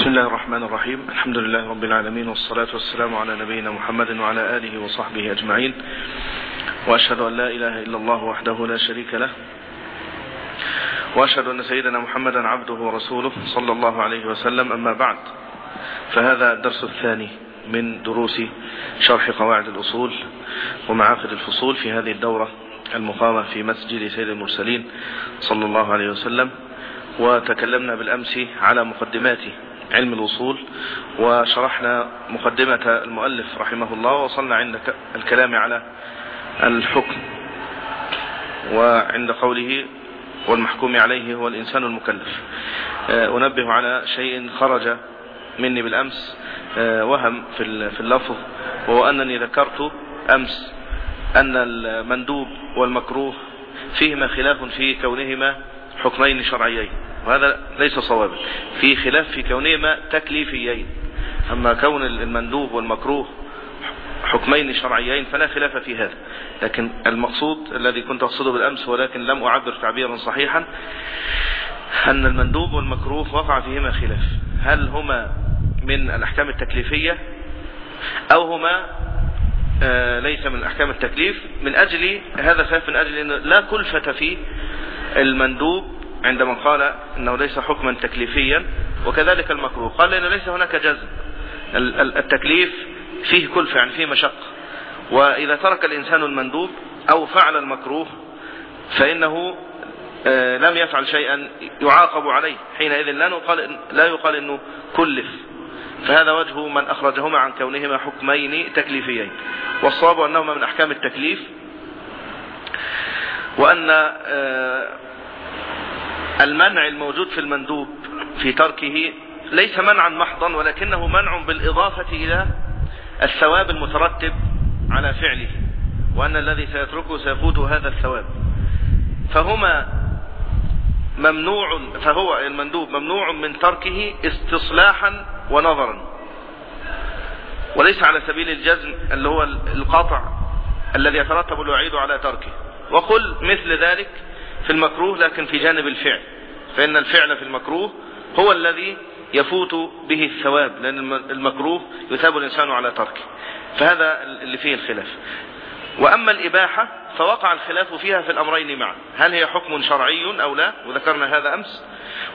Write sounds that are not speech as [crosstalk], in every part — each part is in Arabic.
بسم الله الرحمن الرحيم الحمد لله رب العالمين والصلاة والسلام على نبينا محمد وعلى آله وصحبه أجمعين وأشهد أن لا إله إلا الله وحده لا شريك له وأشهد أن سيدنا محمدا عبده ورسوله صلى الله عليه وسلم أما بعد فهذا الدرس الثاني من دروس شرح قواعد الأصول ومعاقد الفصول في هذه الدورة المقامة في مسجد سيد المرسلين صلى الله عليه وسلم وتكلمنا بالأمس على مقدمات علم الوصول وشرحنا مقدمة المؤلف رحمه الله وصلنا عند الكلام على الحكم وعند قوله والمحكوم عليه هو الإنسان المكلف. أنبه على شيء خرج مني بالأمس وهم في اللفظ وهو أنني ذكرت أمس أن المندوب والمكروه فيهما خلاف في كونهما حكمين شرعيين وهذا ليس صوابا. في خلاف في كونهما تكليفيين. أما كون المندوب والمكروه حكمين شرعيين فلا خلاف في هذا. لكن المقصود الذي كنت أقصده بالأمس ولكن لم أعبر تعبيرا صحيحا أن المندوب والمكروه وقع فيهما خلاف. هل هما من الأحكام التكليفية أو هما ليس من أحكام التكليف؟ من أجل هذا خلاف من أجل أنه لا كلفة في المندوب عندما قال إنه ليس حكما تكليفيا وكذلك المكروه. قال لأنه ليس هناك جزم. التكليف فيه كلفة يعني فيه مشقة. وإذا ترك الإنسان المندوب أو فعل المكروه فإنه لم يفعل شيئا يعاقب عليه. حينئذ لا يقال, لا يقال إنه كلف. فهذا وجه من أخرجهما عن كونهما حكمين تكليفيين. والصواب أنهما من أحكام التكليف. وأن المنع الموجود في المندوب في تركه ليس منعا محضا ولكنه منع بالإضافة إلى الثواب المترتب على فعله وأن الذي سيتركه سيفوت هذا الثواب. فهما ممنوع فهو المندوب ممنوع من تركه استصلاحا ونظرا. وليس على سبيل الجزم اللي هو القاطع الذي يترتب الوعيد على تركه. وقل مثل ذلك في المكروه لكن في جانب الفعل. فإن الفعل في المكروه هو الذي يفوت به الثواب لأن المكروه يثاب الإنسان على تركه. فهذا اللي فيه الخلاف. وأما الإباحة فوقع الخلاف فيها في الأمرين معا. هل هي حكم شرعي أو لا؟ وذكرنا هذا أمس.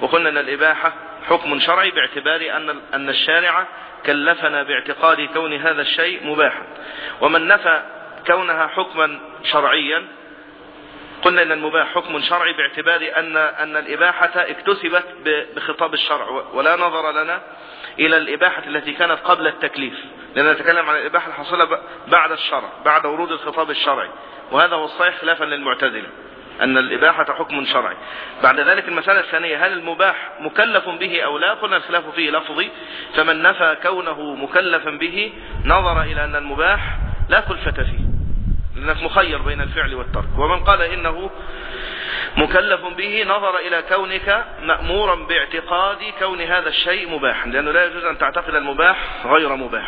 وقلنا أن الإباحة حكم شرعي باعتبار أن أن الشارع كلفنا باعتقاد كون هذا الشيء مباحا. ومن نفى كونها حكما شرعيا قلنا إن المباح حكم شرعي باعتبار أن أن الإباحة اكتسبت بخطاب الشرع ولا نظر لنا إلى الإباحة التي كانت قبل التكليف لأن نتكلم عن الإباحة الحاصلة بعد الشرع بعد ورود الخطاب الشرعي وهذا هو الصحيح خلافا للمعتزلة أن الإباحة حكم شرعي. بعد ذلك المسألة الثانية هل المباح مكلف به أو لا؟ قلنا الخلاف فيه لفظي فمن نفى كونه مكلفا به نظر إلى أن المباح لا كلفة فيه. لأنك مخير بين الفعل والترك. ومن قال إنه مكلف به نظر إلى كونك مأمورا باعتقاد كون هذا الشيء مباحا لأنه لا يجوز أن تعتقد المباح غير مباح.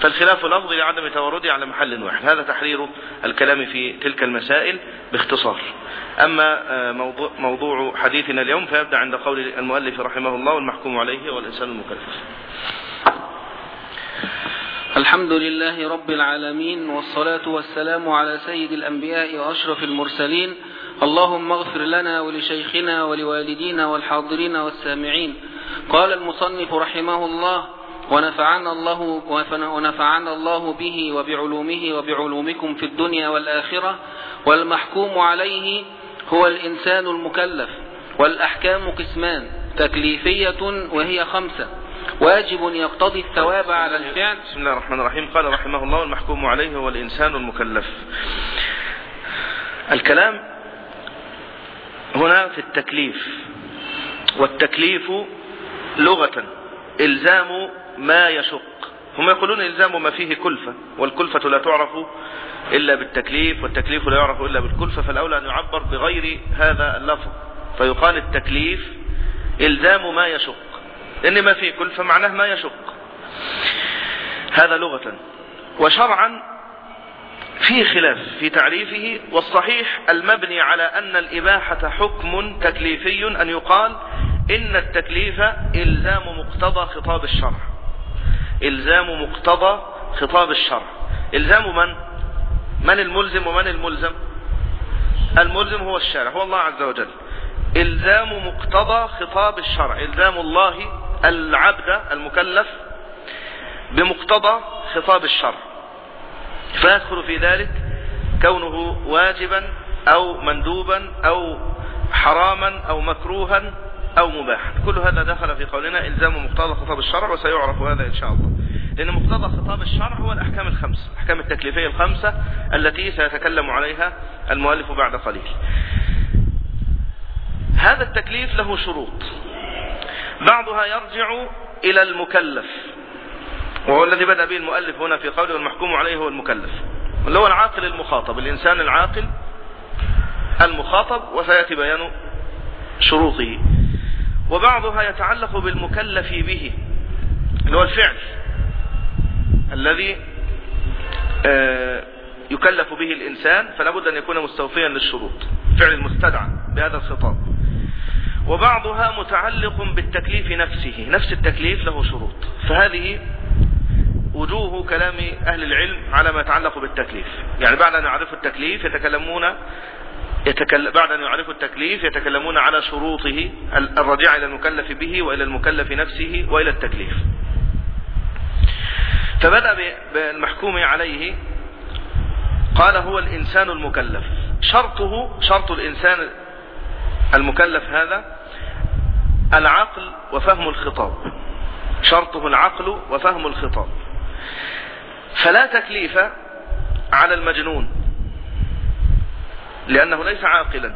فالخلاف لفظي لعدم تورده على محل واحد. هذا تحرير الكلام في تلك المسائل باختصار. أما موضوع, موضوع حديثنا اليوم فيبدأ عند قول المؤلف رحمه الله والمحكوم عليه والإنسان المكلف. الحمد لله رب العالمين والصلاة والسلام على سيد الأنبياء وأشرف المرسلين. اللهم اغفر لنا ولشيخنا ولوالدينا والحاضرين والسامعين. قال المصنف رحمه الله ونفعنا الله ونفعنا الله به وبعلومه وبعلومكم في الدنيا والآخرة والمحكوم عليه هو الإنسان المكلف والأحكام قسمان تكليفية وهي خمسة. واجب يقتضي الثواب على الفعل. بسم الله الرحمن الرحيم. قال رحمه الله المحكوم عليه هو الإنسان المكلف. الكلام هنا في التكليف والتكليف لغة إلزام ما يشق. هم يقولون إلزام ما فيه كلفة والكلفة لا تعرف إلا بالتكليف والتكليف لا يعرف إلا بالكلفة فالأولى أن يعبر بغير هذا اللفظ. فيقال التكليف إلزام ما يشق. لأن ما فيه كلفة معناه ما يشق. هذا لغة. وشرعا فيه خلاف في تعريفه والصحيح المبني على أن الإباحة حكم تكليفي أن يقال إن التكليف إلزام مقتضى خطاب الشرع. إلزام مقتضى خطاب الشرع. إلزام من؟ من الملزم ومن الملزم؟ الملزم هو الشارع هو الله عز وجل. إلزام مقتضى خطاب الشرع. إلزام الله العبد المكلف بمقتضى خطاب الشرع فيدخل في ذلك كونه واجبا أو مندوبا أو حراما أو مكروها أو مباحا. كل هذا دخل في قولنا إلزام مقتضى خطاب الشرع وسيعرف هذا إن شاء الله. لأن مقتضى خطاب الشرع هو الأحكام الخمسة الأحكام التكليفية الخمسة التي سيتكلم عليها المؤلف بعد قليل. هذا التكليف له شروط. بعضها يرجع إلى المكلف. وهو الذي بدأ به المؤلف هنا في قوله والمحكوم عليه هو المكلف. اللي هو العاقل المخاطب الإنسان العاقل المخاطب وسيأتي بيان شروطه. وبعضها يتعلق بالمكلف به اللي هو الفعل الذي يكلف به الإنسان فلا بد أن يكون مستوفيا للشروط. فعل المستدعى بهذا الخطاب. وبعضها متعلق بالتكليف نفسه نفس التكليف له شروط. فهذه وجوه كلام أهل العلم على ما يتعلق بالتكليف. يعني بعد أن يعرفوا التكليف يتكلمون يتكلم بعد أن يعرفوا التكليف يتكلمون على شروطه الرجعة إلى المكلف به وإلى المكلف نفسه وإلى التكليف. فبدأ بالمحكوم عليه قال هو الإنسان المكلف. شرطه شرط الإنسان المكلف هذا العقل وفهم الخطاب. شرطه العقل وفهم الخطاب. فلا تكليف على المجنون لأنه ليس عاقلا.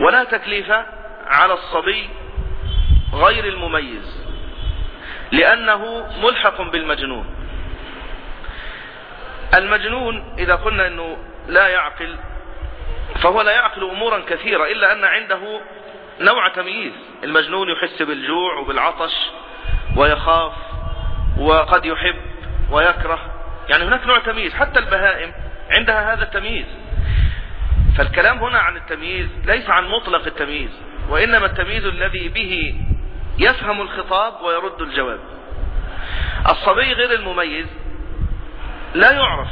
ولا تكليف على الصبي غير المميز لأنه ملحق بالمجنون. المجنون إذا قلنا أنه لا يعقل فهو لا يعقل أمورا كثيرة إلا أن عنده نوع تمييز. المجنون يحس بالجوع وبالعطش ويخاف وقد يحب ويكره. يعني هناك نوع تمييز. حتى البهائم عندها هذا التمييز. فالكلام هنا عن التمييز ليس عن مطلق التمييز وإنما التمييز الذي به يفهم الخطاب ويرد الجواب. الصبي غير المميز لا يعرف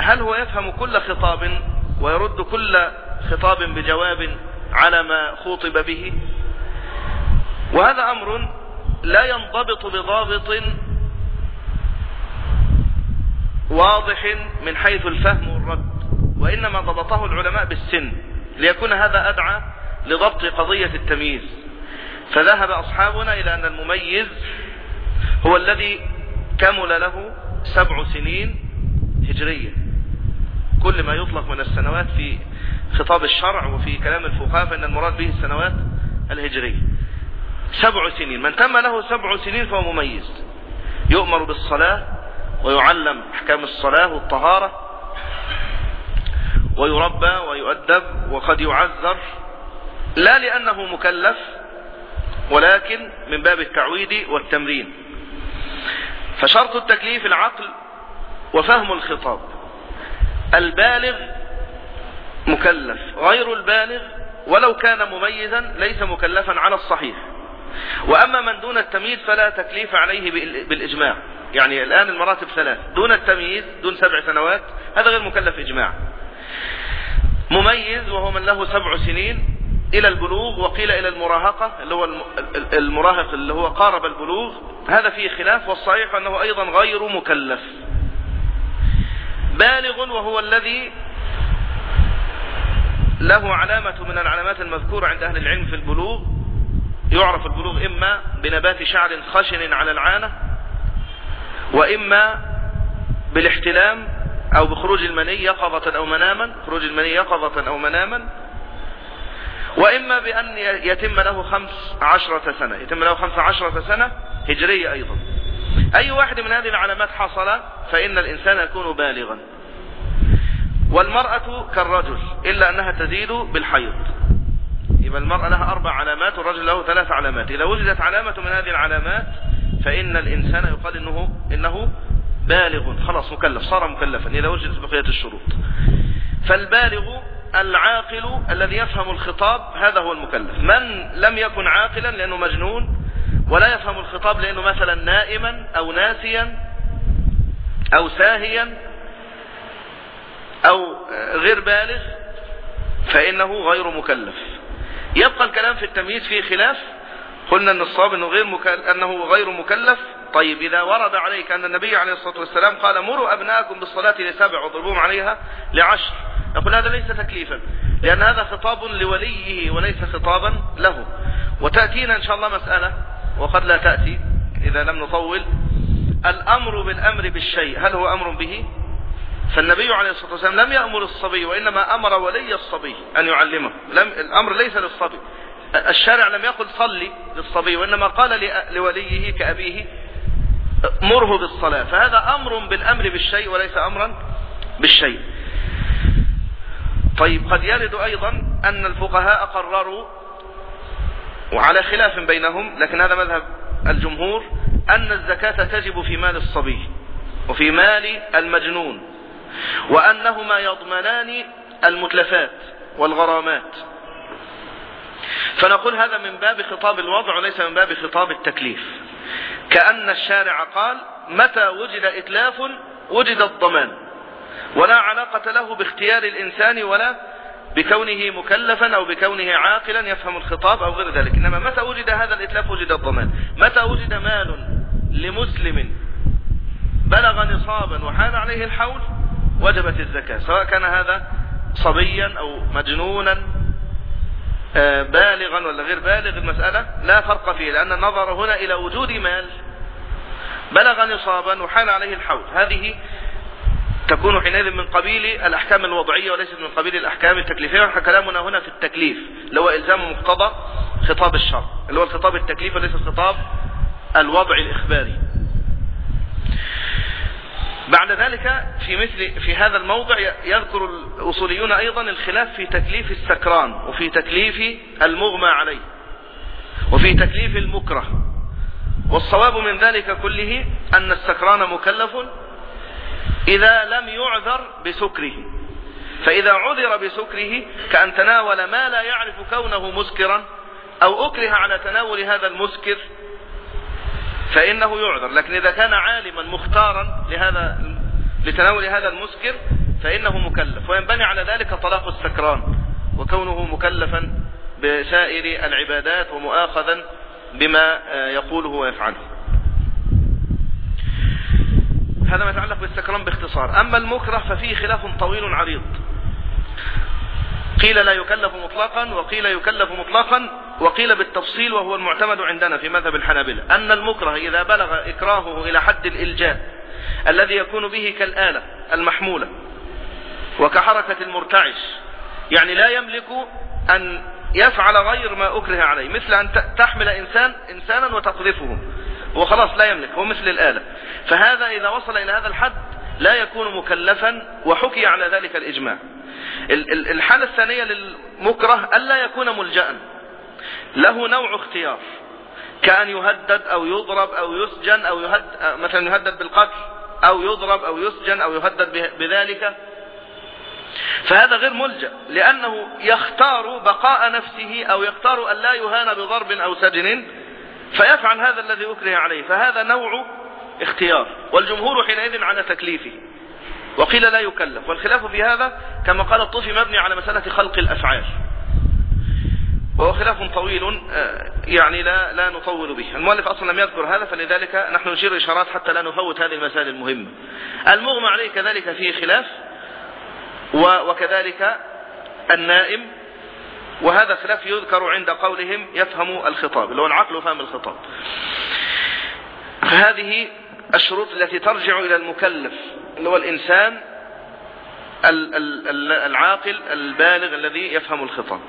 هل هو يفهم كل خطاب ويرد كل خطاب بجواب على ما خوطب به؟ وهذا أمر لا ينضبط بضابط واضح من حيث الفهم والرد وإنما ضبطه العلماء بالسن ليكون هذا أدعى لضبط قضية التمييز. فذهب أصحابنا إلى أن المميز هو الذي كمل له سبع سنين هجرية. كل ما يطلق من السنوات في خطاب الشرع وفي كلام الفقهاء فإن المراد به السنوات الهجرية. سبع سنين. من تم له سبع سنين فهو مميز. يؤمر بالصلاة ويعلم أحكام الصلاة والطهارة ويربى ويؤدب وقد يعذر لا لأنه مكلف ولكن من باب التعويد والتمرين. فشرط التكليف العقل وفهم الخطاب. البالغ مكلف غير البالغ ولو كان مميزا ليس مكلفا على الصحيح. وأما من دون التمييز فلا تكليف عليه بالإجماع. يعني الآن المراتب ثلاث دون التمييز دون سبع سنوات هذا غير مكلف إجماع. مميز وهو من له سبع سنين إلى البلوغ وقيل إلى المراهقة اللي هو المراهق اللي هو قارب البلوغ. هذا فيه خلاف والصحيح أنه أيضا غير مكلف. بالغ وهو الذي له علامة من العلامات المذكورة عند أهل العلم في البلوغ. يعرف البلوغ إما بنبات شعر خشن على العانة وإما بالاحتلام أو بخروج المني يقظة أو مناما خروج المني يقظة أو مناما وإما بأن يتم له خمس عشرة سنة. يتم له خمس عشرة سنة هجرية أيضا. أي واحد من هذه العلامات حصل فإن الإنسان يكون بالغا. والمرأة كالرجل إلا أنها تزيد بالحيض. يبقى المرأة لها أربع علامات والرجل له ثلاث علامات. إذا وجدت علامة من هذه العلامات فإن الإنسان يقال إنه, إنه بالغ خلاص مكلف صار مكلفا إذا وجدت بقية الشروط. فالبالغ العاقل الذي يفهم الخطاب هذا هو المكلف. من لم يكن عاقلا لأنه مجنون ولا يفهم الخطاب لأنه مثلا نائما أو ناسيا أو ساهيا أو غير بالغ فإنه غير مكلف. يبقى الكلام في التمييز فيه خلاف. قلنا أن الصواب أنه غير, مكلف أنه غير مكلف. طيب إذا ورد عليك أن النبي عليه الصلاة والسلام قال مروا أبناءكم بالصلاة لسبع وضربوهم عليها لعشر. نقول هذا ليس تكليفا لأن هذا خطاب لوليه وليس خطابا له. وتأتينا إن شاء الله مسألة وقد لا تأتي إذا لم نطول. الأمر بالأمر بالشيء هل هو أمر به؟ فالنبي عليه الصلاة والسلام لم يأمر الصبي وإنما أمر ولي الصبي أن يعلمه. لم الأمر ليس للصبي. الشارع لم يقل صلي للصبي وإنما قال لوليه كأبيه مره بالصلاة. فهذا أمر بالأمر بالشيء وليس أمرا بالشيء. طيب قد يرد أيضا أن الفقهاء قرروا وعلى خلاف بينهم لكن هذا مذهب الجمهور أن الزكاة تجب في مال الصبي وفي مال المجنون وأنهما يضمنان المتلفات والغرامات. فنقول هذا من باب خطاب الوضع وليس من باب خطاب التكليف. كأن الشارع قال متى وجد إتلاف وجد الضمان. ولا علاقة له باختيار الإنسان ولا بكونه مكلفا أو بكونه عاقلا يفهم الخطاب أو غير ذلك. إنما متى وجد هذا الإتلاف وجد الضمان. متى وجد مال لمسلم بلغ نصابا وحال عليه الحول وجبت الزكاة. سواء كان هذا صبيا أو مجنونا آه، بالغا ولا غير بالغ المسألة لا فرق فيه لأن النظر هنا إلى وجود مال بلغ نصابا وحال عليه الحول. هذه تكون حينئذ من قبيل الأحكام الوضعية وليست من قبيل الأحكام التكليفية. كلامنا هنا في التكليف اللي هو إلزام مقتضى خطاب الشرع اللي هو الخطاب التكليف وليس الخطاب الوضع الإخباري. بعد ذلك في مثل في هذا الموضع يذكر الأصوليون أيضا الخلاف في تكليف السكران وفي تكليف المغمى عليه وفي تكليف المكره. والصواب من ذلك كله أن السكران مكلف إذا لم يعذر بسكره. فإذا عذر بسكره كأن تناول ما لا يعرف كونه مسكرا أو أكره على تناول هذا المسكر فإنه يعذر. لكن إذا كان عالما مختارا لهذا لتناول هذا المسكر فإنه مكلف. وينبني على ذلك طلاق السكران وكونه مكلفا بسائر العبادات ومؤاخذا بما يقوله ويفعله. هذا ما يتعلق بالسكران باختصار. أما المكره ففيه خلاف طويل عريض. قيل لا يكلف مطلقا وقيل يكلف مطلقا وقيل بالتفصيل وهو المعتمد عندنا في مذهب الحنابلة. أن المكره إذا بلغ إكراهه إلى حد الإلجاء الذي يكون به كالآلة المحمولة وكحركة المرتعش يعني لا يملك أن يفعل غير ما أكره عليه. مثل أن تحمل إنسان إنسانا وتقذفه. هو خلاص لا يملك هو مثل الآلة. فهذا إذا وصل إلى هذا الحد لا يكون مكلفا وحكي على ذلك الإجماع. الحالة الثانية للمكره ألا يكون ملجأ له نوع اختيار. كأن يهدد أو يضرب أو يسجن أو يهد مثلا يهدد بالقتل أو يضرب أو يسجن أو يهدد بذلك. فهذا غير ملجأ لأنه يختار بقاء نفسه أو يختار أن لا يهان بضرب أو سجن فيفعل هذا الذي أكره عليه فهذا نوع اختيار والجمهور حينئذ على تكليفه. وقيل لا يكلف والخلاف في هذا كما قال الطوفي مبني على مسألة خلق الأفعال. وهو خلاف طويل يعني لا لا نطول به. المؤلف أصلا لم يذكر هذا فلذلك نحن نشير إشارات حتى لا نفوت هذه المسائل المهمة. المغمى عليه كذلك فيه خلاف وكذلك النائم وهذا خلاف يذكر عند قولهم يفهم الخطاب اللي هو العقل فهم الخطاب. فهذه الشروط التي ترجع إلى المكلف اللي هو الإنسان العاقل البالغ الذي يفهم الخطاب.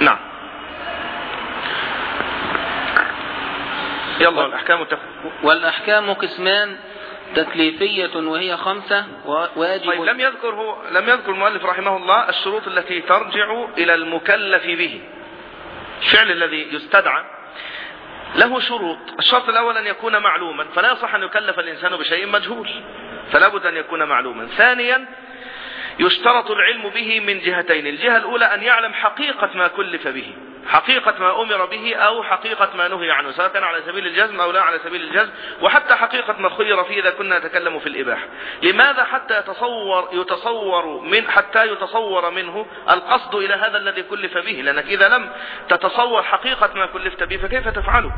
نعم. يلا الأحكام تف... والأحكام قسمان. تكليفية وهي خمسة واجب. طيب لم يذكر هو لم يذكر المؤلف رحمه الله الشروط التي ترجع إلى المكلف به. الفعل الذي يستدعى له شروط. الشرط الأول أن يكون معلوما فلا يصح أن يكلف الإنسان بشيء مجهول فلا بد أن يكون معلوما. ثانيا يشترط العلم به من جهتين الجهة الأولى أن يعلم حقيقة ما كلف به حقيقة ما أمر به أو حقيقة ما نهي عنه سواء كان على سبيل الجزم أو لا على سبيل الجزم وحتى حقيقة ما خير فيه إذا كنا نتكلم في الإباحة. لماذا حتى يتصور يتصور من حتى يتصور منه القصد إلى هذا الذي كلف به؟ لأنك إذا لم تتصور حقيقة ما كلفت به فكيف تفعله؟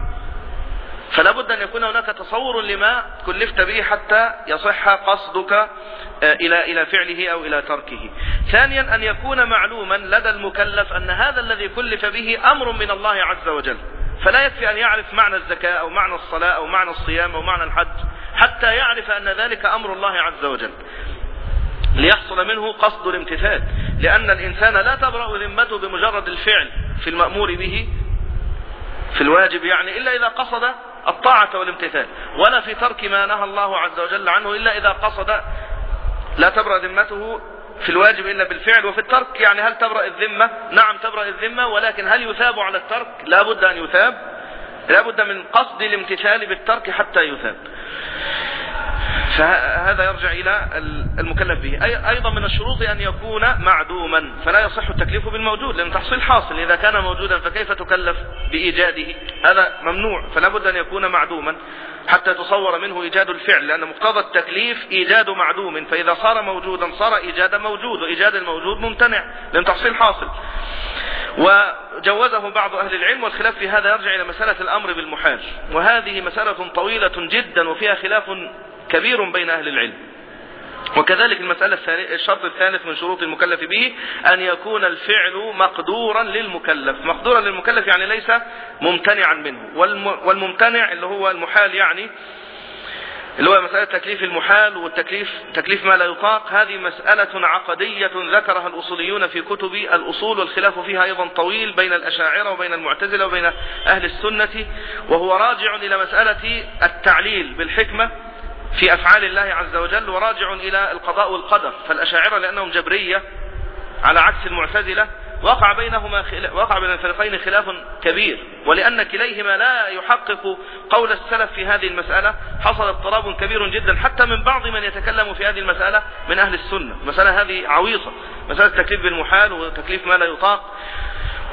فلا بد أن يكون هناك تصور لما كلفت به حتى يصح قصدك آه، إلى إلى فعله أو إلى تركه. ثانيا أن يكون معلوما لدى المكلف أن هذا الذي كلف به أمر من الله عز وجل. فلا يكفي أن يعرف معنى الزكاة أو معنى الصلاة أو معنى الصيام أو معنى الحج حتى يعرف أن ذلك أمر الله عز وجل. ليحصل منه قصد الامتثال. لأن الإنسان لا تبرأ ذمته بمجرد الفعل في المأمور به في الواجب يعني إلا إذا قصد الطاعة والامتثال ولا في ترك ما نهى الله عز وجل عنه إلا إذا قصد. لا تبرأ ذمته في الواجب إلا بالفعل وفي الترك يعني هل تبرأ الذمة؟ نعم تبرأ الذمة ولكن هل يثاب على الترك؟ لا بد أن يثاب. لا بد من قصد الامتثال بالترك حتى يثاب. فهذا يرجع إلى المكلف به. أيضا من الشروط أن يكون معدوما فلا يصح التكليف بالموجود لأن تحصيل حاصل إذا كان موجودا فكيف تكلف بإيجاده؟ هذا ممنوع فلا بد أن يكون معدوما حتى تصور منه إيجاد الفعل لأن مقتضى التكليف إيجاد معدوم فإذا صار موجودا صار إيجاد موجود وإيجاد الموجود ممتنع لأن تحصيل حاصل. وجوزه بعض أهل العلم والخلاف في هذا يرجع إلى مسألة الأمر بالمحال. وهذه مسألة طويلة جدا وفيها خلاف كبير بين أهل العلم. وكذلك المسألة الشرط الثالث من شروط المكلف به أن يكون الفعل مقدورا للمكلف. مقدورا للمكلف يعني ليس ممتنعا منه. والممتنع اللي هو المحال يعني اللي هو مسألة تكليف المحال والتكليف تكليف ما لا يطاق هذه مسألة عقدية ذكرها الأصوليون في كتب الأصول والخلاف فيها أيضا طويل بين الأشاعرة وبين المعتزلة وبين أهل السنة وهو راجع إلى مسألة التعليل بالحكمة في أفعال الله عز وجل وراجع إلى القضاء والقدر فالأشاعرة لأنهم جبرية على عكس المعتزلة وقع بينهما وقع بين الفريقين خلاف كبير ولأن كليهما لا يحقق قول السلف في هذه المسألة. حصل اضطراب كبير جدا حتى من بعض من يتكلم في هذه المسألة من أهل السنة. المسألة هذه عويصة. مسألة تكليف بالمحال وتكليف ما لا يطاق.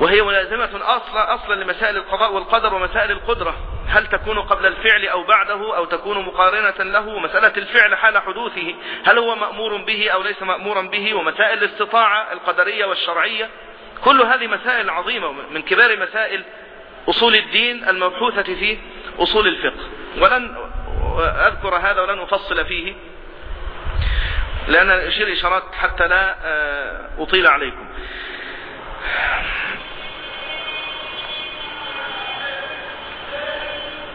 وهي ملازمة أصلا, أصلا لمسائل القضاء والقدر ومسائل القدرة. هل تكون قبل الفعل أو بعده أو تكون مقارنة له؟ مسألة الفعل حال حدوثه. هل هو مأمور به أو ليس مأمورا به؟ ومسائل الاستطاعة القدرية والشرعية. كل هذه مسائل عظيمة من كبار مسائل أصول الدين المبحوثة في أصول الفقه. ولن أذكر هذا ولن أفصل فيه لأن أشير إشارات حتى لا آه، أطيل عليكم.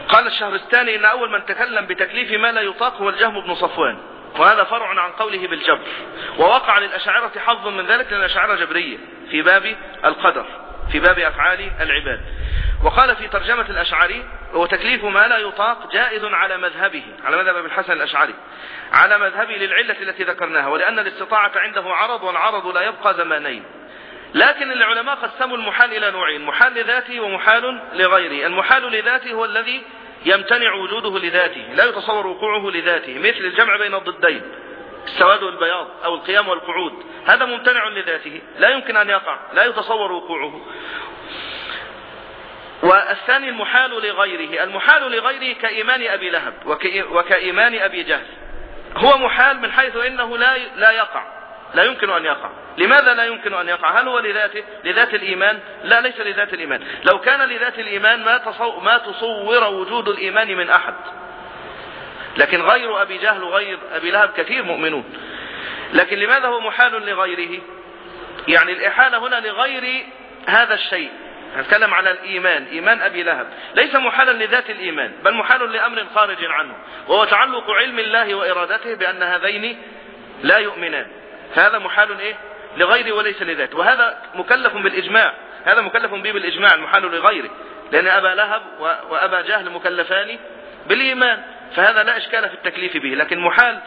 قال الشهرستاني إن أول من تكلم بتكليف ما لا يطاق هو الجهم بن صفوان. وهذا فرع عن قوله بالجبر. ووقع للأشاعرة حظ من ذلك لأن الأشاعرة جبرية. في باب القدر في باب أفعال العباد. وقال في ترجمة الأشعري هو تكليف ما لا يطاق جائز على مذهبه على مذهب ابن الحسن الأشعري. على مذهبه للعلة التي ذكرناها ولأن الاستطاعة عنده عرض والعرض لا يبقى زمانين. لكن العلماء قسموا المحال إلى نوعين محال لذاته ومحال لغيره. المحال لذاته هو الذي يمتنع وجوده لذاته لا يتصور وقوعه لذاته مثل الجمع بين الضدين. السواد والبياض أو القيام والقعود. هذا ممتنع لذاته. لا يمكن أن يقع. لا يتصور وقوعه. والثاني المحال لغيره. المحال لغيره كإيمان أبي لهب وكإيمان أبي جهل. هو محال من حيث إنه لا لا يقع. لا يمكن أن يقع. لماذا لا يمكن أن يقع؟ هل هو لذاته؟ لذات الإيمان؟ لا ليس لذات الإيمان. لو كان لذات الإيمان ما تصور, ما تصور وجود الإيمان من أحد. لكن غير أبي جهل وغير أبي لهب كثير مؤمنون. لكن لماذا هو محال لغيره؟ يعني الإحالة هنا لغير هذا الشيء. نتكلم على الإيمان إيمان أبي لهب. ليس محالا لذات الإيمان بل محال لأمر خارج عنه. وهو تعلق علم الله وإرادته بأن هذين لا يؤمنان. هذا محال إيه؟ لغيره وليس لذاته وهذا مكلف بالإجماع. هذا مكلف به بالإجماع المحال لغيره. لأن أبا لهب وأبا جهل مكلفان بالإيمان. فهذا لا إشكال في التكليف به لكن محال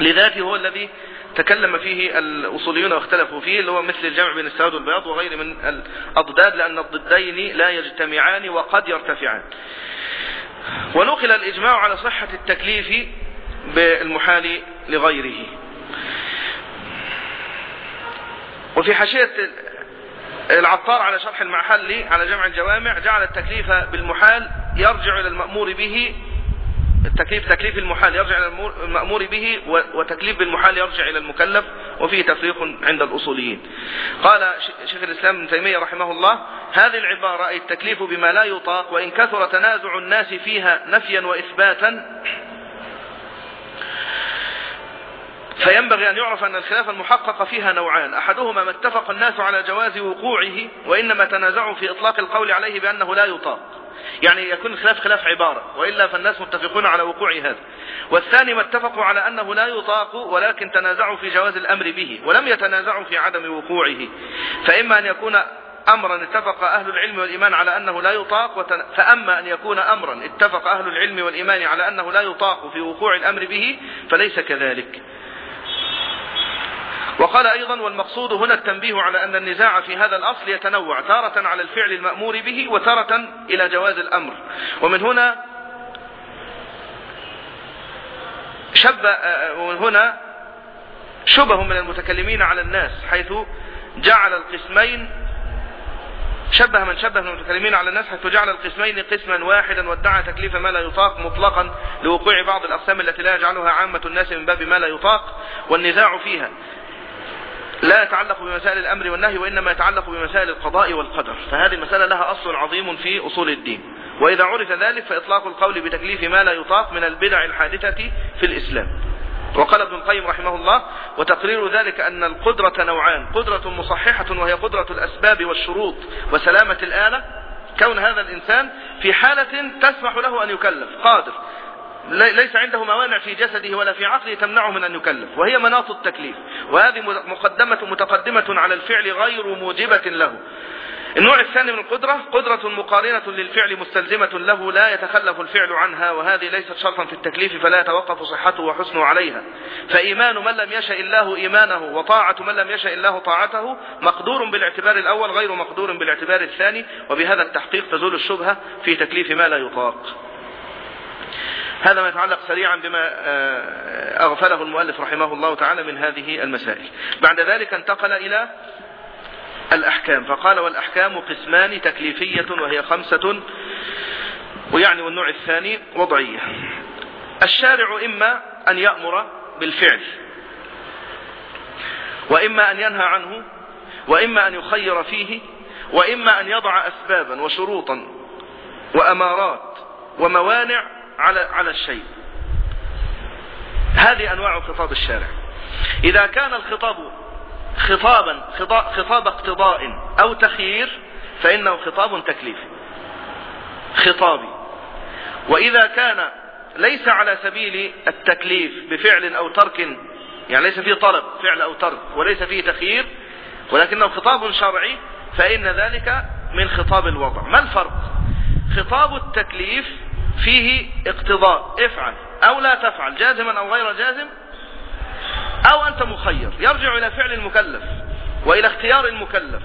لذاته هو الذي تكلم فيه الأصوليون واختلفوا فيه اللي هو مثل الجمع بين السواد والبياض وغير من الأضداد لأن الضدين لا يجتمعان وقد يرتفعان. ونقل الإجماع على صحة التكليف بالمحال لغيره. وفي حاشية العطار على شرح المحلي على جمع الجوامع جعل التكليف بالمحال يرجع إلى المأمور به التكليف تكليف المحال يرجع إلى المأمور به وتكليف بالمحال يرجع إلى المكلف وفيه تفريق عند الأصوليين. قال شيخ الإسلام ابن تيمية رحمه الله هذه العبارة أي التكليف بما لا يطاق وإن كثر تنازع الناس فيها نفيا وإثباتا فينبغي أن يعرف أن الخلاف المحقق فيها نوعان. أحدهما ما اتفق الناس على جواز وقوعه وإنما تنازعوا في إطلاق القول عليه بأنه لا يطاق. يعني يكون الخلاف خلاف عبارة وإلا فالناس متفقون على وقوع هذا. والثاني ما اتفقوا على أنه لا يطاق ولكن تنازعوا في جواز الأمر به ولم يتنازعوا في عدم وقوعه. فإما أن يكون أمرا اتفق أهل العلم والإيمان على أنه لا يطاق وتن... فأما أن يكون أمرا اتفق أهل العلم والإيمان على أنه لا يطاق في وقوع الأمر به فليس كذلك. وقال أيضا والمقصود هنا التنبيه على أن النزاع في هذا الأصل يتنوع تارة على الفعل المأمور به وتارة إلى جواز الأمر. ومن هنا شب ومن هنا شبه من المتكلمين على الناس حيث جعل القسمين شبه من شبه من المتكلمين على الناس حيث جعل القسمين قسما واحدا وادعى تكليف ما لا يطاق مطلقا لوقوع بعض الأقسام التي لا يجعلها عامة الناس من باب ما لا يطاق والنزاع فيها. لا يتعلق بمسائل الأمر والنهي وإنما يتعلق بمسائل القضاء والقدر. فهذه المسألة لها أصل عظيم في أصول الدين. وإذا عرف ذلك فإطلاق القول بتكليف ما لا يطاق من البدع الحادثة في الإسلام. وقال ابن القيم رحمه الله وتقرير ذلك أن القدرة نوعان قدرة مصححة وهي قدرة الأسباب والشروط وسلامة الآلة. كون هذا الإنسان في حالة تسمح له أن يكلف. قادر ليس عنده موانع في جسده ولا في عقله تمنعه من أن يكلف وهي مناط التكليف. وهذه مقدمة متقدمة على الفعل غير موجبة له. النوع الثاني من القدرة قدرة مقارنة للفعل مستلزمة له لا يتخلف الفعل عنها وهذه ليست شرطا في التكليف فلا يتوقف صحته وحسنه عليها. فإيمان من لم يشاء الله إيمانه وطاعة من لم يشاء الله طاعته مقدور بالاعتبار الأول غير مقدور بالاعتبار الثاني. وبهذا التحقيق تزول الشبهة في تكليف ما لا يطاق. هذا ما يتعلق سريعا بما أغفله المؤلف رحمه الله تعالى من هذه المسائل. بعد ذلك انتقل إلى الأحكام. فقال والأحكام قسمان تكليفية وهي خمسة ويعني والنوع الثاني وضعية. الشارع إما أن يأمر بالفعل وإما أن ينهى عنه وإما أن يخير فيه وإما أن يضع أسبابا وشروطا وأمارات وموانع على على الشيء. هذه أنواع خطاب الشارع. إذا كان الخطاب خطابا خطاب اقتضاء أو تخيير فإنه خطاب تكليفي. خطابي. وإذا كان ليس على سبيل التكليف بفعل أو ترك يعني ليس فيه طلب فعل أو ترك وليس فيه تخيير ولكنه خطاب شرعي فإن ذلك من خطاب الوضع. ما الفرق؟ خطاب التكليف فيه اقتضاء. افعل أو لا تفعل جازما أو غير جازم أو أنت مخير. يرجع إلى فعل المكلف وإلى اختيار المكلف.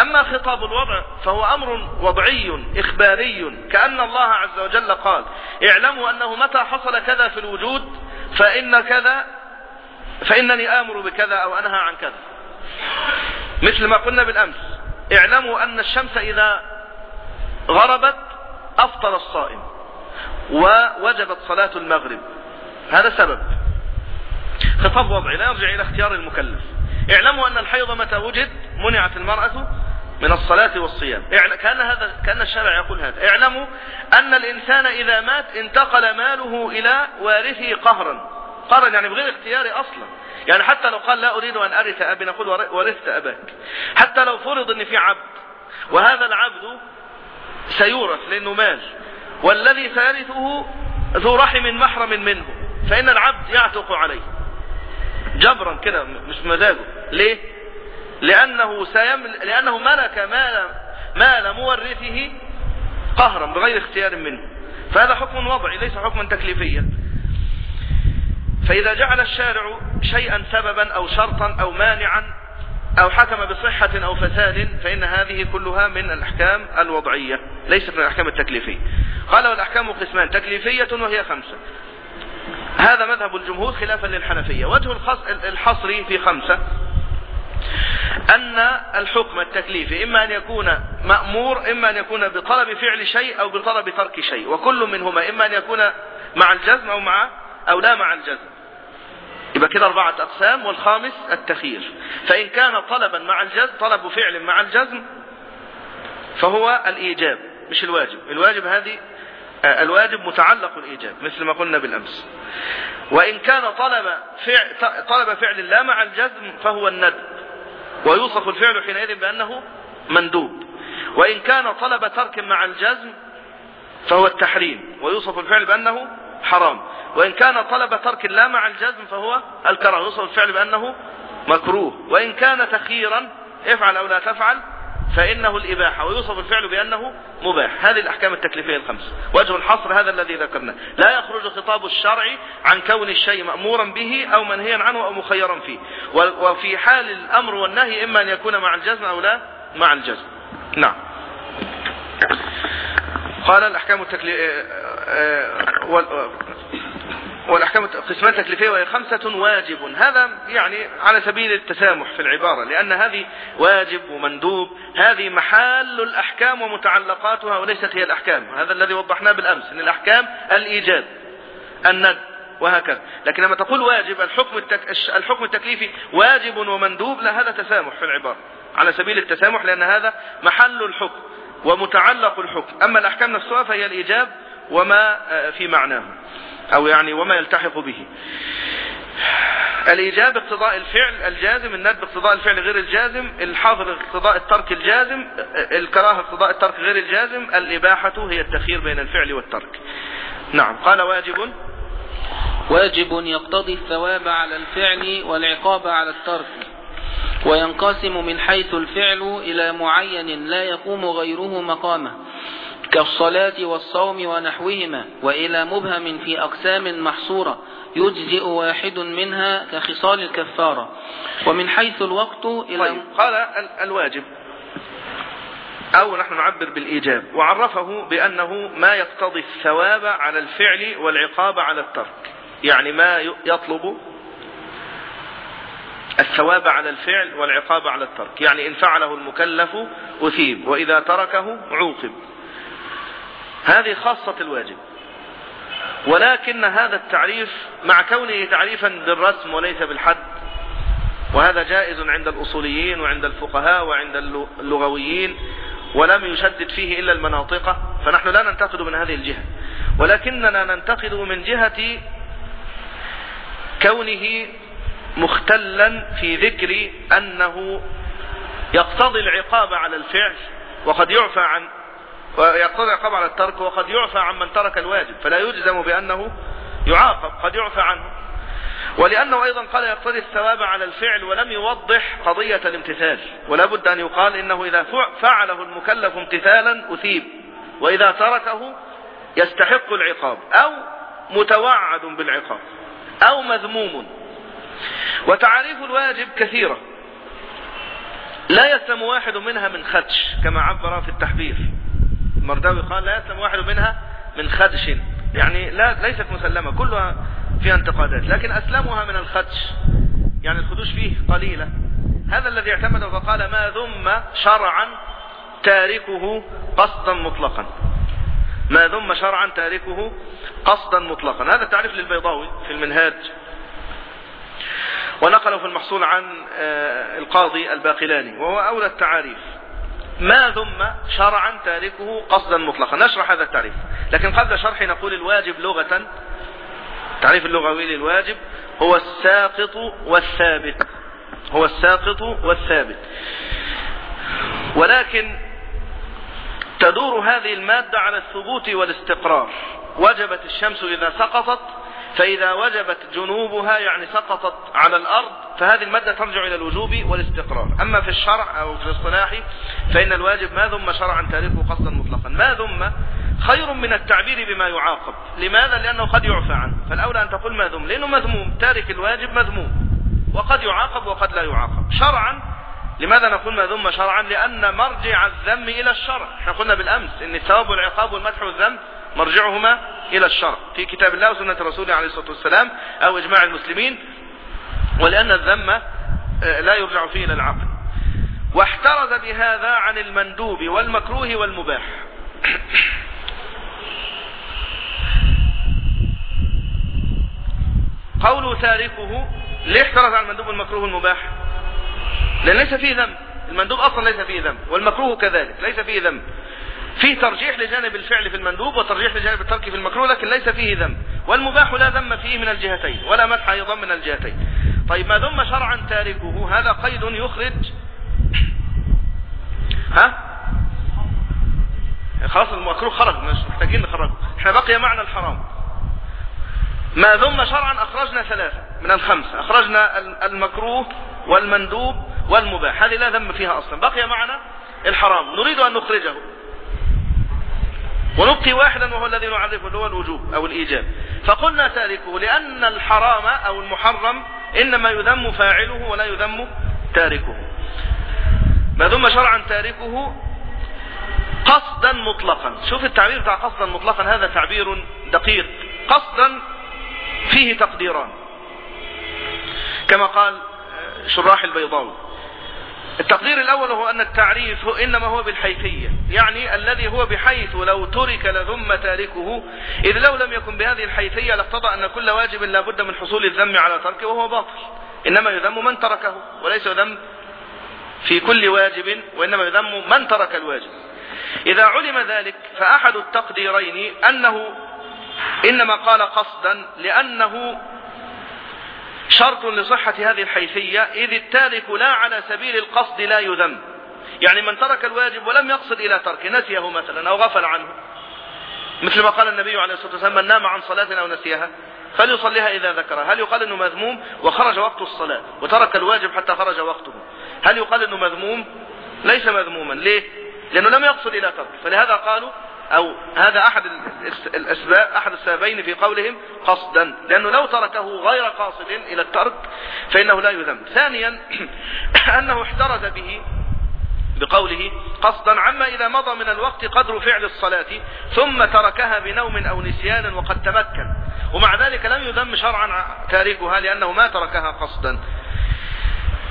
أما خطاب الوضع فهو أمر وضعي إخباري. كأن الله عز وجل قال اعلموا أنه متى حصل كذا في الوجود فإن كذا فإنني آمر بكذا أو أنهى عن كذا. مثل ما قلنا بالأمس اعلموا أن الشمس إذا غربت أفطر الصائم. ووجبت صلاة المغرب. هذا سبب. خطاب وضعي. لا يرجع إلى اختيار المكلف. اعلموا أن الحيض متى وجد منعت المرأة من الصلاة والصيام. كأن هذا كأن الشرع يقول هذا. اعلموا أن الإنسان إذا مات انتقل ماله إلى وارثه قهرا. قهرا يعني بغير اختياري أصلا. يعني حتى لو قال لا أريد أن أرث أبي نقول ورثت أباك. حتى لو فرض أن في عبد. وهذا العبد سيورث لأنه مال. والذي سيرثه ذو رحم محرم منه فإن العبد يعتق عليه. جبرا كده مش مزاجه. ليه؟ لأنه, سيمل... لأنه ملك مال, مال مورثه قهرا بغير اختيار منه. فهذا حكم وضعي ليس حكما تكليفيا. فإذا جعل الشارع شيئا سببا أو شرطا أو مانعا أو حكم بصحة أو فساد فإن هذه كلها من الأحكام الوضعية ليست من الأحكام التكليفية. قال والأحكام قسمان تكليفية وهي خمسة. هذا مذهب الجمهور خلافا للحنفية. وجه الحصر في خمسة. أن الحكم التكليفي إما أن يكون مأمور إما أن يكون بطلب فعل شيء أو بطلب ترك شيء. وكل منهما إما أن يكون مع الجزم أو مع أو لا مع الجزم. يبقى كده أربعة أقسام والخامس التخيير. فإن كان طلبا مع الجزم طلب فعل مع الجزم فهو الإيجاب مش الواجب. الواجب هذه الواجب متعلق الإيجاب مثل ما قلنا بالأمس. وإن كان طلب فعل, طلب فعل لا مع الجزم فهو الندب ويوصف الفعل حينئذ بأنه مندوب. وإن كان طلب ترك مع الجزم فهو التحريم. ويوصف الفعل بأنه حرام. وإن كان طلب ترك لا مع الجزم فهو الكره يوصف الفعل بأنه مكروه. وإن كان تخييرا افعل أو لا تفعل فإنه الإباحة ويوصف الفعل بأنه مباح. هذه الأحكام التكليفية الخمس. وجه الحصر هذا الذي ذكرناه لا يخرج خطاب الشرع عن كون الشيء مأمورا به أو منهيا عنه أو مخيرا فيه. وفي حال الأمر والنهي إما أن يكون مع الجزم أو لا مع الجزم. نعم. قال الأحكام التكليفية آه، آه، والأحكام قسمان تكليفية وهي خمسة واجب. هذا يعني على سبيل التسامح في العبارة لأن هذه واجب ومندوب. هذه محل الأحكام ومتعلقاتها وليست هي الأحكام. هذا الذي وضحناه بالأمس أن الأحكام الإيجاب الند وهكذا. لكن لما تقول واجب الحكم, التك... الحكم التكليفي واجب ومندوب لا هذا تسامح في العبارة. على سبيل التسامح لأن هذا محل الحكم ومتعلق الحكم. أما الأحكام نفسها فهي الإيجاب وما آه، في معناه أو يعني وما يلتحق به. الإيجاب اقتضاء الفعل الجازم الندب اقتضاء الفعل غير الجازم الحظر اقتضاء الترك الجازم الكراهة اقتضاء الترك غير الجازم الإباحة هي التخير بين الفعل والترك. نعم. قال واجب. واجب يقتضي الثواب على الفعل والعقاب على الترك وينقسم من حيث الفعل إلى معين لا يقوم غيره مقامه. كالصلاة والصوم ونحوهما وإلى مبهم في أقسام محصورة يجزئ واحد منها كخصال الكفارة. ومن حيث الوقت إلى طيب قال الواجب. أو نحن نعبر بالإيجاب. وعرفه بأنه ما يقتضي الثواب على الفعل والعقاب على الترك. يعني ما يطلب الثواب على الفعل والعقاب على الترك. يعني إن فعله المكلف أثيب وإذا تركه عوقب. هذه خاصة الواجب. ولكن هذا التعريف مع كونه تعريفا بالرسم وليس بالحد وهذا جائز عند الأصوليين وعند الفقهاء وعند اللغويين ولم يشدد فيه إلا المناطق فنحن لا ننتقد من هذه الجهة. ولكننا ننتقد من جهة كونه مختلا في ذكر أنه يقتضي العقاب على الفعل وقد يعفى عن ويقتضي العقاب على الترك وقد يعفى عن من ترك الواجب فلا يجزم بأنه يعاقب قد يعفى عنه. ولأنه أيضا قال يقتضي الثواب على الفعل ولم يوضح قضية الامتثال. ولا بد أن يقال إنه إذا فعله المكلف امتثالا أثيب. وإذا تركه يستحق العقاب أو متوعد بالعقاب أو مذموم. وتعريف الواجب كثيرة. لا يسلم واحد منها من خدش كما عبر في التحبير. المرداوي قال لا يسلم واحد منها من خدش. يعني لا ليست مسلمة كلها فيها انتقادات لكن أسلمها من الخدش. يعني الخدوش فيه قليلة. هذا الذي اعتمد فقال ما ذم شرعا تاركه قصدا مطلقا. ما ذم شرعا تاركه قصدا مطلقا. هذا تعريف للبيضاوي في المنهاج. ونقله في المحصول عن آه، القاضي الباقلاني وهو أولى التعاريف. ما ذم شرعا تاركه قصدا مطلقا. نشرح هذا التعريف. لكن قبل شرح نقول الواجب لغة. تعريف اللغوي للواجب هو الساقط والثابت. هو الساقط والثابت. ولكن تدور هذه المادة على الثبوت والاستقرار. وجبت الشمس إذا سقطت فإذا وجبت جنوبها يعني سقطت على الأرض فهذه المادة ترجع إلى الوجوب والاستقرار. أما في الشرع أو في الاصطلاح فإن الواجب ما ذم شرعا تاركه قصدا مطلقا. ما ذم خير من التعبير بما يعاقب. لماذا؟ لأنه قد يعفى عنه. فالأولى أن تقول ما ذم لأنه مذموم. تارك الواجب مذموم. وقد يعاقب وقد لا يعاقب. شرعا لماذا نقول ما ذم شرعا؟ لأن مرجع الذم إلى الشرع. إحنا قلنا بالأمس إن الثواب والعقاب والمدح والذم مرجعهما إلى الشرع في كتاب الله وسنة رسوله عليه الصلاة والسلام أو إجماع المسلمين ولأن الذم لا يرجع فيه إلى العقل. واحترز بهذا عن المندوب والمكروه والمباح. [coughs] قول تاركه ليه احترز عن المندوب والمكروه والمباح؟ لأن ليس فيه ذنب المندوب أصلا ليس فيه ذنب والمكروه كذلك ليس فيه ذنب فيه ترجيح لجانب الفعل في المندوب وترجيح لجانب الترك في المكروه لكن ليس فيه ذنب. والمباح لا ذم فيه من الجهتين ولا مدح أيضا من الجهتين. طيب ما ذم شرعا تاركه هذا قيد يخرج. ها؟ خلاص المكروه خرج مش محتاجين نخرجه. إحنا بقي معنى الحرام. ما ذم شرعا أخرجنا ثلاثة من الخمسة. أخرجنا المكروه والمندوب والمباح. هذه لا ذم فيها أصلا. بقي معنا الحرام. نريد أن نخرجه. ونبقي واحدا وهو الذي نعرفه اللي هو الوجوب أو الإيجاب. فقلنا تاركه لأن الحرام أو المحرم إنما يذم فاعله ولا يذم تاركه. ما ذم شرعا تاركه قصدا مطلقا. شوف التعبير بتاع قصدا مطلقا هذا تعبير دقيق. قصدا فيه تقديران. كما قال شراح البيضاوي. التقدير الأول هو أن التعريف إنما هو بالحيثية. يعني الذي هو بحيث لو ترك لذم تاركه إذ لو لم يكن بهذه الحيثية لاقتضى أن كل واجب لابد من حصول الذم على تركه وهو باطل. إنما يذم من تركه وليس يذم في كل واجب وإنما يذم من ترك الواجب. إذا علم ذلك فأحد التقديرين أنه إنما قال قصدا لأنه شرط لصحة هذه الحيثية إذ التارك لا على سبيل القصد لا يذم. يعني من ترك الواجب ولم يقصد إلى ترك نسيه مثلا أو غفل عنه. مثل ما قال النبي عليه الصلاة والسلام من نام عن صلاة أو نسيها فليصليها إذا ذكرها هل يقال أنه مذموم؟ وخرج وقت الصلاة وترك الواجب حتى خرج وقته. هل يقال أنه مذموم؟ ليس مذموما. ليه؟ لأنه لم يقصد إلى ترك. فلهذا قالوا أو هذا أحد الأسباب أحد السببين في قولهم قصدا. لأنه لو تركه غير قاصد إلى الترك فإنه لا يذم ثانيا [clears throat] أنه احترز به بقوله قصدا عما إذا مضى من الوقت قدر فعل الصلاة ثم تركها بنوم أو نسيان وقد تمكن. ومع ذلك لم يذم شرعا تاركها لأنه ما تركها قصدا.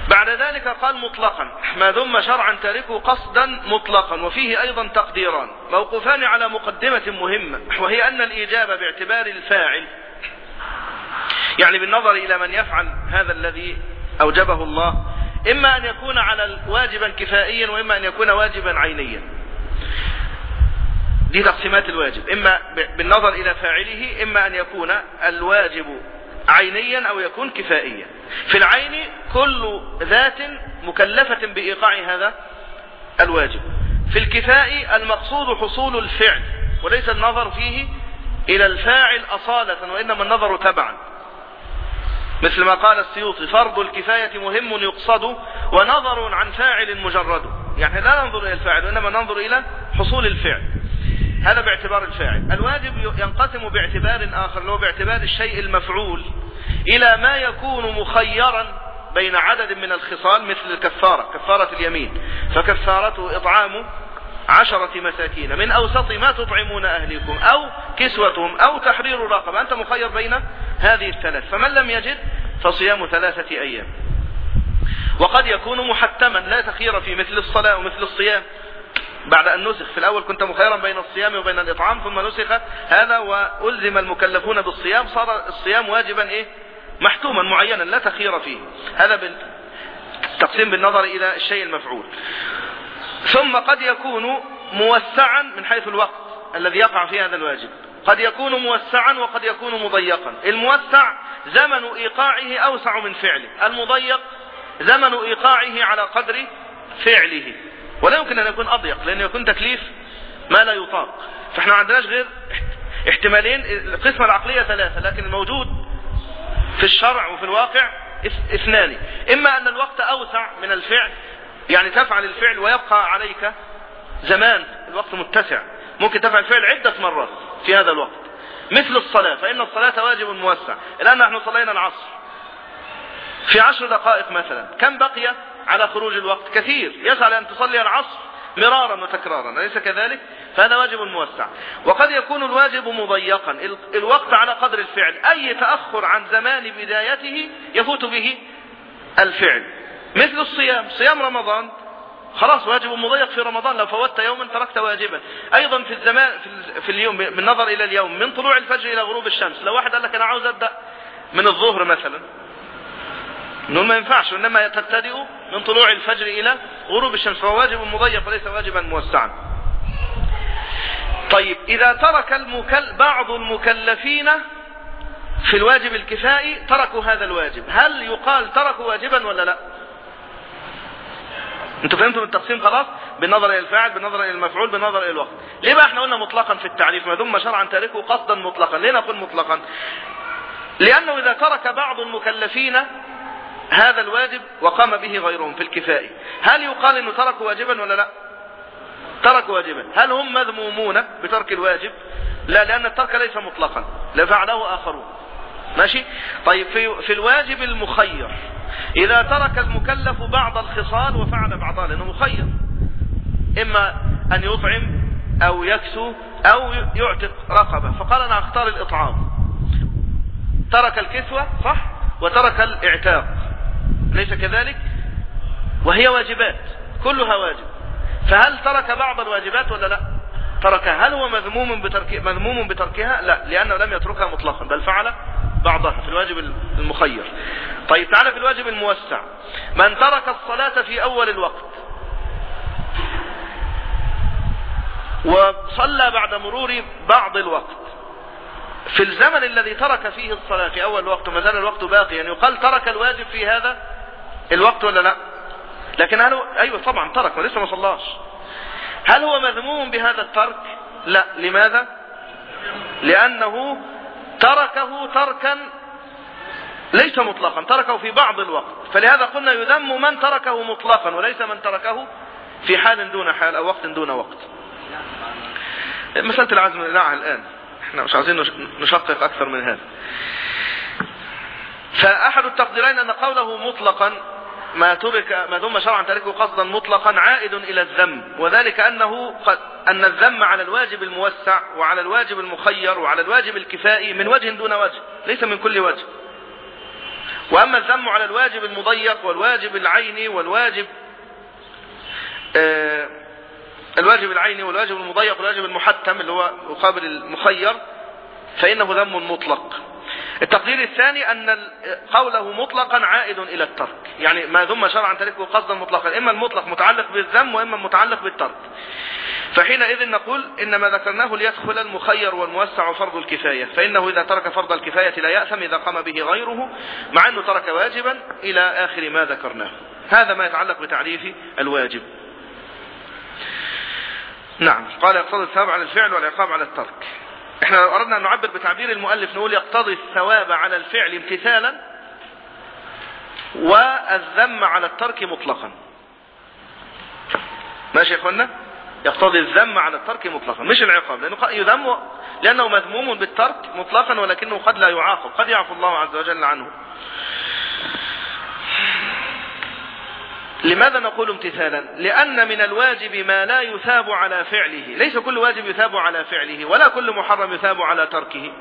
بعد ذلك قال مطلقا ما ذم شرعا تاركه قصدا مطلقا وفيه أيضا تقديران موقوفان على مقدمة مهمة وهي أن الإجابة باعتبار الفاعل يعني بالنظر إلى من يفعل هذا الذي أوجبه الله إما أن يكون على واجبا كفائيا وإما أن يكون واجبا عينيا. دي تقسيمات الواجب إما بالنظر إلى فاعله إما أن يكون الواجب عينيا أو يكون كفائيا. في العين كل ذات مكلفة بإيقاع هذا الواجب. في الكفاء المقصود حصول الفعل وليس النظر فيه إلى الفاعل أصالة وإنما النظر تبعا. مثل ما قال السيوطي فرض الكفاية مهم يقصد ونظر عن فاعل مجرد. يعني لا ننظر إلى الفاعل وإنما ننظر إلى حصول الفعل. هذا باعتبار الفاعل. الواجب ينقسم باعتبار آخر هو باعتبار الشيء المفعول إلى ما يكون مخيرا بين عدد من الخصال مثل الكفارة كفارة اليمين. فكفارته إطعام عشرة مساكين. من أوسط ما تطعمون أهلكم أو كسوتهم أو تحرير رقبة أنت مخير بين هذه الثلاث. فمن لم يجد فصيام ثلاثة أيام. وقد يكون محتما لا تخير في مثل الصلاة ومثل الصيام بعد أن نسخ. في الأول كنت مخيرا بين الصيام وبين الإطعام ثم نسخ هذا وألزم المكلفون بالصيام. صار الصيام واجبا إيه؟ محتوما معينا لا تخير فيه. هذا تقسيم بالنظر إلى الشيء المفعول. ثم قد يكون موسعا من حيث الوقت الذي يقع في هذا الواجب. قد يكون موسعا وقد يكون مضيقا. الموسع زمن إيقاعه أوسع من فعله. المضيق زمن إيقاعه على قدر فعله. ولا يمكن أن يكون أضيق لأنه يكون تكليف ما لا يطاق. فإحنا ما عندناش غير احتمالين القسمة العقلية ثلاثة لكن الموجود في الشرع وفي الواقع اثنان. إما أن الوقت أوسع من الفعل يعني تفعل الفعل ويبقى عليك زمان الوقت متسع. ممكن تفعل الفعل عدة مرات في هذا الوقت. مثل الصلاة فإن الصلاة واجب موسع. الآن نحن صلينا العصر. في عشر دقائق مثلا كم بقي على خروج الوقت كثير. يسعى أن تصلي العصر مرارا وتكرارا أليس كذلك؟ فهذا واجب موسع. وقد يكون الواجب مضيقا. الوقت على قدر الفعل. أي تأخر عن زمان بدايته يفوت به الفعل. مثل الصيام. صيام رمضان. خلاص واجب مضيق في رمضان. لو فوتت يوما تركت واجبا. أيضا في الزمان في, في اليوم بالنظر إلى اليوم. من طلوع الفجر إلى غروب الشمس. لو واحد قال لك أنا عاوز أبدأ من الظهر مثلا. نقول ما ينفعش انما تبتدئ من طلوع الفجر إلى غروب الشمس فهو واجب مضيق وليس واجبا موسعا. طيب إذا ترك المكل بعض المكلفين في الواجب الكفائي تركوا هذا الواجب. هل يقال تركوا واجبا ولا لا؟ أنتوا فهمتوا التقسيم خلاص؟ بالنظر إلى الفاعل بالنظر إلى المفعول بالنظر إلى الوقت. ليه بقى إحنا قلنا مطلقا في التعريف؟ ما ثم شرعا تاركه قصدا مطلقا. ليه نقول مطلقا؟ لأنه إذا ترك بعض المكلفين هذا الواجب وقام به غيرهم في الكفاء. هل يقال إنه تركوا واجبا ولا لا؟ تركوا واجبا. هل هم مذمومون بترك الواجب؟ لا لأن الترك ليس مطلقا. لا فعله آخرون. ماشي؟ طيب في, في الواجب المخير. إذا ترك المكلف بعض الخصال وفعل بعضها لأنه مخير. إما أن يطعم أو يكسو أو يعتق رقبة. فقال أنا أختار الإطعام. ترك الكسوة صح؟ وترك الإعتاق. ليس كذلك؟ وهي واجبات كلها واجب. فهل ترك بعض الواجبات ولا لا؟ تركها هل هو مذموم بترك مذموم بتركها؟ لا لأنه لم يتركها مطلقا بل فعل بعضها في الواجب المخير. طيب تعالى في الواجب الموسع. من ترك الصلاة في أول الوقت وصلى بعد مرور بعض الوقت في الزمن الذي ترك فيه الصلاة في أول الوقت وما زال الوقت باقيا يعني يقال ترك الواجب في هذا؟ الوقت ولا لا؟ لكن هل هو أيوه طبعا ترك ولسه ما صلاش. هل هو مذموم بهذا الترك؟ لا. لماذا؟ لأنه تركه تركا ليس مطلقا تركه في بعض الوقت. فلهذا قلنا يذم من تركه مطلقا وليس من تركه في حال دون حال أو وقت دون وقت. مسألة العزم نعها الآن. إحنا مش عايزين نشقق أكثر من هذا. فأحد التقديرين أن قوله مطلقا ما ترك ما ثم شرعا تركه قصدا مطلقا عائد إلى الذم. وذلك أنه قد أن الذم على الواجب الموسع وعلى الواجب المخير وعلى الواجب الكفائي من وجه دون وجه ليس من كل وجه. وأما الذم على الواجب المضيق والواجب العيني والواجب آه الواجب العيني والواجب المضيق والواجب المحتم اللي هو مقابل المخير فإنه ذم مطلق. التقدير الثاني أن قوله مطلقا عائد إلى الترك. يعني ما ثم شرعا تركه قصدا مطلقا. إما المطلق متعلق بالذم وإما متعلق بالترك. فحينئذ نقول إن ما ذكرناه ليدخل المخير والموسع فرض الكفاية. فإنه إذا ترك فرض الكفاية لا يأثم إذا قام به غيره مع أنه ترك واجبا إلى آخر ما ذكرناه. هذا ما يتعلق بتعريف الواجب. نعم. قال يقتضي الثواب على الفعل والعقاب على الترك. إحنا لو أردنا أن نعبر بتعبير المؤلف نقول يقتضي الثواب على الفعل امتثالا والذم على الترك مطلقا. ماشي يا اخوانا يقتضي الذم على الترك مطلقا مش العقاب لأنه يذم لأنه مذموم بالترك مطلقا ولكنه قد لا يعاقب قد يعفو الله عز وجل عنه. لماذا نقول امتثالا؟ لأن من الواجب ما لا يثاب على فعله. ليس كل واجب يثاب على فعله ولا كل محرم يثاب على تركه.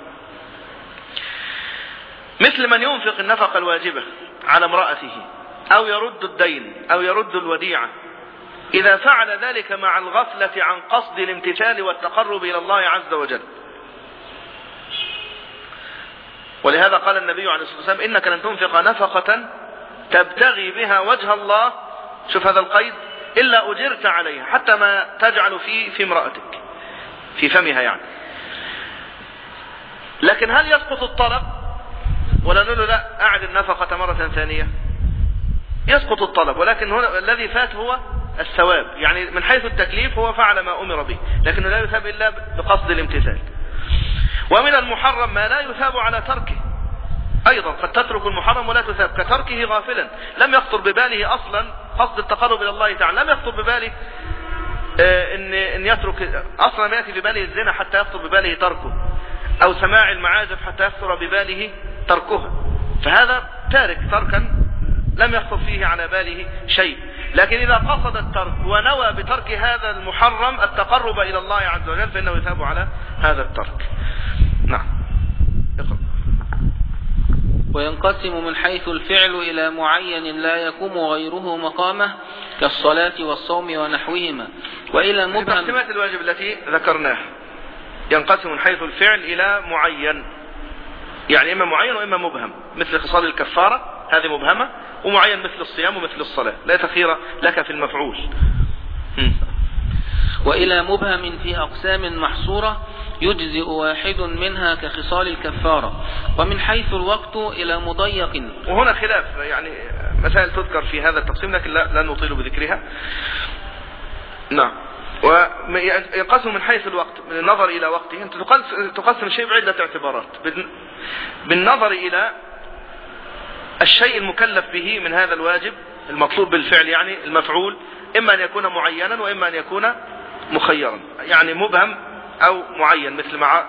مثل من ينفق النفقة الواجبة على امرأته أو يرد الدين أو يرد الوديعة. إذا فعل ذلك مع الغفلة عن قصد الامتثال والتقرب إلى الله عز وجل. ولهذا قال النبي عليه الصلاة والسلام إنك لن تنفق نفقة تبتغي بها وجه الله شوف هذا القيد إلا أجرت عليها حتى ما تجعل في في امرأتك في فمها يعني. لكن هل يسقط الطلب؟ ولا نقول له لا أعد النفقة مرة ثانية. يسقط الطلب ولكن هنا الذي فات هو الثواب. يعني من حيث التكليف هو فعل ما أمر به لكنه لا يثاب إلا بقصد الامتثال. ومن المحرم ما لا يثاب على تركه. أيضا قد تترك المحرم ولا تثاب كتركه غافلا. لم يخطر بباله أصلا قصد التقرب إلى الله تعالى لم يخطر بباله آه إن, إن يترك أصلا لم يأتي بباله الزنا حتى يخطر بباله تركه أو سماع المعازف حتى يخطر بباله تركها. فهذا تارك تركا لم يخطر فيه على باله شيء. لكن إذا قصد الترك ونوى بترك هذا المحرم التقرب إلى الله عز وجل فإنه يثاب على هذا الترك. نعم. وينقسم من حيث الفعل إلى معين لا يقوم غيره مقامه كالصلاة والصوم ونحوهما. وإلى مبهم تقسيمات الواجب التي ذكرناها. ينقسم من حيث الفعل إلى معين. يعني إما معين وإما مبهم. مثل خصال الكفارة هذه مبهمة. ومعين مثل الصيام ومثل الصلاة. لا تخير لك في المفعول. وإلى مبهم في أقسام محصورة يجزئ واحد منها كخصال الكفارة. ومن حيث الوقت إلى مضيق. وهنا خلاف يعني مسائل تذكر في هذا التقسيم لكن لا, نطيل بذكرها. نعم. وينقسم من حيث الوقت من النظر إلى وقته. أنت تقسم- الشيء بعدة اعتبارات. بال- بالنظر إلى الشيء المكلف به من هذا الواجب المطلوب بالفعل يعني المفعول إما أن يكون معينا وإما أن يكون مخيرا. يعني مبهم أو معين مثل مع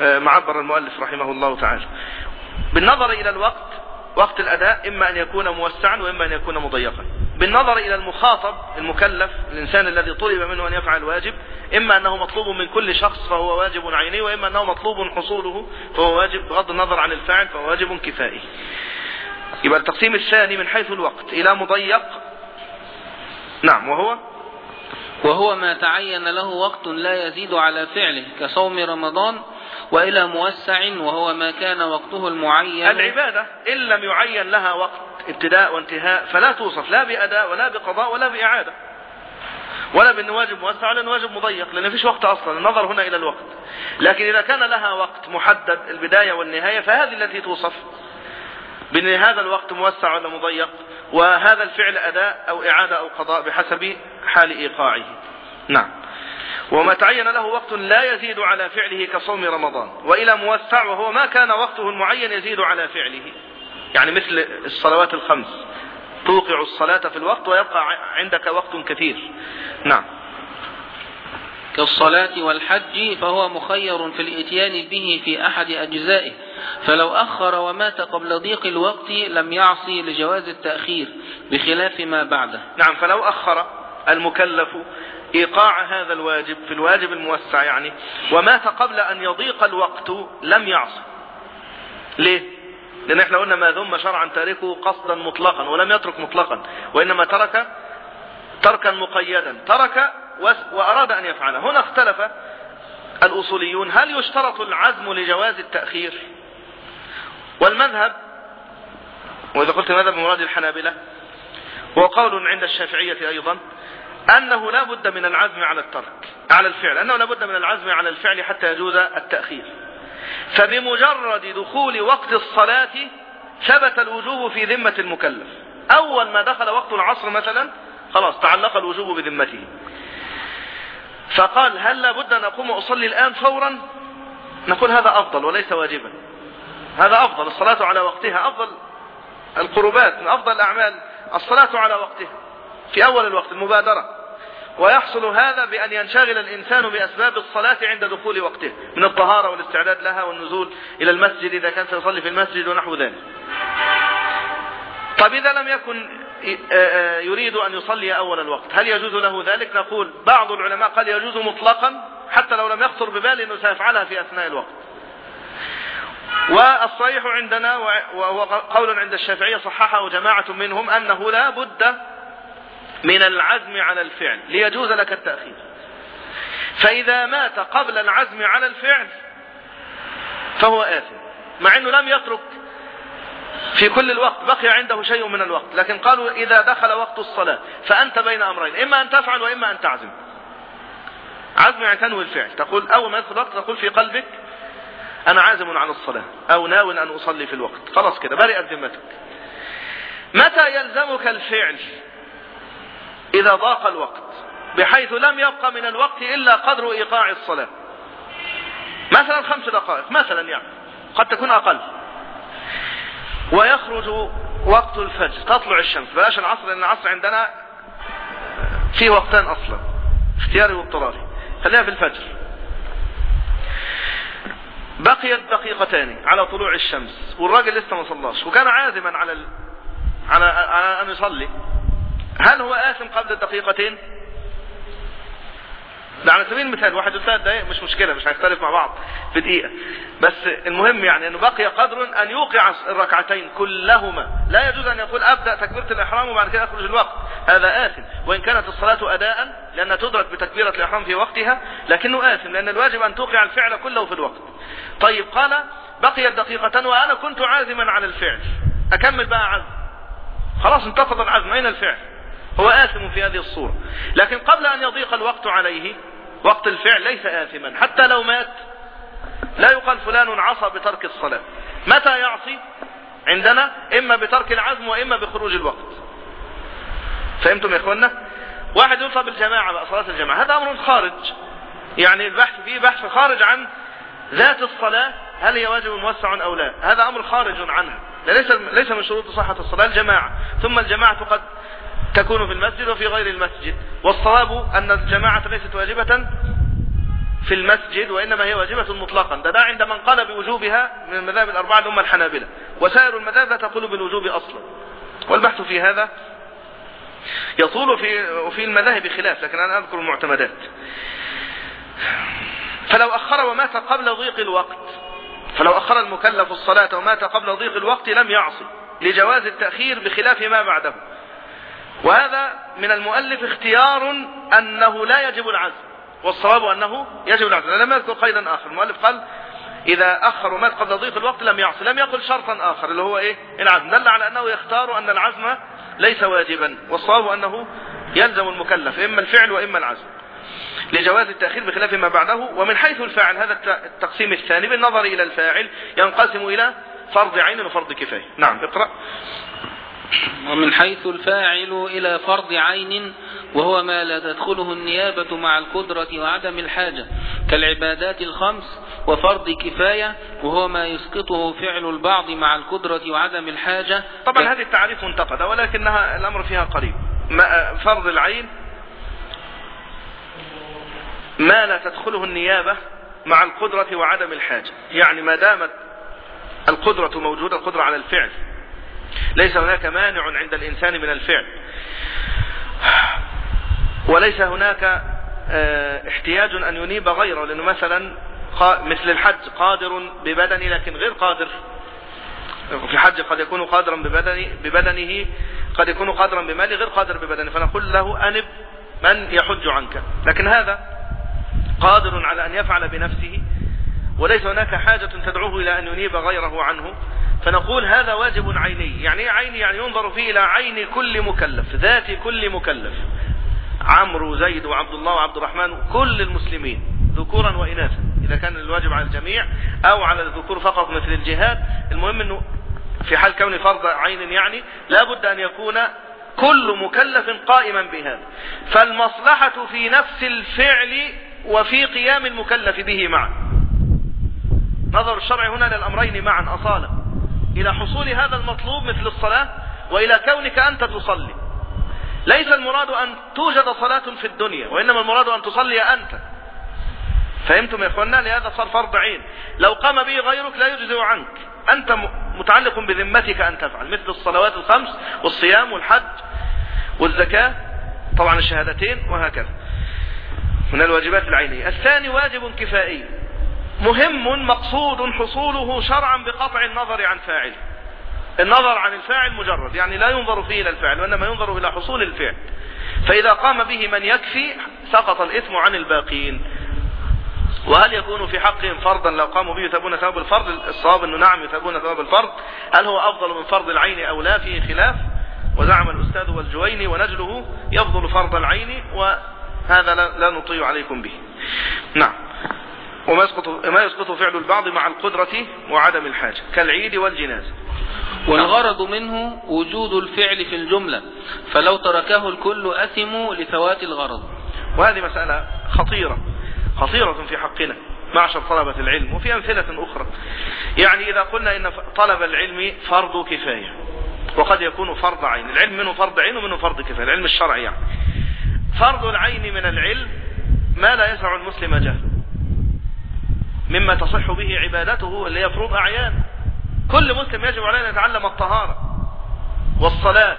آه، معبر المؤلف رحمه الله تعالى. بالنظر إلى الوقت وقت الأداء إما أن يكون موسعا وإما أن يكون مضيقا. بالنظر إلى المخاطب المكلف الإنسان الذي طلب منه أن يفعل الواجب إما أنه مطلوب من كل شخص فهو واجب عيني وإما أنه مطلوب حصوله فهو واجب بغض النظر عن الفاعل فهو واجب كفائي يبقى التقسيم الثاني من حيث الوقت إلى مضيق. نعم وهو؟ وهو ما تعين له وقت لا يزيد على فعله كصوم رمضان وإلى موسع وهو ما كان وقته المعين. العبادة إن لم يعين لها وقت ابتداء وانتهاء فلا توصف لا بأداء ولا بقضاء ولا بإعادة. ولا بأن واجب موسع ولا واجب مضيق لأن فيش وقت أصلا النظر هنا إلى الوقت. لكن إذا كان لها وقت محدد البداية والنهاية فهذه التي توصف. بأن هذا الوقت موسع ولا مضيق وهذا الفعل أداء أو إعادة أو قضاء بحسب حال إيقاعه. نعم. وما تعين له وقت لا يزيد على فعله كصوم رمضان. وإلى موسع وهو ما كان وقته المعين يزيد على فعله. يعني مثل الصلوات الخمس. توقع الصلاة في الوقت ويبقى عندك وقت كثير. نعم. كالصلاة والحج فهو مخير في الإتيان به في أحد أجزائه. فلو أخر ومات قبل ضيق الوقت لم يعصي لجواز التأخير بخلاف ما بعده. نعم فلو أخر المكلف إيقاع هذا الواجب في الواجب الموسع يعني ومات قبل أن يضيق الوقت لم يعصي. ليه؟ لأن إحنا قلنا ما ذم شرعا تاركه قصدا مطلقا ولم يترك مطلقا وإنما ترك تركا مقيدا. ترك وأراد أن يفعله هنا اختلف الأصوليون. هل يشترط العزم لجواز التأخير؟ والمذهب وإذا قلت مذهب مراد الحنابلة هو قول عند الشافعية أيضا أنه لا بد من العزم على الترك على الفعل أنه لا بد من العزم على الفعل حتى يجوز التأخير. فبمجرد دخول وقت الصلاة ثبت الوجوب في ذمة المكلف. أول ما دخل وقت العصر مثلا خلاص تعلق الوجوب بذمته. فقال هل لا بد أن أقوم أصلي الآن فورا؟ نقول هذا أفضل وليس واجبا. هذا أفضل الصلاة على وقتها أفضل القربات من أفضل الأعمال الصلاة على وقتها في أول الوقت المبادرة. ويحصل هذا بأن ينشغل الإنسان بأسباب الصلاة عند دخول وقته من الطهارة والاستعداد لها والنزول إلى المسجد إذا كان سيصلي في المسجد ونحو ذلك. طب إذا لم يكن يريد أن يصلي أول الوقت هل يجوز له ذلك؟ نقول بعض العلماء قال يجوز مطلقا حتى لو لم يخطر بباله أنه سيفعلها في أثناء الوقت. والصحيح عندنا وهو قول عند الشافعية صححه جماعة منهم أنه لا بد من العزم على الفعل ليجوز لك التأخير. فإذا مات قبل العزم على الفعل فهو آثم مع أنه لم يترك في كل الوقت بقي عنده شيء من الوقت لكن قالوا إذا دخل وقت الصلاة فأنت بين أمرين إما أن تفعل وإما أن تعزم. عزم يعني تنوي الفعل تقول أول ما يدخل الوقت تقول في قلبك أنا عازم عن الصلاة أو ناو أن أصلي في الوقت. خلاص كده برئت ذمتك. متى يلزمك الفعل؟ إذا ضاق الوقت بحيث لم يبقى من الوقت إلا قدر إيقاع الصلاة. مثلا خمس دقائق مثلا يعني قد تكون أقل. ويخرج وقت الفجر تطلع الشمس. بلاش العصر لأن العصر عندنا فيه وقتان أصلا اختياري واضطراري خليها في الفجر. بقيت دقيقتان على طلوع الشمس والراجل لسه ما صلاش وكان عازما على ال... على على أن يصلي. هل هو آثم قبل الدقيقتين ده على سبيل المثال واحد وثلاث دقائق مش مشكلة مش هنختلف مع بعض في دقيقة. بس المهم يعني إنه بقي قدر أن يوقع الركعتين كلهما. لا يجوز أن يقول أبدأ تكبيرة الإحرام وبعد كده أخرج الوقت. هذا آثم. وإن كانت الصلاة اداء لأنها تدرك بتكبيرة الإحرام في وقتها لكنه آثم لأن الواجب أن توقع الفعل كله في الوقت. طيب قال بقيت دقيقة وأنا كنت عازما على الفعل. أكمل بقى عزم. خلاص انتقض العزم. أين الفعل؟ هو آثم في هذه الصورة. لكن قبل أن يضيق الوقت عليه وقت الفعل ليس آثما. حتى لو مات لا يقال فلان عصى بترك الصلاة. متى يعصي؟ عندنا إما بترك العزم وإما بخروج الوقت. فهمتم يا إخوانا واحد يصاب بالجماعة بقى صلاة الجماعة. هذا أمر خارج. يعني البحث فيه بحث خارج عن ذات الصلاة هل هي واجب موسع أو لا. هذا أمر خارج عنها. ليس ليس من شروط صحة الصلاة الجماعة. ثم الجماعة قد تكون في المسجد وفي غير المسجد. والصواب أن الجماعة ليست واجبة في المسجد وإنما هي واجبة مطلقا. ده, ده عند من قال بوجوبها من المذاهب الأربعة اللي هم الحنابلة. وسائر المذاهب لا تقول بالوجوب أصلا. والبحث في هذا يطول في في المذاهب خلاف لكن أنا أذكر المعتمدات. فلو أخر ومات قبل ضيق الوقت فلو أخر المكلف الصلاة ومات قبل ضيق الوقت لم يعصي لجواز التأخير بخلاف ما بعده. وهذا من المؤلف اختيار أنه لا يجب العزم والصواب أنه يجب العزم. لم يذكر قيدا آخر. المؤلف قال إذا أخر ومات قبل ضيق الوقت لم يعصي لم يقل شرطا آخر اللي هو إيه؟ العزم. دل على أنه يختار أن العزم ليس واجبا والصواب أنه يلزم المكلف إما الفعل وإما العزم. لجواز التأخير بخلاف ما بعده ومن حيث الفاعل هذا التقسيم الثاني بالنظر إلى الفاعل ينقسم إلى فرض عين وفرض كفاية. نعم اقرأ. ومن حيث الفاعل إلى فرض عين وهو ما لا تدخله النيابة مع القدرة وعدم الحاجة كالعبادات الخمس وفرض كفاية وهو ما يسقطه فعل البعض مع القدرة وعدم الحاجة طبعا هذه التعريف منتقدة ولكنها الأمر فيها قريب فرض العين ما لا تدخله النيابة مع القدرة وعدم الحاجة. يعني ما دامت القدرة موجودة القدرة على الفعل ليس هناك مانع عند الإنسان من الفعل. وليس هناك احتياج أن ينيب غيره لأنه مثلا مثل الحج قادر ببدنه لكن غير قادر. في الحج قد يكون قادرا ببدنه, ببدنه قد يكون قادرا بماله غير قادر ببدنه. فنقول له أنب من يحج عنك. لكن هذا قادر على أن يفعل بنفسه وليس هناك حاجة تدعوه إلى أن ينيب غيره عنه. فنقول هذا واجب عيني. يعني إيه عيني؟ يعني ينظر فيه إلى عين كل مكلف ذات كل مكلف. عمرو وزيد وعبد الله وعبد الرحمن كل المسلمين ذكورا وإناثا. إذا كان الواجب على الجميع أو على الذكور فقط مثل الجهاد المهم أنه في حال كون فرض عين يعني لا بد أن يكون كل مكلف قائما بهذا. فالمصلحة في نفس الفعل وفي قيام المكلف به معا. نظر الشرع هنا للأمرين معا أصالا. إلى حصول هذا المطلوب مثل الصلاة وإلى كونك أنت تصلي. ليس المراد أن توجد صلاة في الدنيا وإنما المراد أن تصلي أنت. فهمتم يا إخوانا لهذا صار فرض عين. لو قام به غيرك لا يجزئ عنك. أنت متعلق بذمتك أن تفعل مثل الصلوات الخمس والصيام والحج والزكاة طبعا الشهادتين وهكذا. من الواجبات العينية. الثاني واجب كفائي. مهم مقصود حصوله شرعا بقطع النظر عن فاعله. النظر عن الفاعل مجرد يعني لا ينظر فيه إلى الفعل وإنما ينظر إلى حصول الفعل. فإذا قام به من يكفي سقط الإثم عن الباقين. وهل يكون في حقهم فرضا لو قاموا به يثابون ثواب الفرض؟ الصواب أنه نعم يثابون ثواب الفرض. هل هو أفضل من فرض العين أو لا؟ فيه خلاف. وزعم الأستاذ والجويني ونجله يفضل فرض العين وهذا لا نطيع عليكم به. نعم. وما يسقط ما يسقط فعل البعض مع القدرة وعدم الحاجة كالعيد والجنازة. والغرض منه وجود الفعل في الجملة فلو تركه الكل أثموا لفوات الغرض. وهذه مسألة خطيرة خطيرة في حقنا معشر طلبة العلم وفي أمثلة أخرى. يعني إذا قلنا إن طلب العلم فرض كفاية وقد يكون فرض عين. العلم منه فرض عين ومنه فرض كفاية العلم الشرعي يعني. فرض العين من العلم ما لا يسع المسلم جهله مما تصح به عبادته اللي هي فروض أعيان. كل مسلم يجب عليه أن يتعلم الطهارة والصلاة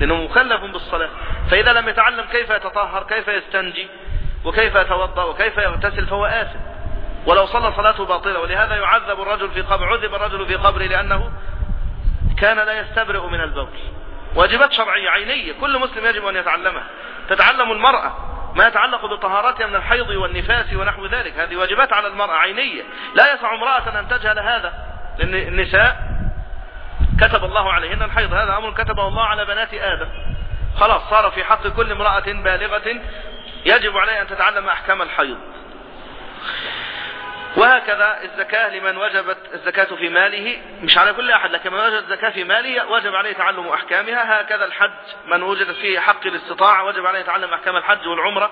لأنه مكلف بالصلاة. فإذا لم يتعلم كيف يتطهر كيف يستنجي وكيف يتوضأ وكيف يغتسل فهو آثم. ولو صلى صلاته باطلة ولهذا يعذب الرجل في قبر عذب الرجل في قبره لأنه كان لا يستبرئ من البول. واجبات شرعية عينية كل مسلم يجب أن يتعلمها. تتعلم المرأة ما يتعلق بطهارتها من الحيض والنفاس ونحو ذلك. هذه واجبات على المرأة عينية. لا يسع امرأة أن تجهل هذا. لأن النساء كتب الله عليهن الحيض. هذا أمر كتبه الله على بنات آدم. خلاص صار في حق كل امرأة بالغة يجب عليها أن تتعلم أحكام الحيض. وهكذا الزكاة لمن وجبت الزكاة في ماله مش على كل أحد لكن من وجد الزكاة في ماله وجب عليه تعلم أحكامها هكذا الحج من وجدت فيه حق الاستطاعة وجب عليه يتعلم أحكام الحج والعمرة.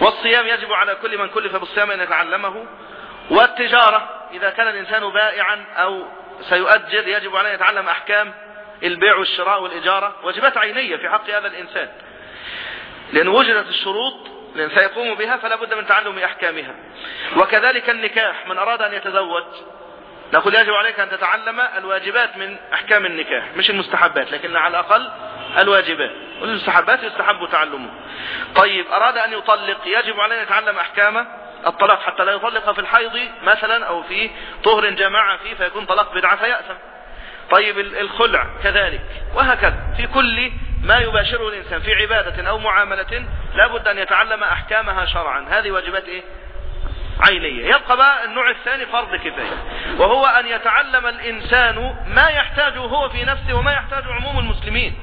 والصيام يجب على كل من كلف بالصيام أن يتعلمه. والتجارة إذا كان الإنسان بائعا أو سيؤجر يجب عليه يتعلم أحكام البيع والشراء والإجارة. واجبات عينية في حق هذا الإنسان. لأن وجدت الشروط سيقوم بها فلا بد من تعلم أحكامها. وكذلك النكاح من أراد أن يتزوج نقول يجب عليك أن تتعلم الواجبات من أحكام النكاح مش المستحبات لكن على الأقل الواجبات. والمستحبات يستحب تعلمه. طيب أراد أن يطلق يجب عليه أن يتعلم أحكام الطلاق حتى لا يطلق في الحيض مثلا أو في طهر جماعة فيه فيكون طلاق بدعة فيأثم. طيب الخلع كذلك وهكذا في كل ما يباشره الإنسان في عبادة أو معاملة لابد أن يتعلم أحكامها شرعا. هذه واجبات إيه؟ عينية. يبقى بقى النوع الثاني فرض كفاية وهو أن يتعلم الإنسان ما يحتاجه هو في نفسه وما يحتاج عموم المسلمين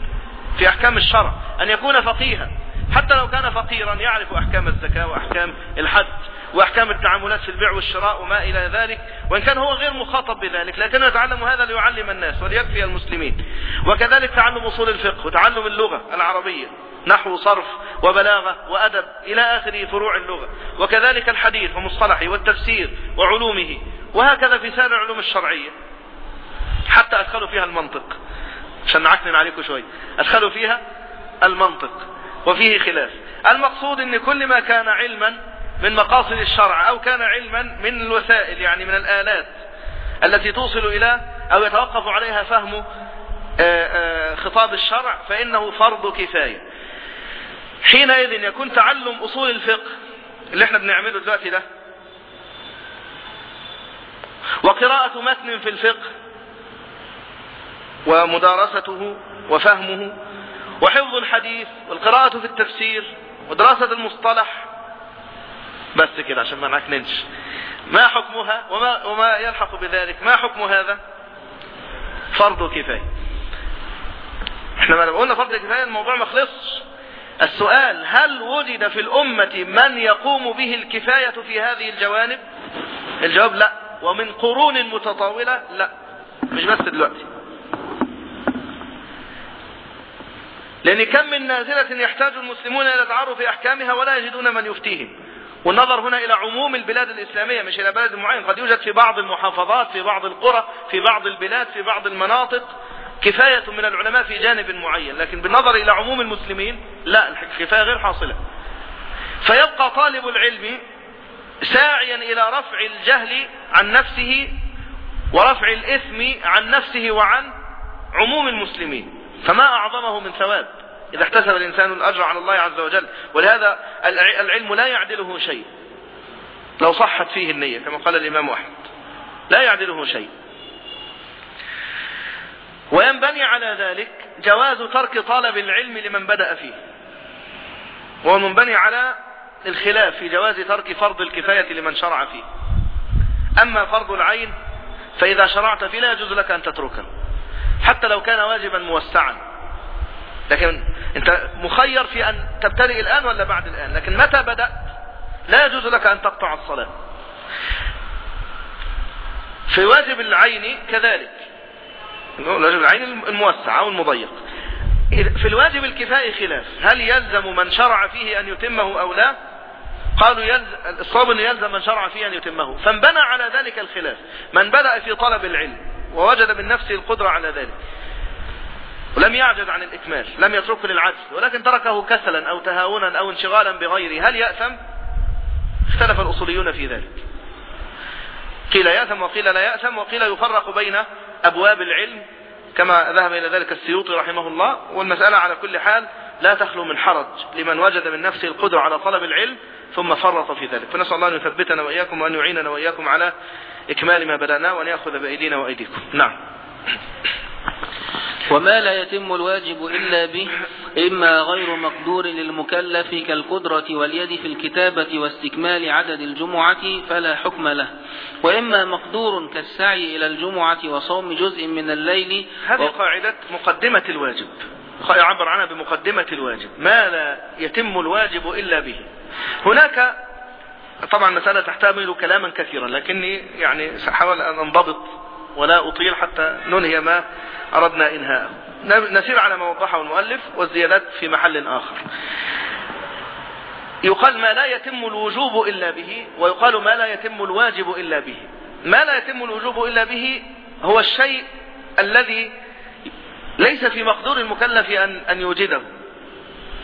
في أحكام الشرع. أن يكون فقيها. حتى لو كان فقيرا يعرف أحكام الزكاة وأحكام الحج. وأحكام التعاملات في البيع والشراء وما إلى ذلك وإن كان هو غير مخاطب بذلك لكنه يتعلم هذا ليعلم الناس وليكفي المسلمين. وكذلك تعلم أصول الفقه وتعلم اللغة العربية نحو صرف وبلاغة وأدب إلى آخر فروع اللغة. وكذلك الحديث ومصطلحه والتفسير وعلومه وهكذا في سائر العلوم الشرعية. حتى أدخلوا فيها المنطق. عشان نعكنن عليكم شوي. أدخلوا فيها المنطق وفيه خلاف. المقصود إن كل ما كان علما من مقاصد الشرع أو كان علما من الوسائل يعني من الآلات التي توصل إلى أو يتوقف عليها فهم خطاب الشرع فإنه فرض كفاية. حينئذ يكون تعلم أصول الفقه اللي إحنا بنعمله دلوقتي ده. وقراءة متن في الفقه ومدارسته وفهمه وحفظ الحديث والقراءة في التفسير ودراسة المصطلح بس كده عشان ما نعكننش. ما حكمها وما, وما يلحق بذلك؟ ما حكم هذا؟ فرض كفاية. إحنا ما قلنا فرض كفاية الموضوع ما خلصش. السؤال هل وجد في الأمة من يقوم به الكفاية في هذه الجوانب؟ الجواب لا. ومن قرون متطاولة لا. مش بس دلوقتي. لأن كم من نازلة يحتاج المسلمون إلى تعرف أحكامها ولا يجدون من يفتيهم. والنظر هنا إلى عموم البلاد الإسلامية مش إلى بلد معين. قد يوجد في بعض المحافظات في بعض القرى في بعض البلاد في بعض المناطق كفاية من العلماء في جانب معين. لكن بالنظر إلى عموم المسلمين لا الكفاية غير حاصلة. فيبقى طالب العلم ساعيا إلى رفع الجهل عن نفسه ورفع الإثم عن نفسه وعن عموم المسلمين. فما أعظمه من ثواب؟ إذا احتسب الإنسان الأجر على الله عز وجل. ولهذا العلم لا يعدله شيء. لو صحت فيه النية كما قال الإمام أحمد. لا يعدله شيء. وينبني على ذلك جواز ترك طلب العلم لمن بدأ فيه. وهو منبني على الخلاف في جواز ترك فرض الكفاية لمن شرع فيه. أما فرض العين فإذا شرعت فيه لا يجوز لك أن تتركه. حتى لو كان واجبا موسعا. لكن انت مخير في أن تبتدئ الآن ولا بعد الآن؟ لكن متى بدأت؟ لا يجوز لك أن تقطع الصلاة. في واجب العين كذلك. واجب العين الموسع أو المضيق. في الواجب الكفائي خلاف. هل يلزم من شرع فيه أن يتمه أو لا؟ قالوا يلزم الصواب أنه يلزم من شرع فيه أن يتمه. فانبنى على ذلك الخلاف. من بدأ في طلب العلم ووجد من نفسه القدرة على ذلك. ولم يعجز عن الإكمال لم يتركه للعجز ولكن تركه كسلا أو تهاونا أو انشغالا بغيره. هل يأثم؟ اختلف الأصوليون في ذلك. قيل يأثم وقيل لا يأثم وقيل يفرق بين أبواب العلم كما ذهب إلى ذلك السيوطي رحمه الله والمسألة على كل حال لا تخلو من حرج لمن وجد من نفسه القدرة على طلب العلم ثم فرط في ذلك. فنسأل الله أن يثبتنا وإياكم وأن يعيننا وإياكم على إكمال ما بدأناه وأن يأخذ بأيدينا وأيديكم. نعم. وما لا يتم الواجب إلا به إما غير مقدور للمكلف كالقدرة واليد في الكتابة واستكمال عدد الجمعة فلا حكم له. وإما مقدور كالسعي إلى الجمعة وصوم جزء من الليل. هذه و... قاعدة مقدمة الواجب. يعبر عنها بمقدمة الواجب. ما لا يتم الواجب إلا به. هناك طبعا مسألة تحتمل كلاما كثيرا لكني يعني سأحاول أن أنضبط. ولا أطيل حتى ننهي ما أردنا إنهاءه نسير على ما وضحه المؤلف والزيادات في محل آخر. يقال ما لا يتم الوجوب إلا به ويقال ما لا يتم الواجب إلا به. ما لا يتم الوجوب إلا به هو الشيء الذي ليس في مقدور المكلف أن, أن يوجده.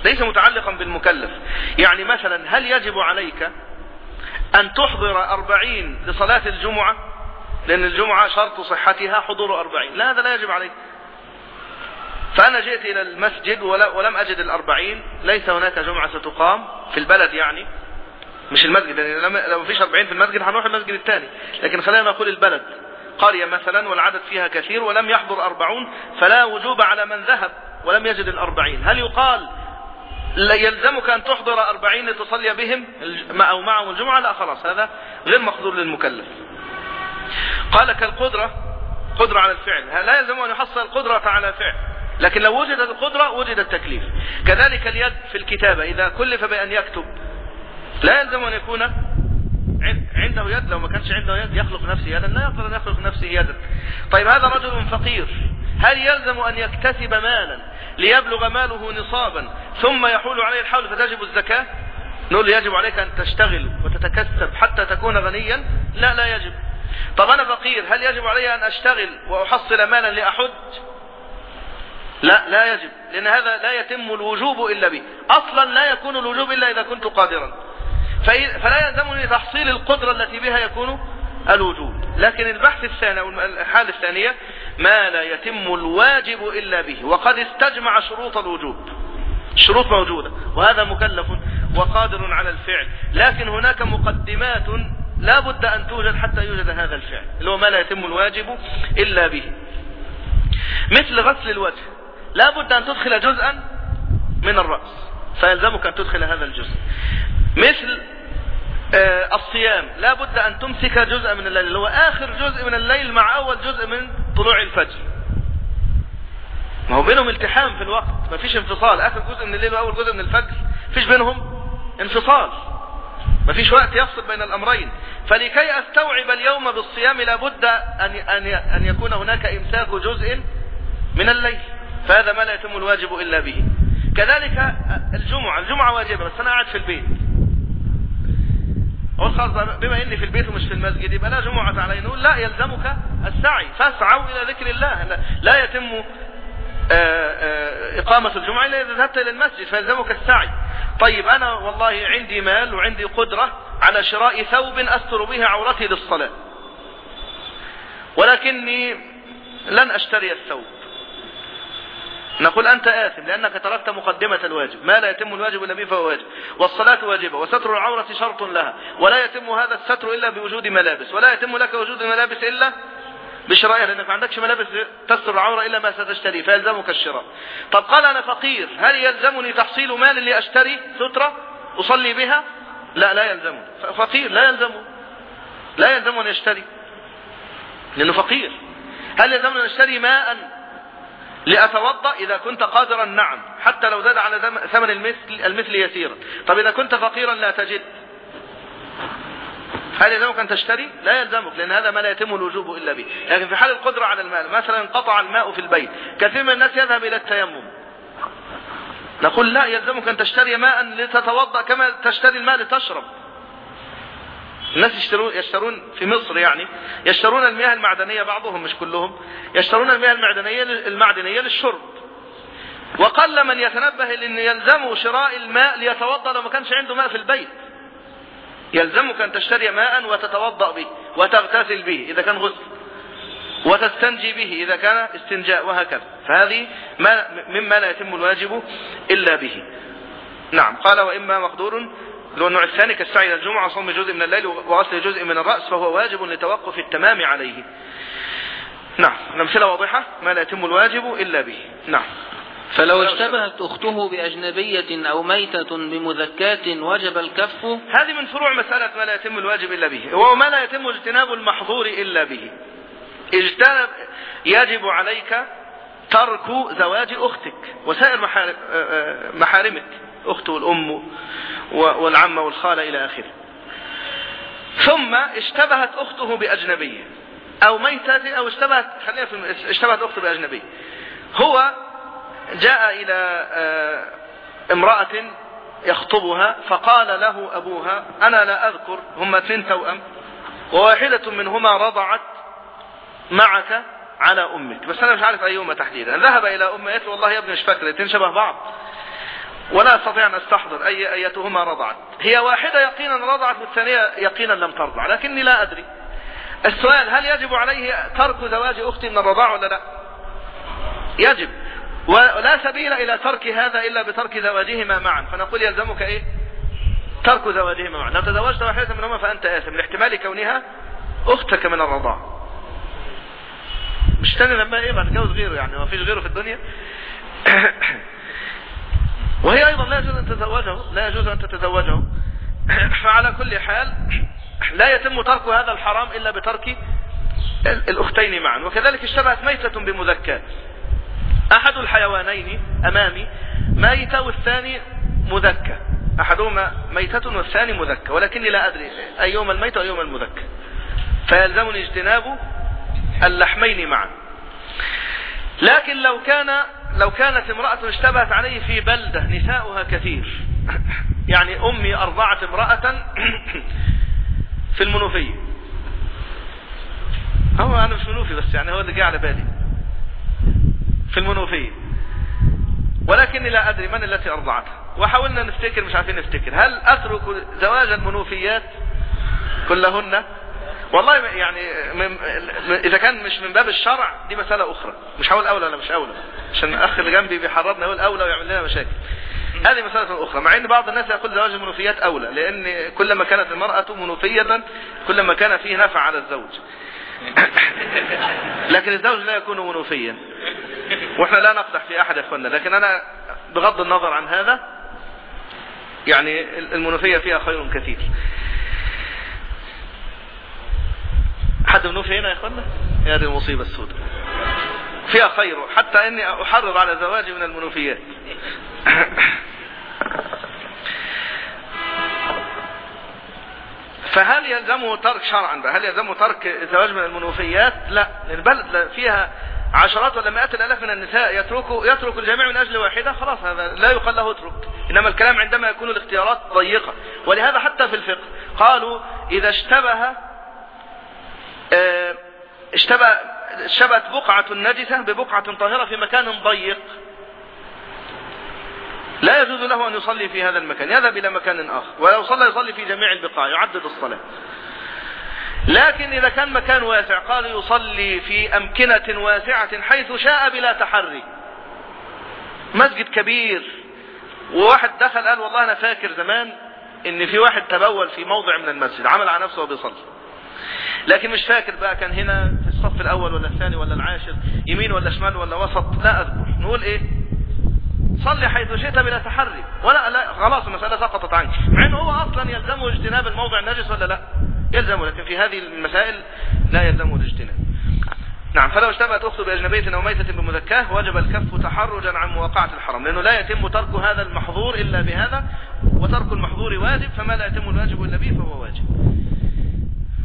ليس متعلقا بالمكلف. يعني مثلا هل يجب عليك أن تحضر أربعين لصلاة الجمعة؟ لأن الجمعة شرط صحتها حضور أربعين. لا هذا لا يجب عليك. فأنا جئت إلى المسجد ولم أجد الأربعين. ليس هناك جمعة ستقام في البلد يعني. مش المسجد يعني لو فيش أربعين في المسجد هنروح المسجد الثاني. لكن خلينا نقول البلد. قرية مثلا والعدد فيها كثير ولم يحضر أربعون فلا وجوب على من ذهب ولم يجد الأربعين. هل يقال يلزمك أن تحضر أربعين لتصلي بهم أو معهم الجمعة؟ لا خلاص هذا غير مقدور للمكلف. قال كالقدرة قدرة على الفعل. لا يلزم أن يحصل القدرة على فعل. لكن لو وجدت القدرة وجد التكليف. كذلك اليد في الكتابة. إذا كلف بأن يكتب لا يلزم أن يكون عنده يد. لو ما كانش عنده يد يخلق نفسه يدا. لا يقدر أن يخلق نفسه يدا. طيب هذا رجل فقير. هل يلزم أن يكتسب مالا ليبلغ ماله نصابا ثم يحول عليه الحول فتجب الزكاة؟ نقول يجب عليك أن تشتغل وتتكسب حتى تكون غنيا؟ لا لا يجب. طب أنا فقير هل يجب علي أن أشتغل وأحصل مالا لأحج؟ لا لا يجب لأن هذا لا يتم الوجوب إلا به. أصلا لا يكون الوجوب إلا إذا كنت قادرا. فلا يلزمني تحصيل القدرة التي بها يكون الوجوب. لكن البحث الثاني أو الحالة الثانية ما لا يتم الواجب إلا به. وقد استجمع شروط الوجوب. الشروط موجودة وهذا مكلف وقادر على الفعل. لكن هناك مقدمات لا بد أن توجد حتى يوجد هذا الفعل اللي هو ما لا يتم الواجب إلا به. مثل غسل الوجه لا بد أن تدخل جزءا من الرأس فيلزمك أن تدخل هذا الجزء. مثل آه الصيام لا بد أن تمسك جزء من الليل اللي هو آخر جزء من الليل مع أول جزء من طلوع الفجر. ما هو بينهم التحام في الوقت ما فيش انفصال. آخر جزء من الليل وأول جزء من الفجر فيش بينهم انفصال. ما فيش وقت يفصل بين الأمرين. فلكي أستوعب اليوم بالصيام لابد أن, أن, أن يكون هناك إمساك جزء من الليل. فهذا ما لا يتم الواجب إلا به. كذلك الجمعة الجمعة واجبة بس أنا قاعد في البيت. أقول خلاص بما إني في البيت ومش في المسجد يبقى لا جمعة علي. نقول لا يلزمك السعي. فاسعوا إلى ذكر الله. لا يتم إقامة الجمعة إلا إذا ذهبت إلى المسجد فيلزمك السعي. طيب أنا والله عندي مال وعندي قدرة على شراء ثوب أستر به عورتي للصلاة. ولكني لن أشتري الثوب. نقول أنت آثم لأنك تركت مقدمة الواجب. ما لا يتم الواجب إلا به فهو واجب. والصلاة واجبة وستر العورة شرط لها. ولا يتم هذا الستر إلا بوجود ملابس. ولا يتم لك وجود الملابس إلا بشرائها لأنك ما عندكش ملابس تستر العورة إلا ما ستشتري فيلزمك الشراء. طب قال أنا فقير هل يلزمني تحصيل مال لأشتري سترة أصلي بها؟ لا لا يلزمني. فقير لا يلزمه. لا يلزمه أن يشتري لأنه فقير. هل يلزمني أن أشتري ماء لأتوضأ؟ إذا كنت قادرا نعم. حتى لو زاد على ثمن المثل, المثل يسيرا. طب إذا كنت فقيرا لا تجد. هل يلزمك أن تشتري؟ لا يلزمك لأن هذا ما لا يتم الوجوب إلا به. لكن في حال القدرة على المال مثلا انقطع الماء في البيت كثير من الناس يذهب إلى التيمم. نقول لا يلزمك أن تشتري ماء لتتوضأ كما تشتري الماء لتشرب. الناس يشترون, يشترون في مصر يعني يشترون المياه المعدنية بعضهم مش كلهم يشترون المياه المعدنية المعدنية للشرب. وقل من يتنبه لأن يلزمه شراء الماء ليتوضأ لو ما كانش عنده ماء في البيت. يلزمك أن تشتري ماء وتتوضأ به وتغتسل به إذا كان غسل وتستنجي به إذا كان استنجاء وهكذا. فهذه ما مما لا يتم الواجب إلا به. نعم. قال وإما مقدور. لو النوع الثاني كالسعي إلى الجمعة وصوم جزء من الليل وغسل جزء من الرأس فهو واجب لتوقف التمام عليه. نعم. الأمثلة واضحة ما لا يتم الواجب إلا به. نعم. فلو اشتبهت أخته بأجنبية أو ميتة بمذكاة وجب الكف. هذه من فروع مسألة ما لا يتم الواجب إلا به وهو ما لا يتم اجتناب المحظور إلا به. اجتنب يجب عليك ترك زواج أختك وسائر محارم محارمك أخت والأم والعمة والخالة إلى آخره. ثم اشتبهت أخته بأجنبية أو ميتة أو اشتبهت خلينا في اشتبهت أخته بأجنبية. هو جاء إلى امرأة يخطبها فقال له أبوها أنا لا أذكر هم اثنين توأم وواحدة منهما رضعت معك على أمك. بس أنا مش عارف أيهما تحديدا. ذهب إلى أمة قالت والله يا ابني مش فاكر الاثنين شبه بعض. ولا أستطيع أن أستحضر أي أيتهما رضعت. هي واحدة يقينا رضعت والثانية يقينا لم ترضع. لكني لا أدري. السؤال هل يجب عليه ترك زواج أختي من الرضاع ولا لا؟ يجب. ولا سبيل إلى ترك هذا إلا بترك زواجهما معا. فنقول يلزمك إيه؟ ترك زواجهما معا. لو تزوجت واحدة منهما فأنت آثم. لاحتمال كونها أختك من الرضاع. مش تاني لما إيه؟ ما تتجوز غيره يعني. ما فيش غيره في الدنيا. [coughs] وهي أيضا لا يجوز أن تتزوجه. لا يجوز أن تتزوجه. [coughs] فعلى كل حال [coughs] لا يتم ترك هذا الحرام إلا بترك الأختين معا. وكذلك اشتبهت ميتة بمذكاة أحد الحيوانين أمامي ميتة والثاني مذكى. أحدهما ميتة والثاني مذكى ولكني لا أدري أيهما الميت وأيهما المذكى. فيلزمني اجتناب اللحمين معا. لكن لو كان لو كانت امرأة اشتبهت عليه في بلدة نساؤها كثير يعني أمي أرضعت امرأة في المنوفية. هو أنا مش منوفي بس يعني هو اللي جه على بالي. في المنوفية. ولكني لا أدري من التي أرضعتها وحاولنا نفتكر مش عارفين نفتكر. هل أترك زواج المنوفيات كلهن؟ والله يعني إذا كان مش من باب الشرع دي مسألة أخرى. مش هقول أولى ولا مش أولى. عشان الاخ اللي جنبي بيحرضنا يقول أولى ويعمل لنا مشاكل. هذه مسألة أخرى. مع أن بعض الناس يقول زواج المنوفيات أولى لأن كلما كانت المرأة منوفية كلما كان فيه نفع على الزوج. لكن الزوج لا يكون منوفيا. وإحنا لا نقدح في أحد أخواننا لكن أنا بغض النظر عن هذا يعني المنوفية فيها خير كثير. حد منوفي هنا يا اخوانا هذه المصيبة السوداء فيها خير حتى إني أحرض على زواجي من المنوفيات. فهل يلزمه ترك شرعا بقى؟ هل يلزمه ترك الزواج من المنوفيات؟ لا البلد فيها عشرات ولا مئات الآلاف من النساء يترك يترك الجميع من أجل واحدة خلاص هذا لا يقال له اترك. إنما الكلام عندما يكون الاختيارات ضيقة. ولهذا حتى في الفقه قالوا إذا اشتبه اشتبه اشتبهت بقعة نجسة ببقعة طاهرة في مكان ضيق. لا يجوز له أن يصلي في هذا المكان يذهب إلى مكان آخر ولو صلى يصلي في جميع البقاع يعدد الصلاة. لكن إذا كان مكان واسع قال يصلي في أمكنة واسعة حيث شاء بلا تحري. مسجد كبير وواحد دخل قال والله أنا فاكر زمان إن في واحد تبول في موضع من المسجد عمل على نفسه وبيصلي. لكن مش فاكر بقى كان هنا في الصف الأول ولا الثاني ولا العاشر يمين ولا شمال ولا وسط لا أذكر. نقول إيه؟ صلي حيث شئت بلا تحري ولا لا خلاص المسألة سقطت عنك. مع إنه هو أصلا يلزمه اجتناب الموضع النجس ولا لا؟ يلزمه لكن في هذه المسائل لا يلزمه الاجتناب. نعم فلو اشتبهت اخته بأجنبية أو ميتة بمذكاة وجب الكف تحرجا عن مواقعة الحرام لأنه لا يتم ترك هذا المحظور إلا بهذا وترك المحظور واجب فما لا يتم الواجب إلا به فهو واجب.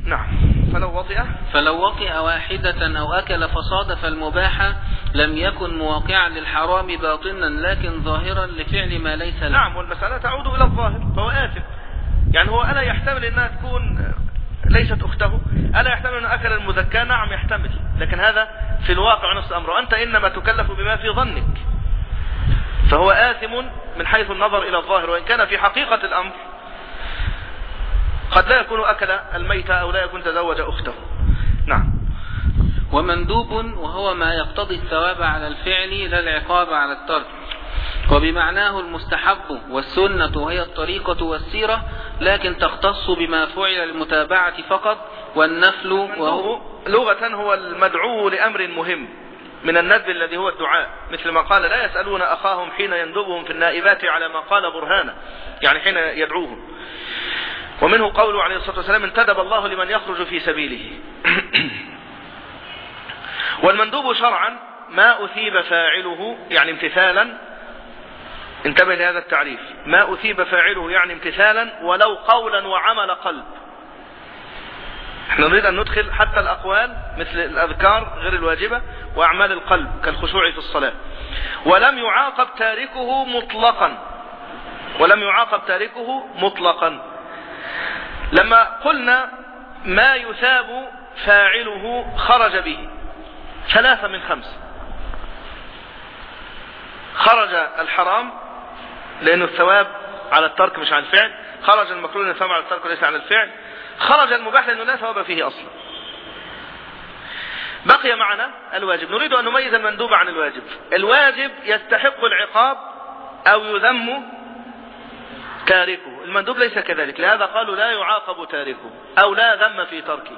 نعم. فلو وطئ؟ فلو وطئ واحدة أو أكل فصادف المباح لم يكن مواقعا للحرام باطنا لكن ظاهرا لفعل ما ليس له. نعم والمسألة تعود إلى الظاهر فهو آثم. يعني هو ألا يحتمل أنها تكون ليست أخته؟ ألا يحتمل أنه أكل المذكى؟ نعم يحتمل. لكن هذا في الواقع نفس الأمر وأنت إنما تكلف بما في ظنك. فهو آثم من حيث النظر إلى الظاهر وإن كان في حقيقة الأمر قد لا يكون أكل الميتة أو لا يكون تزوج أخته. نعم. ومندوب وهو ما يقتضي الثواب على الفعل لا العقاب على الترك. وبمعناه المستحب والسنة وهي الطريقة والسيرة لكن تختص بما فعل المتابعة فقط والنفل وهو لغة هو المدعو لأمر مهم من الندب الذي هو الدعاء. مثل ما قال لا يسألون أخاهم حين يندبهم في النائبات على ما قال برهانا يعني حين يدعوهم. ومنه قوله عليه الصلاة والسلام انتدب الله لمن يخرج في سبيله. [clears throat] والمندوب شرعا ما أثيب فاعله يعني امتثالا انتبه لهذا التعريف ما أثيب فاعله يعني امتثالا ولو قولا وعمل قلب. إحنا نريد أن ندخل حتى الأقوال مثل الأذكار غير الواجبة وأعمال القلب كالخشوع في الصلاة. ولم يعاقب تاركه مطلقا. ولم يعاقب تاركه مطلقا. لما قلنا ما يثاب فاعله خرج به. ثلاثة من خمسة خرج الحرام لأنه الثواب على الترك مش على الفعل. خرج المكروه لأنه الثواب على الترك وليس على الفعل. خرج المباح لأنه لا ثواب فيه أصلا. بقي معنا الواجب. نريد أن نميز المندوب عن الواجب. الواجب يستحق العقاب أو يذم تاركه. المندوب ليس كذلك. لهذا قالوا لا يعاقب تاركه أو لا ذم في تركه.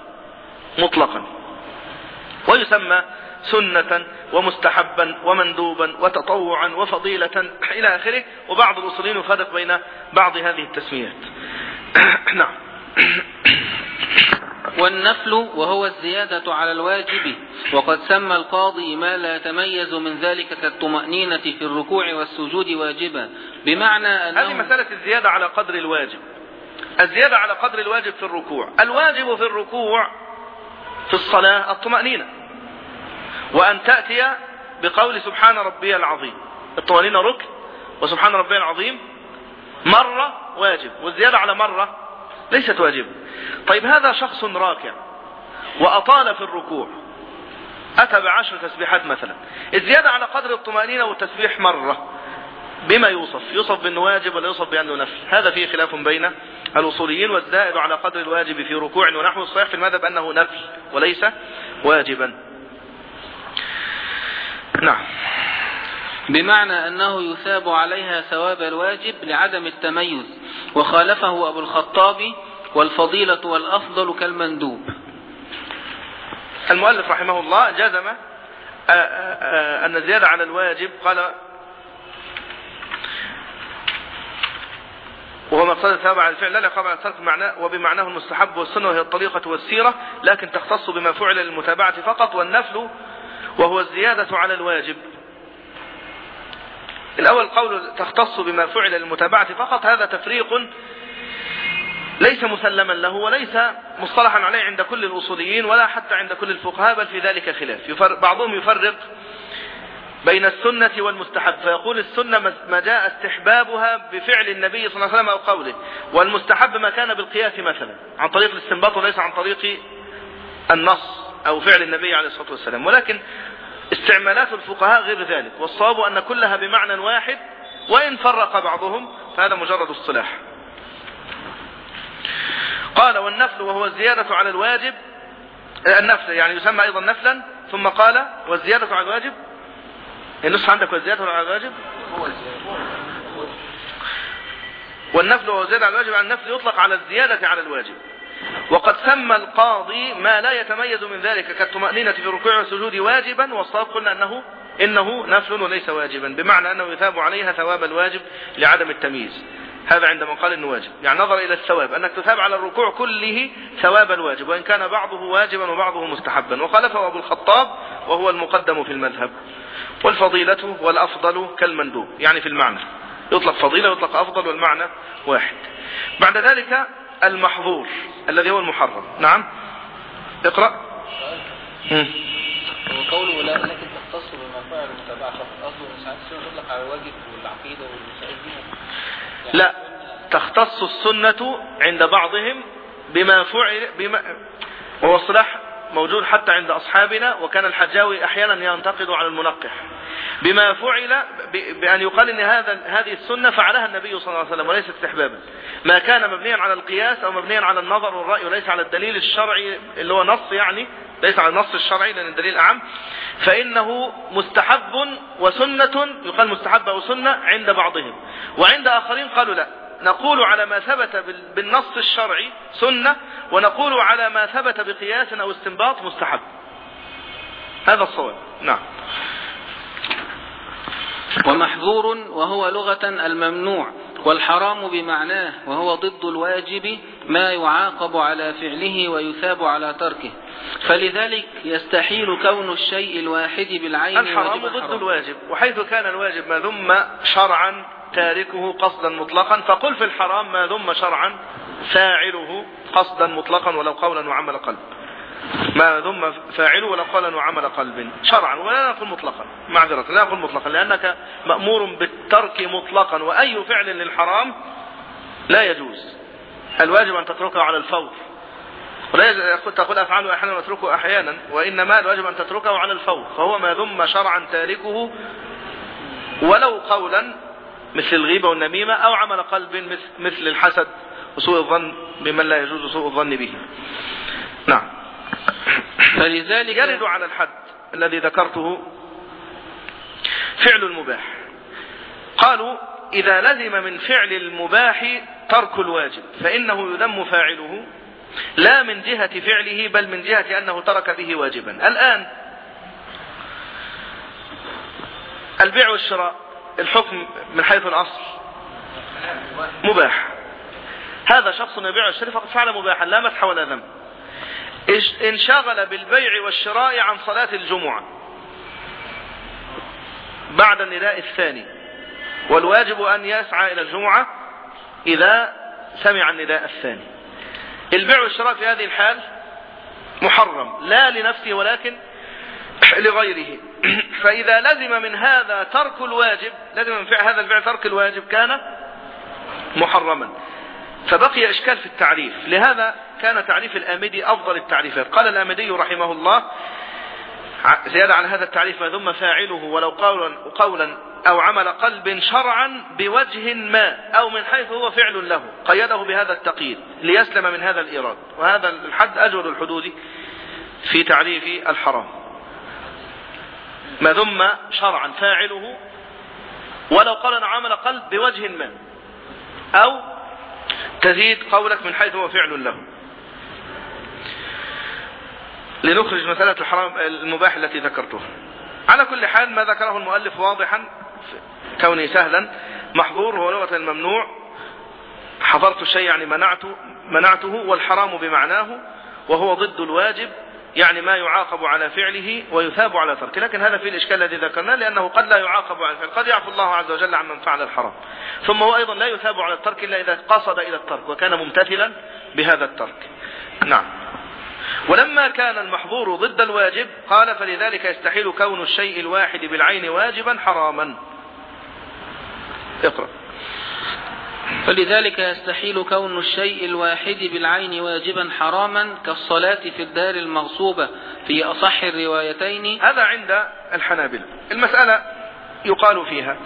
مطلقا. ويسمى سنة ومستحبا ومندوبا وتطوعا وفضيلة [clears throat] إلى آخره. وبعض الأصولين يفرق بين بعض هذه التسميات. [clears throat] نعم. [clears throat] والنفل وهو الزيادة على الواجب. وقد سمى القاضي ما لا يتميز من ذلك كالطمأنينة في الركوع والسجود واجبا. بمعنى أنه هذه مسألة الزيادة على قدر الواجب. الزيادة على قدر الواجب في الركوع. الواجب في الركوع في الصلاة الطمأنينة. وأن تأتي بقول سبحان ربي العظيم. الطمأنينة ركن. وسبحان ربي العظيم مرة واجب. والزيادة على مرة ليست واجبة طيب هذا شخص راكع وأطال في الركوع. أتى بعشر تسبيحات مثلا. الزيادة على قدر الطمأنينة والتسبيح مرة. بما يوصف؟ يوصف بأنه واجب ولا يوصف بأنه نفل هذا فيه خلاف بين الوصوليين والزائد على قدر الواجب في ركوع ونحو. الصحيح في المذهب أنه نفل وليس واجبا. نعم. بمعنى أنه يثاب عليها ثواب الواجب لعدم التميز. وخالفه أبو الخطاب والفضيلة والأفضل كالمندوب. المؤلف رحمه الله جزم أن الزيادة على الواجب قال وهو مقصد الثواب على الفعل لا العقاب على الترك معناه وبمعناه المستحب والسنة وهي الطريقة والسيرة لكن تختص بما فعل للمتابعة فقط والنفل وهو الزيادة على الواجب. الأول قول تختص بما فعل للمتابعة فقط هذا تفريق ليس مسلما له وليس مصطلحا عليه عند كل الأصوليين ولا حتى عند كل الفقهاء بل في ذلك خلاف. يفرق بعضهم يفرق بين السنة والمستحب فيقول السنة ما جاء استحبابها بفعل النبي صلى الله عليه وسلم أو قوله والمستحب ما كان بالقياس مثلا عن طريق الاستنباط وليس عن طريق النص أو فعل النبي عليه الصلاة والسلام. ولكن استعمالات الفقهاء غير ذلك والصواب أن كلها بمعنى واحد وإن فرق بعضهم فهذا مجرد اصطلاح. قال والنفل وهو الزيادة على الواجب النفل يعني يسمى أيضا نفلا ثم قال والزيادة على الواجب. النص عندك والزيادة على الواجب؟ والنفل وهو الزيادة على الواجب عن النفل يطلق على الزيادة على الواجب. وقد سمى القاضي ما لا يتميز من ذلك كالطمأنينة في الركوع والسجود واجبا والصواب قلنا أنه إنه نفل وليس واجبا بمعنى أنه يثاب عليها ثواب الواجب لعدم التمييز. هذا عندما قال إنه واجب. يعني نظر إلى الثواب أنك تثاب على الركوع كله ثواب الواجب وإن كان بعضه واجبا وبعضه مستحبا. وخالفه أبو الخطاب وهو المقدم في المذهب. والفضيلة والأفضل كالمندوب يعني في المعنى. يطلق فضيلة ويطلق أفضل والمعنى واحد. بعد ذلك المحظور الذي هو المحرم. نعم. اقرأ. وقوله لا لكن تختص بما فعل المتابعة فقط. أصله ساعات تطلق على الواجب والعقيدة والمسائل دي لا. تختص السنة عند بعضهم بما فعل بما وهو اصطلاح موجود حتى عند أصحابنا وكان الحجاوي أحيانا ينتقد على المنقح. بما فعل بأن يقال أن هذا هذه السنة فعلها النبي صلى الله عليه وسلم وليس استحبابا. ما كان مبنيا على القياس أو مبنيا على النظر والرأي وليس على الدليل الشرعي اللي هو نص يعني ليس على النص الشرعي لأن الدليل أعم فإنه مستحب وسنة يقال مستحب أو سنة عند بعضهم. وعند آخرين قالوا لا. نقول على ما ثبت بالنص الشرعي سنة ونقول على ما ثبت بقياس أو استنباط مستحب. هذا الصواب. نعم. ومحظور وهو لغة الممنوع والحرام بمعناه وهو ضد الواجب ما يعاقب على فعله ويثاب على تركه فلذلك يستحيل كون الشيء الواحد بالعين الحرام ضد حرام. الواجب وحيث كان الواجب ما ذم شرعا تاركه قصدا مطلقا فقل في الحرام ما ذم شرعا فاعله قصدا مطلقا ولو قولا وعمل قلب ما ذم فاعله ولو قولا وعمل قلب. شرعا ولا نقول مطلقا. معذرة لا نقول مطلقا لأنك مأمور بالترك مطلقا وأي فعل للحرام لا يجوز. الواجب أن تتركه على الفور. ولا تقول أفعله أحيانا وأتركه أحيانا. وإنما الواجب أن تتركه على الفور. فهو ما ذم شرعا تاركه ولو قولا مثل الغيبة والنميمة أو عمل قلب مثل الحسد وسوء الظن بمن لا يجوز سوء الظن به. نعم. فلذلك يرد على الحد الذي ذكرته فعل المباح. قالوا إذا لزم من فعل المباح ترك الواجب فإنه يذم فاعله لا من جهة فعله بل من جهة أنه ترك به واجبا. الآن البيع والشراء الحكم من حيث الأصل مباح. هذا شخص يبيع ويشتري فقد فعل مباحا لا مدح ولا ذنب انشغل بالبيع والشراء عن صلاة الجمعة. بعد النداء الثاني. والواجب أن يسعى إلى الجمعة إذا سمع النداء الثاني. البيع والشراء في هذه الحال محرم. لا لنفسه ولكن [clears throat] لغيره. [clears throat] فإذا لزم من هذا ترك الواجب لزم من فعل هذا البيع ترك الواجب كان محرما. فبقي إشكال في التعريف. لهذا كان تعريف الآمدي أفضل التعريفات قال الآمدي رحمه الله زيادة على هذا التعريف ما ذم فاعله ولو قولا, قولا أو عمل قلب شرعا بوجه ما أو من حيث هو فعل له. قيده بهذا التقييد ليسلم من هذا الإيراد. وهذا الحد أجود الحدود في تعريف الحرام. ما ذم شرعا فاعله ولو قال عمل قلب بوجه ما أو تزيد قولك من حيث هو فعل له. لنخرج مسألة الحرام المباح التي ذكرتها. على كل حال ما ذكره المؤلف واضحا كونه سهلا محظور هو لغة الممنوع. حضرت الشيء يعني منعته, منعته والحرام بمعناه وهو ضد الواجب. يعني ما يعاقب على فعله ويثاب على تركه. لكن هذا في الإشكال الذي ذكرناه لأنه قد لا يعاقب على الفعل. قد يعفو الله عز وجل عن من فعل الحرام. ثم هو أيضا لا يثاب على الترك إلا إذا قصد إلى الترك وكان ممتثلا بهذا الترك. نعم. ولما كان المحظور ضد الواجب قال فلذلك يستحيل كون الشيء الواحد بالعين واجبا حراما. اقرأ. فلذلك يستحيل كون الشيء الواحد بالعين واجبا حراما كالصلاة في الدار المغصوبة في أصح الروايتين. هذا عند الحنابلة. المسألة يقال فيها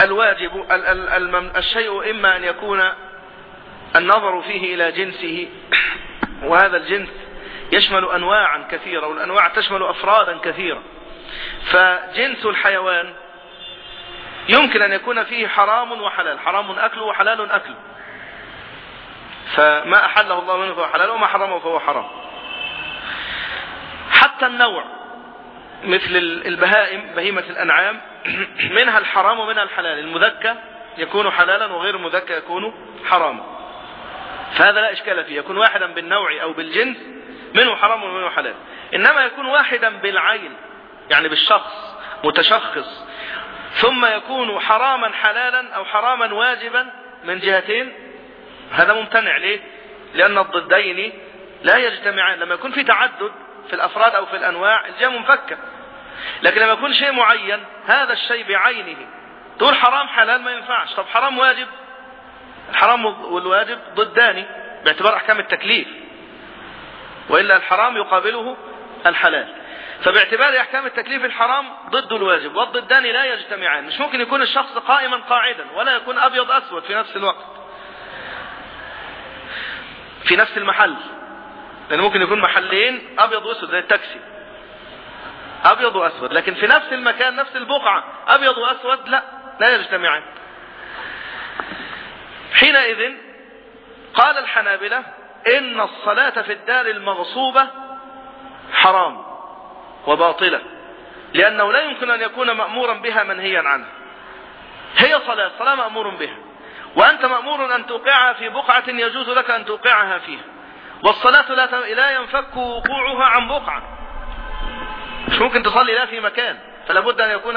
الواجب الشيء إما أن يكون النظر فيه إلى جنسه [clears throat] وهذا الجنس يشمل أنواعا كثيرة والأنواع تشمل أفرادا كثيرة. فجنس الحيوان يمكن أن يكون فيه حرام وحلال حرام أكله وحلال أكله فما أحله الله منه فهو حلال وما حرمه فهو حرام. حتى النوع مثل البهائم بهيمة الأنعام [clears throat] منها الحرام ومنها الحلال. المذكى يكون حلالا وغير المذكى يكون حراما. فهذا لا إشكال فيه. يكون واحدا بالنوع أو بالجنس منه حرام ومنه حلال. إنما يكون واحدا بالعين يعني بالشخص متشخص ثم يكون حراما حلالا أو حراما واجبا من جهتين. هذا ممتنع ليه؟ لأن الضدين لا يجتمعان. لما يكون في تعدد في الأفراد أو في الأنواع الجهة منفكة لكن لما يكون شيء معين هذا الشيء بعينه. تقول حرام حلال ما ينفعش. طب حرام واجب؟ الحرام والواجب ضدان باعتبار أحكام التكليف. وإلا الحرام يقابله الحلال. فباعتبار احكام التكليف الحرام ضد الواجب والضدان لا يجتمعان. مش ممكن يكون الشخص قائما قاعدا ولا يكون أبيض أسود في نفس الوقت. في نفس المحل. لأن ممكن يكون محلين أبيض وأسود زي التاكسي. أبيض وأسود. لكن في نفس المكان نفس البقعة أبيض وأسود لا لا يجتمعان. حينئذ قال الحنابلة إن الصلاة في الدار المغصوبة حرام. وباطلة. لأنه لا يمكن أن يكون مأمورا بها منهيا عنه. هي صلاة صلاة مأمور بها. وأنت مأمور أن توقعها في بقعة يجوز لك أن توقعها فيها. والصلاة لا ينفك وقوعها عن بقعة. مش ممكن تصلي لا في مكان. فلا بد أن يكون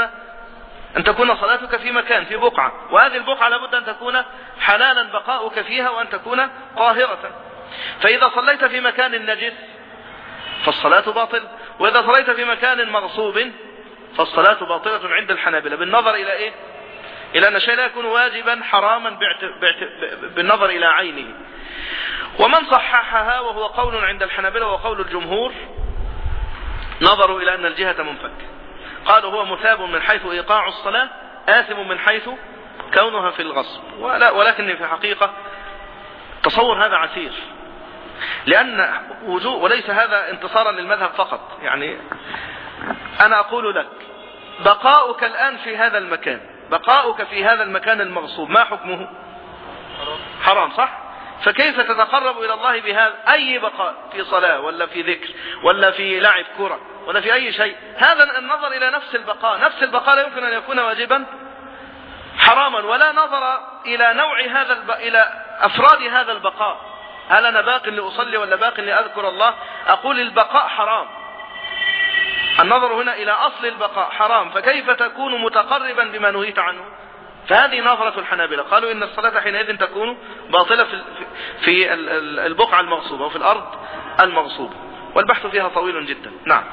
أن تكون صلاتك في مكان في بقعة. وهذه البقعة لابد أن تكون حلالا بقاؤك فيها وأن تكون قاهرة. فإذا صليت في مكان نجس فالصلاة باطل. وإذا صليت في مكان مغصوب فالصلاة باطلة عند الحنابلة. بالنظر إلى إيه؟ إلى أن الشيء لا يكون واجبا حراما بعت... بعت... بالنظر إلى عينه. ومن صححها وهو قول عند الحنابلة وقول الجمهور نظروا إلى أن الجهة منفك. قالوا هو مثاب من حيث إيقاع الصلاة آثم من حيث كونها في الغصب. ولكن في حقيقة تصور هذا عسير. لأن وجوه وليس هذا انتصارا للمذهب فقط. يعني أنا أقول لك بقاؤك الآن في هذا المكان بقاؤك في هذا المكان المغصوب ما حكمه؟ حرام صح؟ فكيف تتقرب إلى الله بهذا أي بقاء؟ في صلاة ولا في ذكر ولا في لعب كرة ولا في أي شيء. هذا النظر إلى نفس البقاء. نفس البقاء لا يمكن أن يكون واجبا حراما ولا نظر إلى نوع هذا الب... إلى أفراد هذا البقاء. هل أنا باق لأصلي ولا باق لأذكر الله؟ أقول البقاء حرام. النظر هنا إلى أصل البقاء حرام. فكيف تكون متقربا بما نهيت عنه؟ فهذه نظرة الحنابلة. قالوا إن الصلاة حينئذ تكون باطلة في في البقعة المغصوبة وفي الأرض المغصوبة. والبحث فيها طويل جدا. نعم.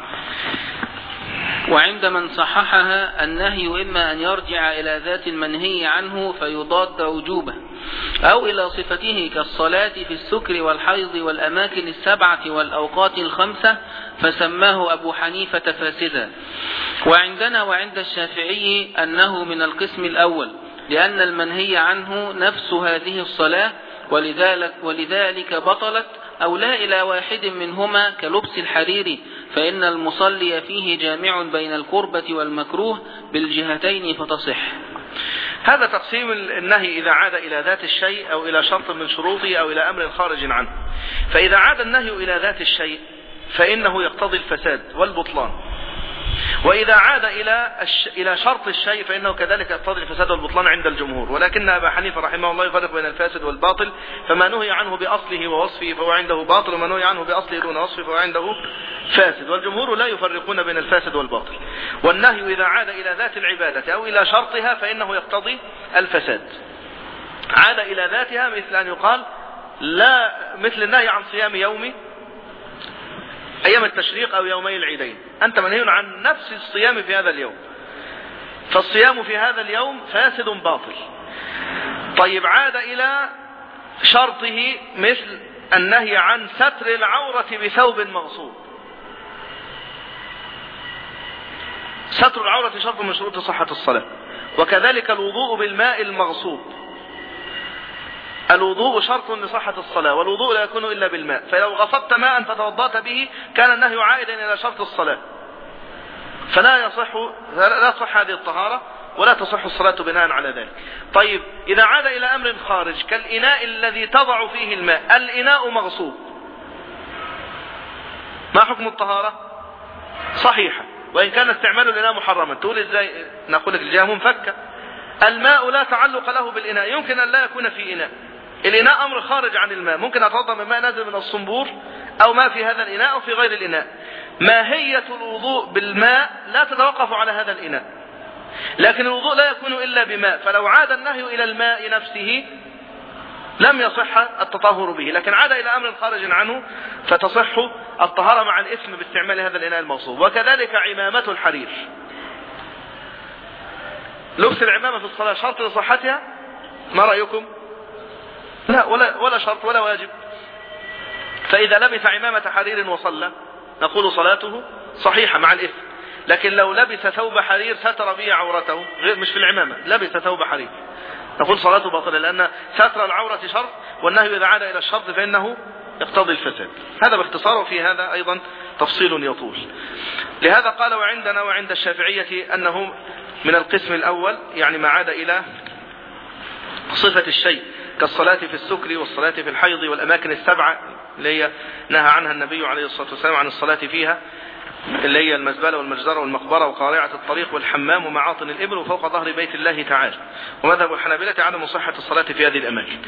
وعند من صححها النهي إما أن يرجع إلى ذات المنهي عنه فيضاد وجوبه. أو إلى صفته كالصلاة في السكر والحيض والأماكن السبعة والأوقات الخمسة فسماه أبو حنيفة فاسدا. وعندنا وعند الشافعي أنه من القسم الأول لأن المنهي عنه نفس هذه الصلاة ولذلك, ولذلك بطلت أو لا إلى واحد منهما كلبس الحرير فإن المصلي فيه جامع بين القربة والمكروه بالجهتين فتصح. هذا تقسيم النهي إذا عاد إلى ذات الشيء أو إلى شرط من شروطه أو إلى أمر خارج عنه. فإذا عاد النهي إلى ذات الشيء فإنه يقتضي الفساد والبطلان. وإذا عاد إلى. إلى شرط الشيء فإنه كذلك يقتضي الفساد والبطلان عند الجمهور. ولكن أبا حنيفة رحمه الله يفرق بين الفاسد والباطل فما نهي عنه بأصله ووصفه فهو عنده باطل وما نهي عنه بأصله دون وصفه فهو عنده فاسد. والجمهور لا يفرقون بين الفاسد والباطل. والنهي إذا عاد إلى ذات العبادة أو إلى شرطها فإنه يقتضي الفساد. عاد إلى ذاتها مثل أن يقال لا مثل النهي عن صيام يوم أيام التشريق أو يومي العيدين. أنت منهي عن نفس الصيام في هذا اليوم. فالصيام في هذا اليوم فاسد باطل. طيب عاد إلى شرطه مثل النهي عن ستر العورة بثوب مغصوب. ستر العورة شرط من شروط صحة الصلاة. وكذلك الوضوء بالماء المغصوب. الوضوء شرط لصحة الصلاة والوضوء لا يكون إلا بالماء. فلو غصبت ماء فتوضأت به كان النهي عائدا إلى شرط الصلاة. فلا يصح لا تصح هذه الطهارة ولا تصح الصلاة بناء على ذلك. طيب إذا عاد إلى أمر خارج كالإناء الذي تضع فيه الماء الإناء مغصوب. ما حكم الطهارة؟ صحيحة. وإن كان استعمال الإناء محرما. تقول إزاي؟ نقول لك الجهة منفكة. الماء لا تعلق له بالإناء. يمكن أن لا يكون في إناء. الإناء أمر خارج عن الماء. ممكن أتوضأ من ماء نازل من الصنبور أو ما في هذا الإناء أو في غير الإناء. ماهية الوضوء بالماء لا تتوقف على هذا الإناء. لكن الوضوء لا يكون إلا بماء. فلو عاد النهي إلى الماء نفسه لم يصح التطهر به. لكن عاد إلى أمر خارج عنه فتصح الطهارة مع الإثم باستعمال هذا الإناء الموصوف وكذلك عمامة الحرير. لبس العمامة في الصلاة. شرط لصحتها؟ ما رأيكم؟ لا ولا, ولا شرط ولا واجب. فإذا لبس عمامة حرير وصلى نقول صلاته صحيحة مع الإثم. لكن لو لبس ثوب حرير ستر به عورته غير مش في العمامة لبس ثوب حرير. نقول صلاته باطلة لأن ستر العورة شرط والنهي إذا عاد إلى الشرط فإنه يقتضي الفساد. هذا باختصار وفي هذا أيضا تفصيل يطول. لهذا قال وعندنا وعند الشافعية أنه من القسم الأول يعني ما عاد إلى صفة الشيء. كالصلاة في السكر والصلاة في الحيض والأماكن السبعة اللي هي نهى عنها النبي عليه الصلاة والسلام عن الصلاة فيها اللي هي المزبلة والمجزرة والمقبرة وقارعة الطريق والحمام ومعاطن الإبل وفوق ظهر بيت الله تعالى. ومذهب الحنابلة عدم صحة الصلاة في هذه الأماكن.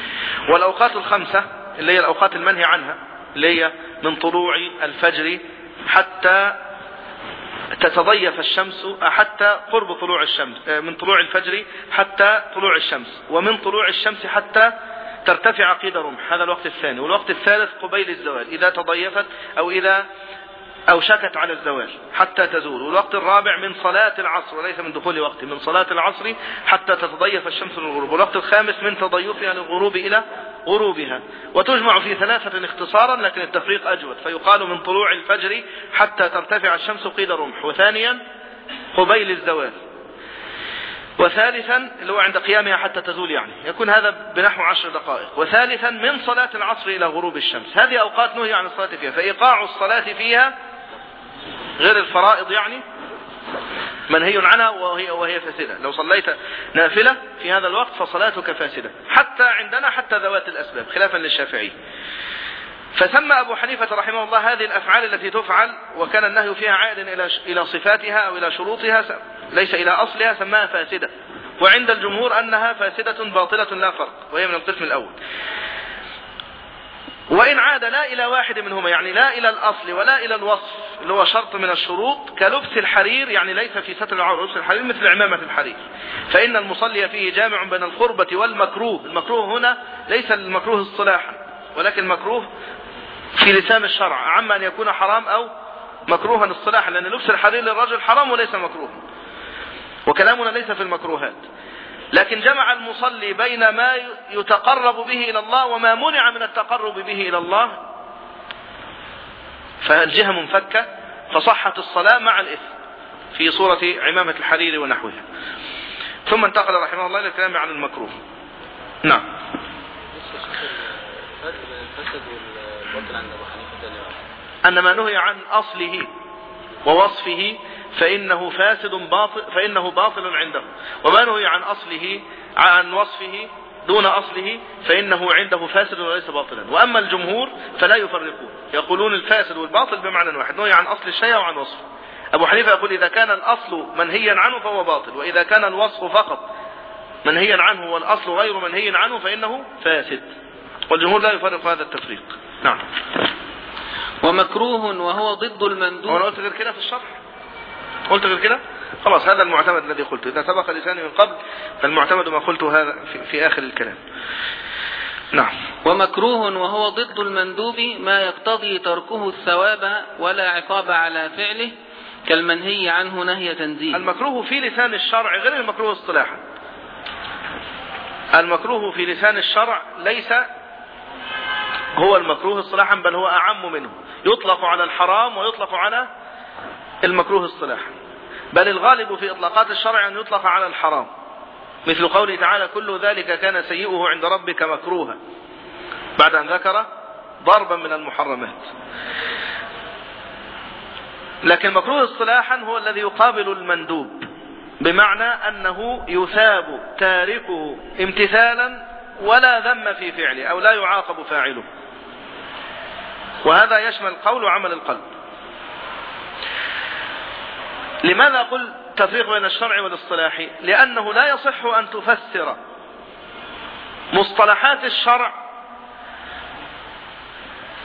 والأوقات الخمسة اللي هي الأوقات المنهي عنها اللي هي من طلوع الفجر حتى تتضيف الشمس حتى قرب طلوع الشمس من طلوع الفجر حتى طلوع الشمس ومن طلوع الشمس حتى ترتفع قيد رمح هذا الوقت الثاني. والوقت الثالث قبيل الزوال إذا تضيفت أو إذا أو شكت على الزوال حتى تزول. والوقت الرابع من صلاة العصر وليس من دخول وقت من صلاة العصر حتى تتضيف الشمس للغروب. والوقت الخامس من تضيفها للغروب إلى غروبها. وتجمع في ثلاثة اختصارا لكن التفريق أجود. فيقال من طلوع الفجر حتى ترتفع الشمس قيد رمح. وثانيا قبيل الزوال وثالثا اللي هو عند قيامها حتى تزول يعني. يكون هذا بنحو عشر دقائق. وثالثا من صلاة العصر إلى غروب الشمس. هذه أوقات نهي عن الصلاة فيها. فإيقاع الصلاة فيها غير الفرائض يعني منهي عنها وهي, وهي فاسدة. لو صليت نافلة في هذا الوقت فصلاتك فاسدة. حتى عندنا حتى ذوات الأسباب خلافا للشافعي. فسمى أبو حنيفة رحمه الله هذه الأفعال التي تفعل وكان النهي فيها عائدا إلى إلى صفاتها أو إلى شروطها ليس إلى أصلها سماها فاسدة. وعند الجمهور أنها فاسدة باطلة لا فرق وهي من القسم الأول. وإن عاد لا إلى واحد منهما يعني لا إلى الأصل ولا إلى الوصف اللي هو شرط من الشروط كلبس الحرير يعني ليس في ستر العورة لبس الحرير مثل عمامة الحرير. فإن المصلي فيه جامع بين القربة والمكروه المكروه هنا ليس المكروه اصطلاحا ولكن المكروه في لسان الشرع عما أن يكون حرام أو مكروها اصطلاحا لأن لبس الحرير للرجل حرام وليس مكروه. وكلامنا ليس في المكروهات. لكن جمع المصلي بين ما يتقرب به إلى الله وما منع من التقرب به إلى الله فالجهة منفكة فصحت الصلاة مع الإثم في صورة عمامة الحرير ونحوها. ثم انتقل رحمه الله إلى الكلام عن المكروه. نعم. أن ما نهي عن أصله ووصفه فإنه فاسد باطل فإنه باطل عنده. وما نهي عن أصله عن وصفه دون أصله فإنه عنده فاسد وليس باطلا. وأما الجمهور فلا يفرقون. يقولون الفاسد والباطل بمعنى واحد. نهي عن أصل الشيء وعن وصفه. أبو حنيفة يقول إذا كان الأصل منهيا عنه فهو باطل وإذا كان الوصف فقط منهيا عنه والأصل غير منهي عنه فإنه فاسد. والجمهور لا يفرق هذا التفريق. نعم. ومكروه وهو ضد المندوب. وأنا قلت غير كده في الشرح؟ قلت غير كده؟ خلاص هذا المعتمد الذي قلته إذا سبق لساني من قبل فالمعتمد ما قلته هذا في, في آخر الكلام. نعم. ومكروه وهو ضد المندوب ما يقتضي تركه الثواب ولا عقاب على فعله كالمنهي عنه نهي تنزيل. المكروه في لسان الشرع غير المكروه اصطلاحا. المكروه في لسان الشرع ليس هو المكروه اصطلاحا بل هو أعم منه. يطلق على الحرام ويطلق على المكروه اصطلاحا بل الغالب في إطلاقات الشرع أن يطلق على الحرام. مثل قوله تعالى كل ذلك كان سيئه عند ربك مكروها. بعد أن ذكر ضربا من المحرمات. لكن المكروه اصطلاحا هو الذي يقابل المندوب. بمعنى أنه يثاب تاركه امتثالا ولا ذم في فعله أو لا يعاقب فاعله. وهذا يشمل القول وعمل القلب. لماذا أقول تفريق بين الشرع والاصطلاح؟ لأنه لا يصح أن تفسر مصطلحات الشرع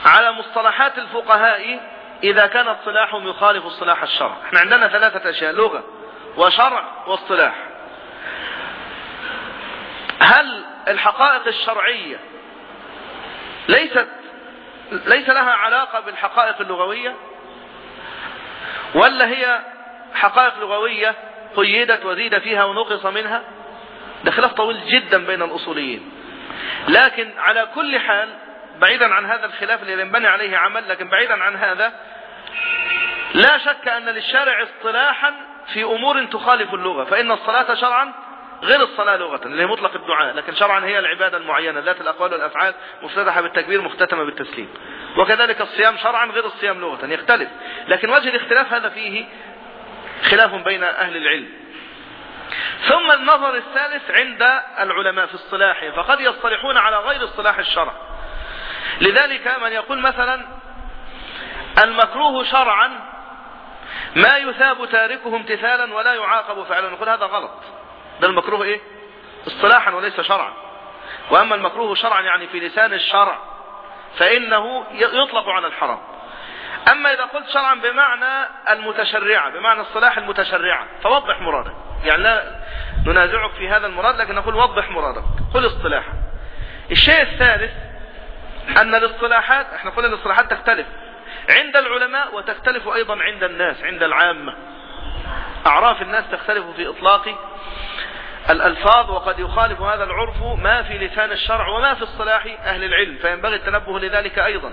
على مصطلحات الفقهاء إذا كان اصطلاحهم يخالف اصطلاح الشرع. إحنا عندنا ثلاثة أشياء لغة وشرع واصطلاح. هل الحقائق الشرعية ليست ليس لها علاقة بالحقائق اللغوية؟ ولا هي حقائق لغوية قيدت وزيد فيها ونقص منها؟ ده خلاف طويل جدا بين الأصوليين. لكن على كل حال بعيدا عن هذا الخلاف الذي ينبني عليه عمل لكن بعيدا عن هذا لا شك أن للشارع اصطلاحا في أمور تخالف اللغة فإن الصلاة شرعا غير الصلاة لغة اللي هي مطلق الدعاء لكن شرعا هي العبادة المعينة ذات الأقوال والأفعال مفتتحة بالتكبير مختتمة بالتسليم. وكذلك الصيام شرعا غير الصيام لغة يختلف. لكن وجه الاختلاف هذا فيه خلاف بين أهل العلم. ثم النظر الثالث عند العلماء في اصطلاحهم فقد يصطلحون على غير اصطلاح الشرع. لذلك من يقول مثلا المكروه شرعا ما يثاب تاركه امتثالا ولا يعاقب فعلا. نقول هذا غلط. ده المكروه إيه؟ اصطلاحا وليس شرعا. وأما المكروه شرعا يعني في لسان الشرع فإنه يطلق على الحرام. أما إذا قلت شرعا بمعنى المتشرعة بمعنى اصطلاح المتشرعة فوضح مرادك. يعني لا ننازعك في هذا المراد لكن نقول وضح مرادك. قل اصطلاحا. الشيء الثالث أن الاصطلاحات إحنا قلنا الاصطلاحات تختلف. عند العلماء وتختلف أيضا عند الناس عند العامة. أعراف الناس تختلف في اطلاق الألفاظ وقد يخالف هذا العرف ما في لسان الشرع وما في الصلاح أهل العلم فينبغي التنبه لذلك أيضا.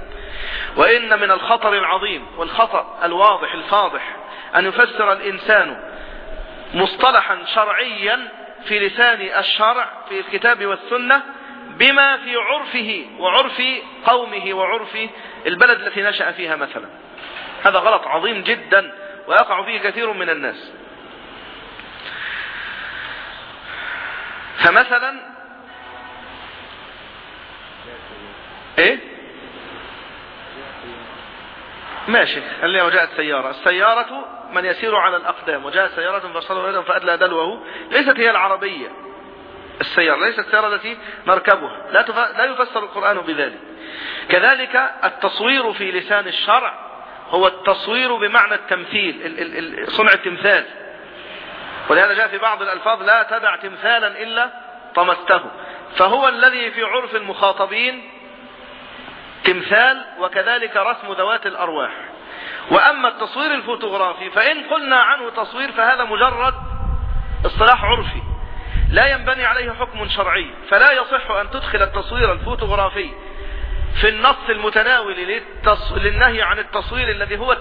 وإن من الخطر العظيم والخطأ الواضح الفاضح أن يفسر الإنسان مصطلحا شرعيا في لسان الشرع في الكتاب والسنة بما في عرفه وعرف قومه وعرف البلد التي نشأ فيها مثلا. هذا غلط عظيم جدا ويقع فيه كثير من الناس. فمثلا إيه؟ ماشي اللي وجاءت سيارة. السيارة من يسير على الأقدام وجاءت سيارة فرسله يدا فأدلى دلوه. ليست هي العربية السيارة ليست السيارة التي نركبها لا, لا يفسر القرآن بذلك. كذلك التصوير في لسان الشرع هو التصوير بمعنى التمثيل صنع التمثال. ولهذا جاء في بعض الألفاظ لا تدع تمثالا إلا طمسته. فهو الذي في عرف المخاطبين تمثال وكذلك رسم ذوات الأرواح. وأما التصوير الفوتوغرافي فإن قلنا عنه تصوير فهذا مجرد اصطلاح عرفي. لا ينبني عليه حكم شرعي. فلا يصح أن تدخل التصوير الفوتوغرافي في النص المتناول للنهي عن التصوير الذي هو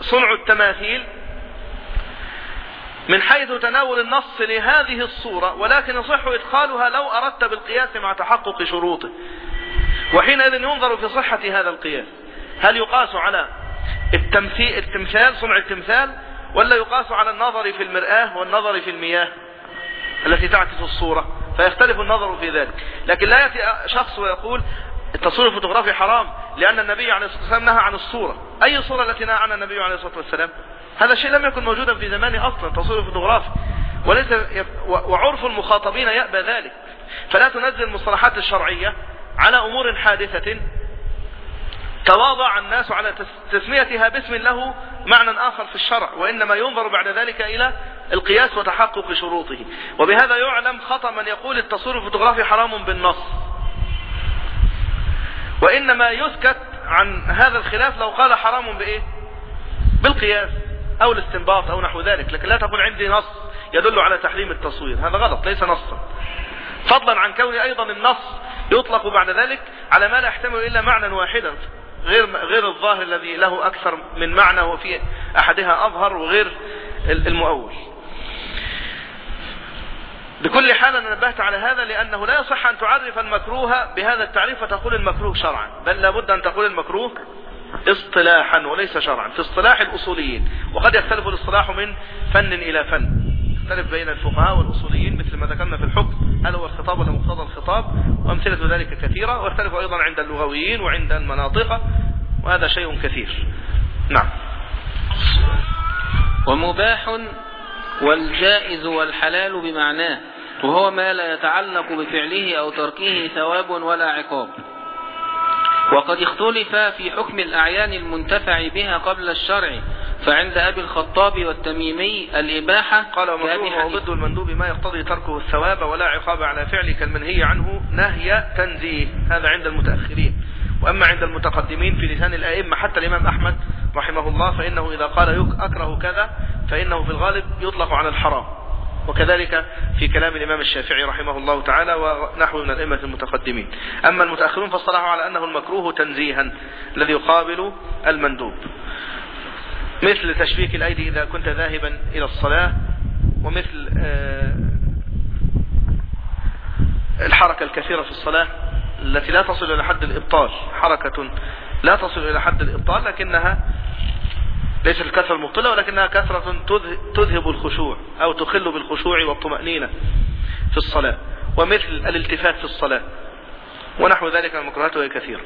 صنع التماثيل من حيث تناول النص لهذه الصورة ولكن يصح إدخالها لو أردت بالقياس مع تحقق شروطه. وحينئذ ينظر في صحة هذا القياس. هل يقاس على التمثيل التمثال صنع التمثال ولا يقاس على النظر في المرآة والنظر في المياه التي تعكس الصورة؟ فيختلف النظر في ذلك. لكن لا يأتي شخص ويقول التصوير الفوتوغرافي حرام لأن النبي عليه الصلاة والسلام نهى عن الصورة. أي صورة التي نهى عنها النبي عليه الصلاة والسلام؟ هذا الشيء لم يكن موجودا في زمانه أصلا تصوير الفوتوغرافي وليس وعرف المخاطبين يأبى ذلك. فلا تنزل المصطلحات الشرعية على أمور حادثة تواضع الناس على تسميتها باسم له معنى آخر في الشرع وإنما ينظر بعد ذلك إلى القياس وتحقق شروطه. وبهذا يعلم خطأ من يقول التصوير الفوتوغرافي حرام بالنص. وإنما يسكت عن هذا الخلاف لو قال حرام بإيه؟ بالقياس. أو الاستنباط أو نحو ذلك لكن لا تقول عندي نص يدل على تحريم التصوير. هذا غلط ليس نصا. فضلا عن كون أيضا النص يطلق بعد ذلك على ما لا يحتمل إلا معنى واحدا غير غير الظاهر الذي له أكثر من معنى وفي أحدها أظهر وغير المؤول. بكل حال أنا نبهت على هذا لأنه لا يصح أن تعرف المكروه بهذا التعريف وتقول المكروه شرعا بل لابد أن تقول المكروه اصطلاحا وليس شرعا في اصطلاح الأصوليين. وقد يختلف الاصطلاح من فن إلى فن. يختلف بين الفقهاء والأصوليين مثل ما ذكرنا في الحكم. هل هو الخطاب ولا مقتضى الخطاب وأمثلة ذلك كثيرة ويختلف أيضا عند اللغويين وعند المناطق وهذا شيء كثير. نعم. ومباح والجائز والحلال بمعناه وهو ما لا يتعلق بفعله أو تركه ثواب ولا عقاب. وقد اختلف في حكم الأعيان المنتفع بها قبل الشرع فعند أبي الخطاب والتميمي الإباحة قال ومكروه وضد المندوب ما يقتضي تركه الثواب ولا عقاب على فعل كالمنهي عنه نهي تنزيه. هذا عند المتأخرين. وأما عند المتقدمين في لسان الأئمة حتى الإمام أحمد رحمه الله فإنه إذا قال أكره كذا فإنه في الغالب يطلق على الحرام. وكذلك في كلام الإمام الشافعي رحمه الله تعالى ونحو من الأئمة المتقدمين. أما المتأخرون فاصطلحوا على أنه المكروه تنزيها الذي يقابل المندوب. مثل تشبيك الأيدي إذا كنت ذاهبا إلى الصلاة ومثل آه، الحركة الكثيرة في الصلاة التي لا تصل إلى حد الإبطال. حركة لا تصل إلى حد الإبطال لكنها ليس الكثرة المبطلة ولكنها كثرة تذهب الخشوع أو تخل بالخشوع والطمأنينة في الصلاة ومثل الالتفات في الصلاة ونحو ذلك من المكروهات وهي كثير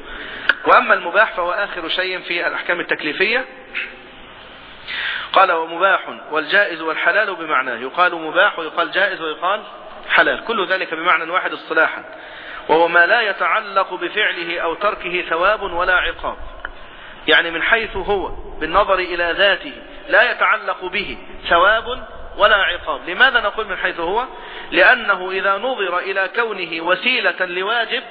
وأما المباح فهو آخر شيء في الأحكام التكليفية. قال ومباح والجائز والحلال بمعناه. يقال مباح ويقال جائز ويقال حلال. كل ذلك بمعنى واحد اصطلاحا. وهو ما لا يتعلق بفعله أو تركه ثواب ولا عقاب. يعني من حيث هو بالنظر إلى ذاته لا يتعلق به ثواب ولا عقاب. لماذا نقول من حيث هو؟ لأنه إذا نظر إلى كونه وسيلة لواجب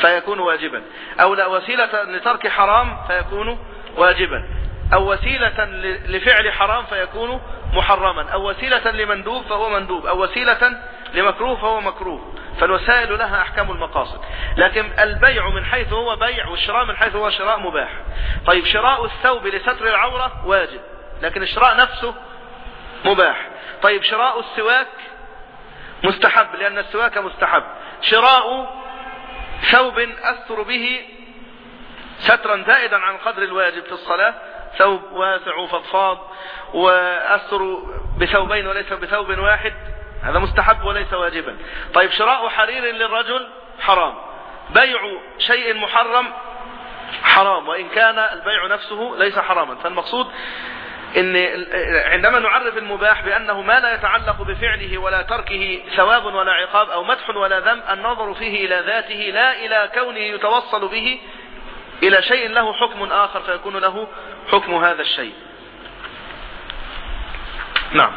فيكون واجبا. أو لا وسيلة لترك حرام فيكون واجبا. أو وسيلة لفعل حرام فيكون محرما. أو وسيلة لمندوب فهو مندوب. أو وسيلة لمكروه فهو مكروه. فالوسائل لها أحكام المقاصد. لكن البيع من حيث هو بيع والشراء من حيث هو شراء مباح. طيب شراء الثوب لستر العورة واجب لكن الشراء نفسه مباح. طيب شراء السواك مستحب لأن السواك مستحب. شراء ثوب أستر به سترا زائدا عن قدر الواجب في الصلاة. ثوب واسع وفضفاض وأستر بثوبين وليس بثوب واحد. هذا مستحب وليس واجبا. طيب شراء حرير للرجل حرام. بيع شيء محرم حرام وإن كان البيع نفسه ليس حراما. فالمقصود إن عندما نعرف المباح بأنه ما لا يتعلق بفعله ولا تركه ثواب ولا عقاب أو مدح ولا ذم النظر فيه إلى ذاته لا إلى كونه يتوصل به إلى شيء له حكم آخر فيكون له حكم هذا الشيء. نعم.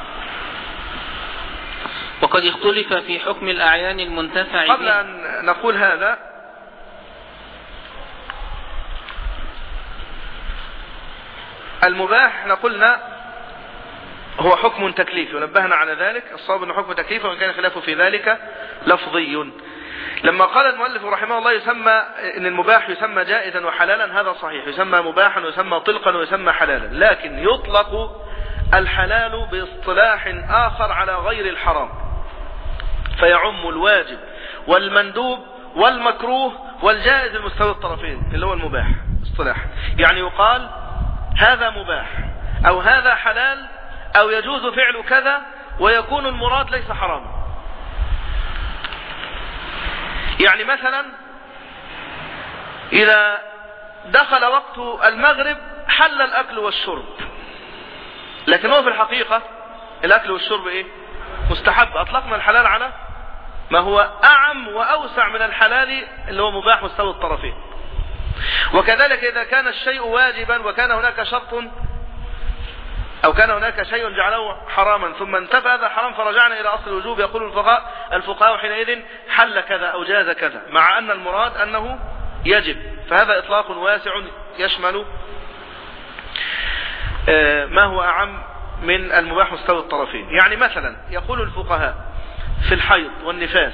وقد اختلف في حكم الأعيان المنتفع قبل أن نقول هذا المباح إحنا قلنا هو حكم تكليفي ونبهنا على ذلك. الصواب إنه حكم تكليفي وإن كان خلافه في ذلك لفظي. لما قال المؤلف رحمه الله يسمى إن المباح يسمى جائزا وحلالا هذا صحيح. يسمى مباحا ويسمى طلقا ويسمى حلالا. لكن يطلق الحلال باصطلاح آخر على غير الحرام. فيعم الواجب والمندوب والمكروه والجائز المستوى الطرفين اللي هو المباح اصطلاح يعني يقال هذا مباح أو هذا حلال أو يجوز فعل كذا ويكون المراد ليس حراما. يعني مثلا إذا دخل وقت المغرب حل الأكل والشرب لكن هو في الحقيقة الأكل والشرب إيه؟ مستحب. أطلقنا الحلال على ما هو أعم وأوسع من الحلال اللي هو مباح مستوى الطرفين. وكذلك إذا كان الشيء واجبا وكان هناك شرط أو كان هناك شيء جعله حراما ثم انتفى هذا حرام فرجعنا إلى أصل الوجوب. يقول الفقهاء الفقهاء حينئذ حل كذا أو جاز كذا مع أن المراد أنه يجب. فهذا إطلاق واسع يشمل ما هو أعم من المباح مستوى الطرفين. يعني مثلا يقول الفقهاء في الحيض والنفاس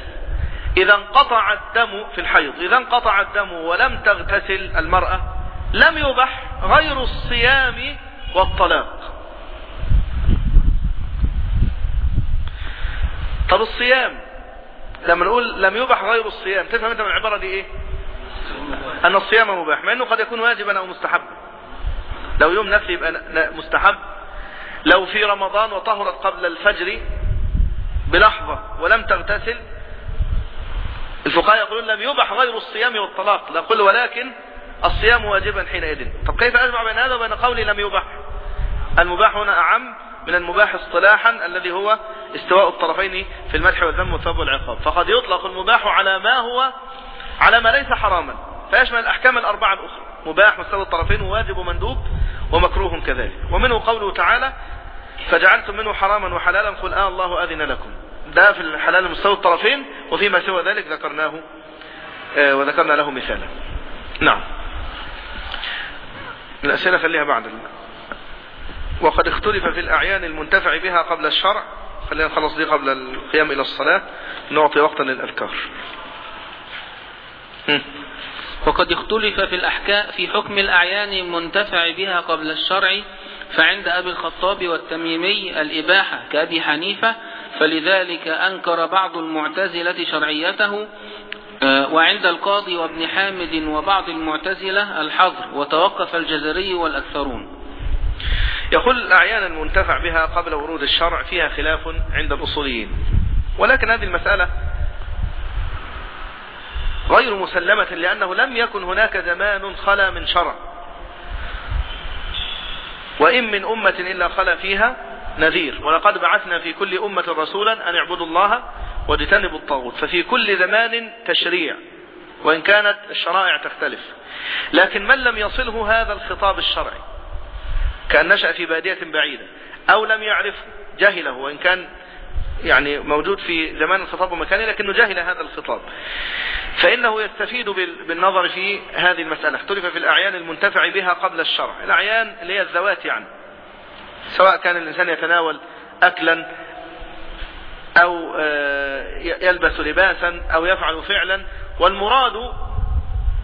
إذا انقطع الدم في الحيض إذا انقطع الدم ولم تغتسل المرأة لم يبح غير الصيام والطلاق. طب الصيام لما نقول لم يبح غير الصيام تفهم أنت من العبارة دي إيه؟ أن الصيام مباح مع إنه قد يكون واجبا أو مستحبا. لو يوم نفي يبقى مستحب. لو في رمضان وطهرت قبل الفجر بلحظة ولم تغتسل الفقهاء يقولون لم يبح غير الصيام والطلاق. نقول ولكن الصيام واجبا حينئذ. طب كيف أجمع بين هذا وبين قولي لم يبح المباح هنا أعم من المباح اصطلاحا الذي هو استواء الطرفين في المدح والذم والثواب والعقاب. فقد يطلق المباح على ما هو على ما ليس حراما. فيشمل الأحكام الأربعة الأخرى. مباح مستوى الطرفين وواجب ومندوب. ومكروه كذلك. ومنه قوله تعالى فجعلتم منه حراما وحلالا قل آه الله أذن لكم. ده في الحلال مستوى الطرفين وفيما سوى ذلك ذكرناه آه وذكرنا له مثالا. نعم. الأسئلة خليها بعد. وقد اختلف في الأعيان المنتفع بها قبل الشرع. خلينا نخلص دي قبل القيام إلى الصلاة. نعطي وقتا للأذكار. وقد اختلف في الأحكام في حكم الأعيان المنتفع بها قبل الشرع فعند أبي الخطاب والتميمي الإباحة كأبي حنيفة فلذلك أنكر بعض المعتزلة شرعيته آه، وعند القاضي وابن حامد وبعض المعتزلة الحظر وتوقف الجزري والأكثرون. يقول الأعيان المنتفع بها قبل ورود الشرع فيها خلاف عند الأصوليين. ولكن هذه المسألة غير مسلمة لأنه لم يكن هناك زمان خلا من شرع. وإن من أمة إلا خلا فيها نذير. ولقد بعثنا في كل أمة رسولا أن اعبدوا الله واجتنبوا الطاغوت. ففي كل زمان تشريع وإن كانت الشرائع تختلف. لكن من لم يصله هذا الخطاب الشرعي؟ كأن نشأ في بادية بعيدة. أو لم يعرفه جهله وإن كان يعني موجود في زمان الخطاب ومكانه لكنه جاهل هذا الخطاب. فإنه يستفيد بالنظر في هذه المسألة. اختلف في الأعيان المنتفع بها قبل الشرع. الأعيان اللي هي الذوات يعني. سواء كان الإنسان يتناول أكلا أو آه، يلبس لباسا أو يفعل فعلا والمراد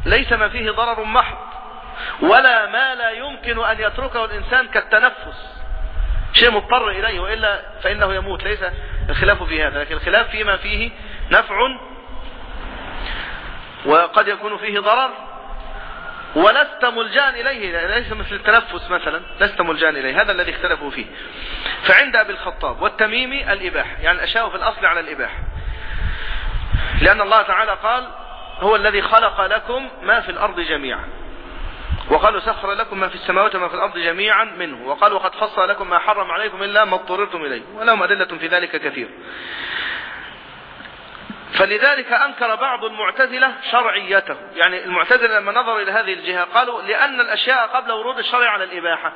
ليس ما فيه ضرر محض ولا ما لا يمكن أن يتركه الإنسان كالتنفس. شيء مضطر إليه وإلا فإنه يموت. ليس الخلاف في هذا لكن الخلاف فيما فيه نفع وقد يكون فيه ضرر. ولست ملجان إليه ليس مثل التنفس مثلا لست ملجان إليه هذا الذي اختلفوا فيه. فعند أبي الخطاب والتميمي الإباح يعني الأشياء في الأصل على الإباح لأن الله تعالى قال هو الذي خلق لكم ما في الأرض جميعا. وقالوا سخر لكم ما في السماوات وما في الأرض جميعا منه. وقالوا وقد فصل لكم ما حرم عليكم إلا ما اضطررتم إليه. ولهم أدلة في ذلك كثير. فلذلك أنكر بعض المعتزلة شرعيته. يعني المعتزلة لما نظروا إلى هذه الجهة قالوا لأن الأشياء قبل ورود الشرع على الإباحة.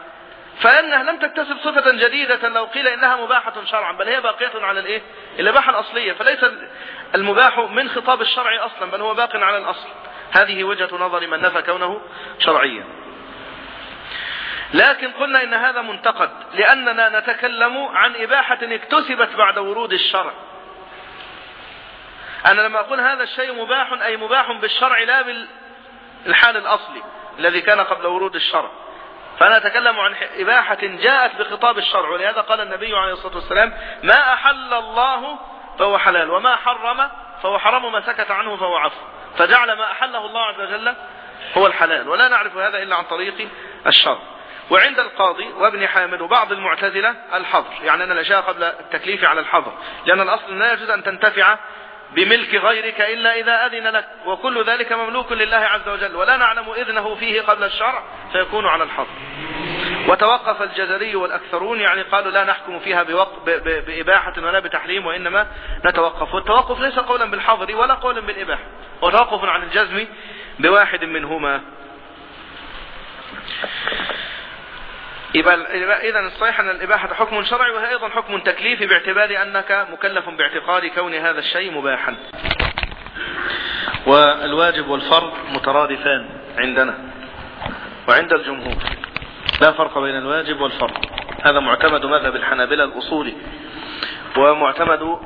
فإنها لم تكتسب صفة جديدة لو قيل إنها مباحة شرعا بل هي باقية على الإيه؟ الإباحة الأصلية. فليس المباح من خطاب الشرع أصلا بل هو باق على الأصل. هذه وجهة نظر من نفى كونه شرعيا. لكن قلنا إن هذا منتقد لأننا نتكلم عن إباحة اكتسبت بعد ورود الشرع. أنا لما أقول هذا الشيء مباح أي مباح بالشرع لا بالحال الأصلي الذي كان قبل ورود الشرع. فأنا أتكلم عن إباحة جاءت بخطاب الشرع ولهذا قال النبي عليه الصلاة والسلام ما أحل الله فهو حلال وما حرم فهو حرام ما سكت عنه فهو عفو. فجعل ما أحله الله عز وجل هو الحلال ولا نعرف هذا إلا عن طريق الشرع وعند القاضي وابن حامد وبعض المعتزلة الحظر يعني أن الأشياء قبل التكليف على الحظر لأن الأصل لا يجوز أن تنتفع بملك غيرك إلا إذا أذن لك وكل ذلك مملوك لله عز وجل ولا نعلم إذنه فيه قبل الشرع فيكون على الحظر. وتوقف الجزري والأكثرون يعني قالوا لا نحكم فيها بإباحة ولا بتحريم وإنما نتوقف. والتوقف ليس قولا بالحظر ولا قولا بالإباحة. وتوقف عن الجزم بواحد منهما. إذا الصحيح أن الإباحة حكم شرعي وهي أيضا حكم تكليفي باعتبار أنك مكلف باعتقاد كون هذا الشيء مباحا. والواجب والفرض مترادفان عندنا وعند الجمهور. لا فرق بين الواجب والفرض. هذا معتمد مذهب الحنابلة الأصولي ومعتمد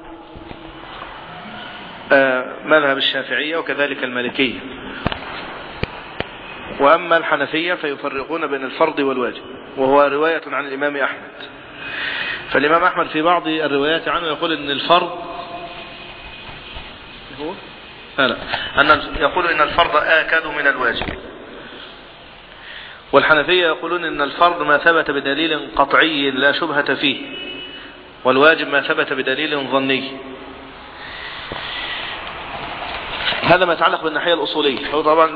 آه، مذهب الشافعية وكذلك المالكية. وأما الحنفية فيفرقون بين الفرض والواجب وهو رواية عن الإمام أحمد. فالإمام أحمد في بعض الروايات عنه يقول أن الفرض هو؟ لا لا. أن يقول أن الفرض آكد من الواجب. والحنفية يقولون أن الفرض ما ثبت بدليل قطعي لا شبهة فيه والواجب ما ثبت بدليل ظني. هذا ما يتعلق بالناحية الأصولية. طبعا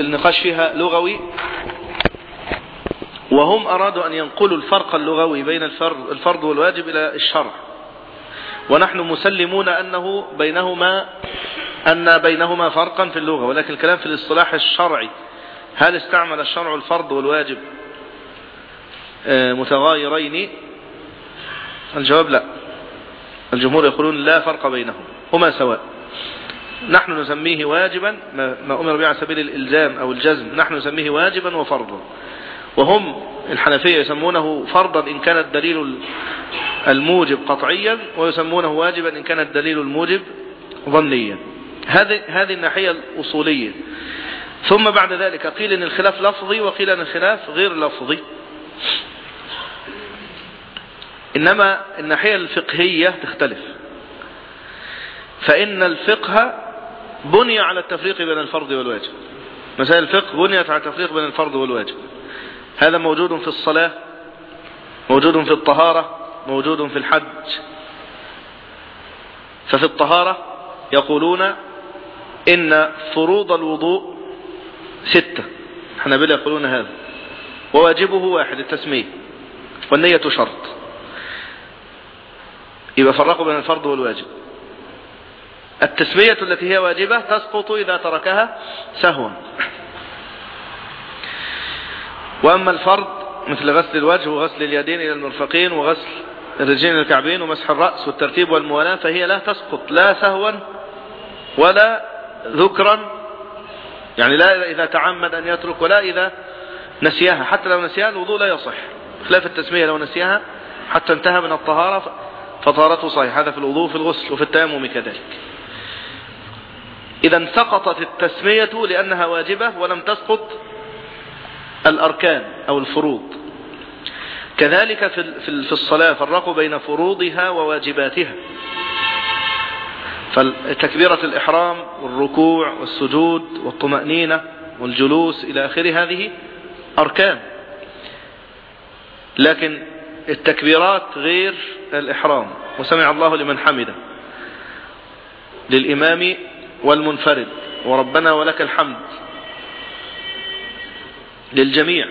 النقاش فيها لغوي. وهم أرادوا أن ينقلوا الفرق اللغوي بين الفرض والواجب إلى الشرع. ونحن مسلمون أنه بينهما أن بينهما فرقا في اللغة ولكن الكلام في الاصطلاح الشرعي. هل استعمل الشرع الفرض والواجب آه، متغايرين؟ الجواب لا. الجمهور يقولون لا فرق بينهم. هما سواء. نحن نسميه واجبا ما أمر به على سبيل الإلزام أو الجزم. نحن نسميه واجبا وفرضا. وهم الحنفية يسمونه فرضا إن كان الدليل الموجب قطعيا ويسمونه واجبا إن كان الدليل الموجب ظنيا. هذه هذه الناحية الأصولية. ثم بعد ذلك قيل إن الخلاف لفظي وقيل إن الخلاف غير لفظي. إنما الناحية الفقهية تختلف. فإن الفقه بني على التفريق بين الفرض والواجب. مسائل الفقه بنيت على التفريق بين الفرض والواجب. هذا موجود في الصلاة موجود في الطهارة موجود في الحج. ففي الطهارة يقولون إن فروض الوضوء ستة. حنابلة يقولون هذا. وواجبه واحد التسمية. والنية شرط. يبقى فرقوا بين الفرض والواجب. التسمية التي هي واجبة تسقط إذا تركها سهوا. وأما الفرض مثل غسل الوجه وغسل اليدين إلى المرفقين وغسل الرجلين إلى الكعبين ومسح الرأس والترتيب والموالاة فهي لا تسقط لا سهوا ولا ذكرا يعني لا إذا تعمد أن يترك ولا إذا نسيها. حتى لو نسيها الوضوء لا يصح. خلاف التسمية لو نسيها حتى انتهى من الطهارة فطهارته صحيح هذا في الوضوء في الغسل وفي التيمم كذلك. إذا سقطت التسمية لأنها واجبة ولم تسقط الأركان أو الفروض. كذلك في الصلاة فرقوا بين فروضها وواجباتها. فتكبيرة الإحرام والركوع والسجود والطمأنينة والجلوس إلى آخر هذه أركان. لكن التكبيرات غير الإحرام وسمع الله لمن حمده للإمام والمنفرد وربنا ولك الحمد للجميع.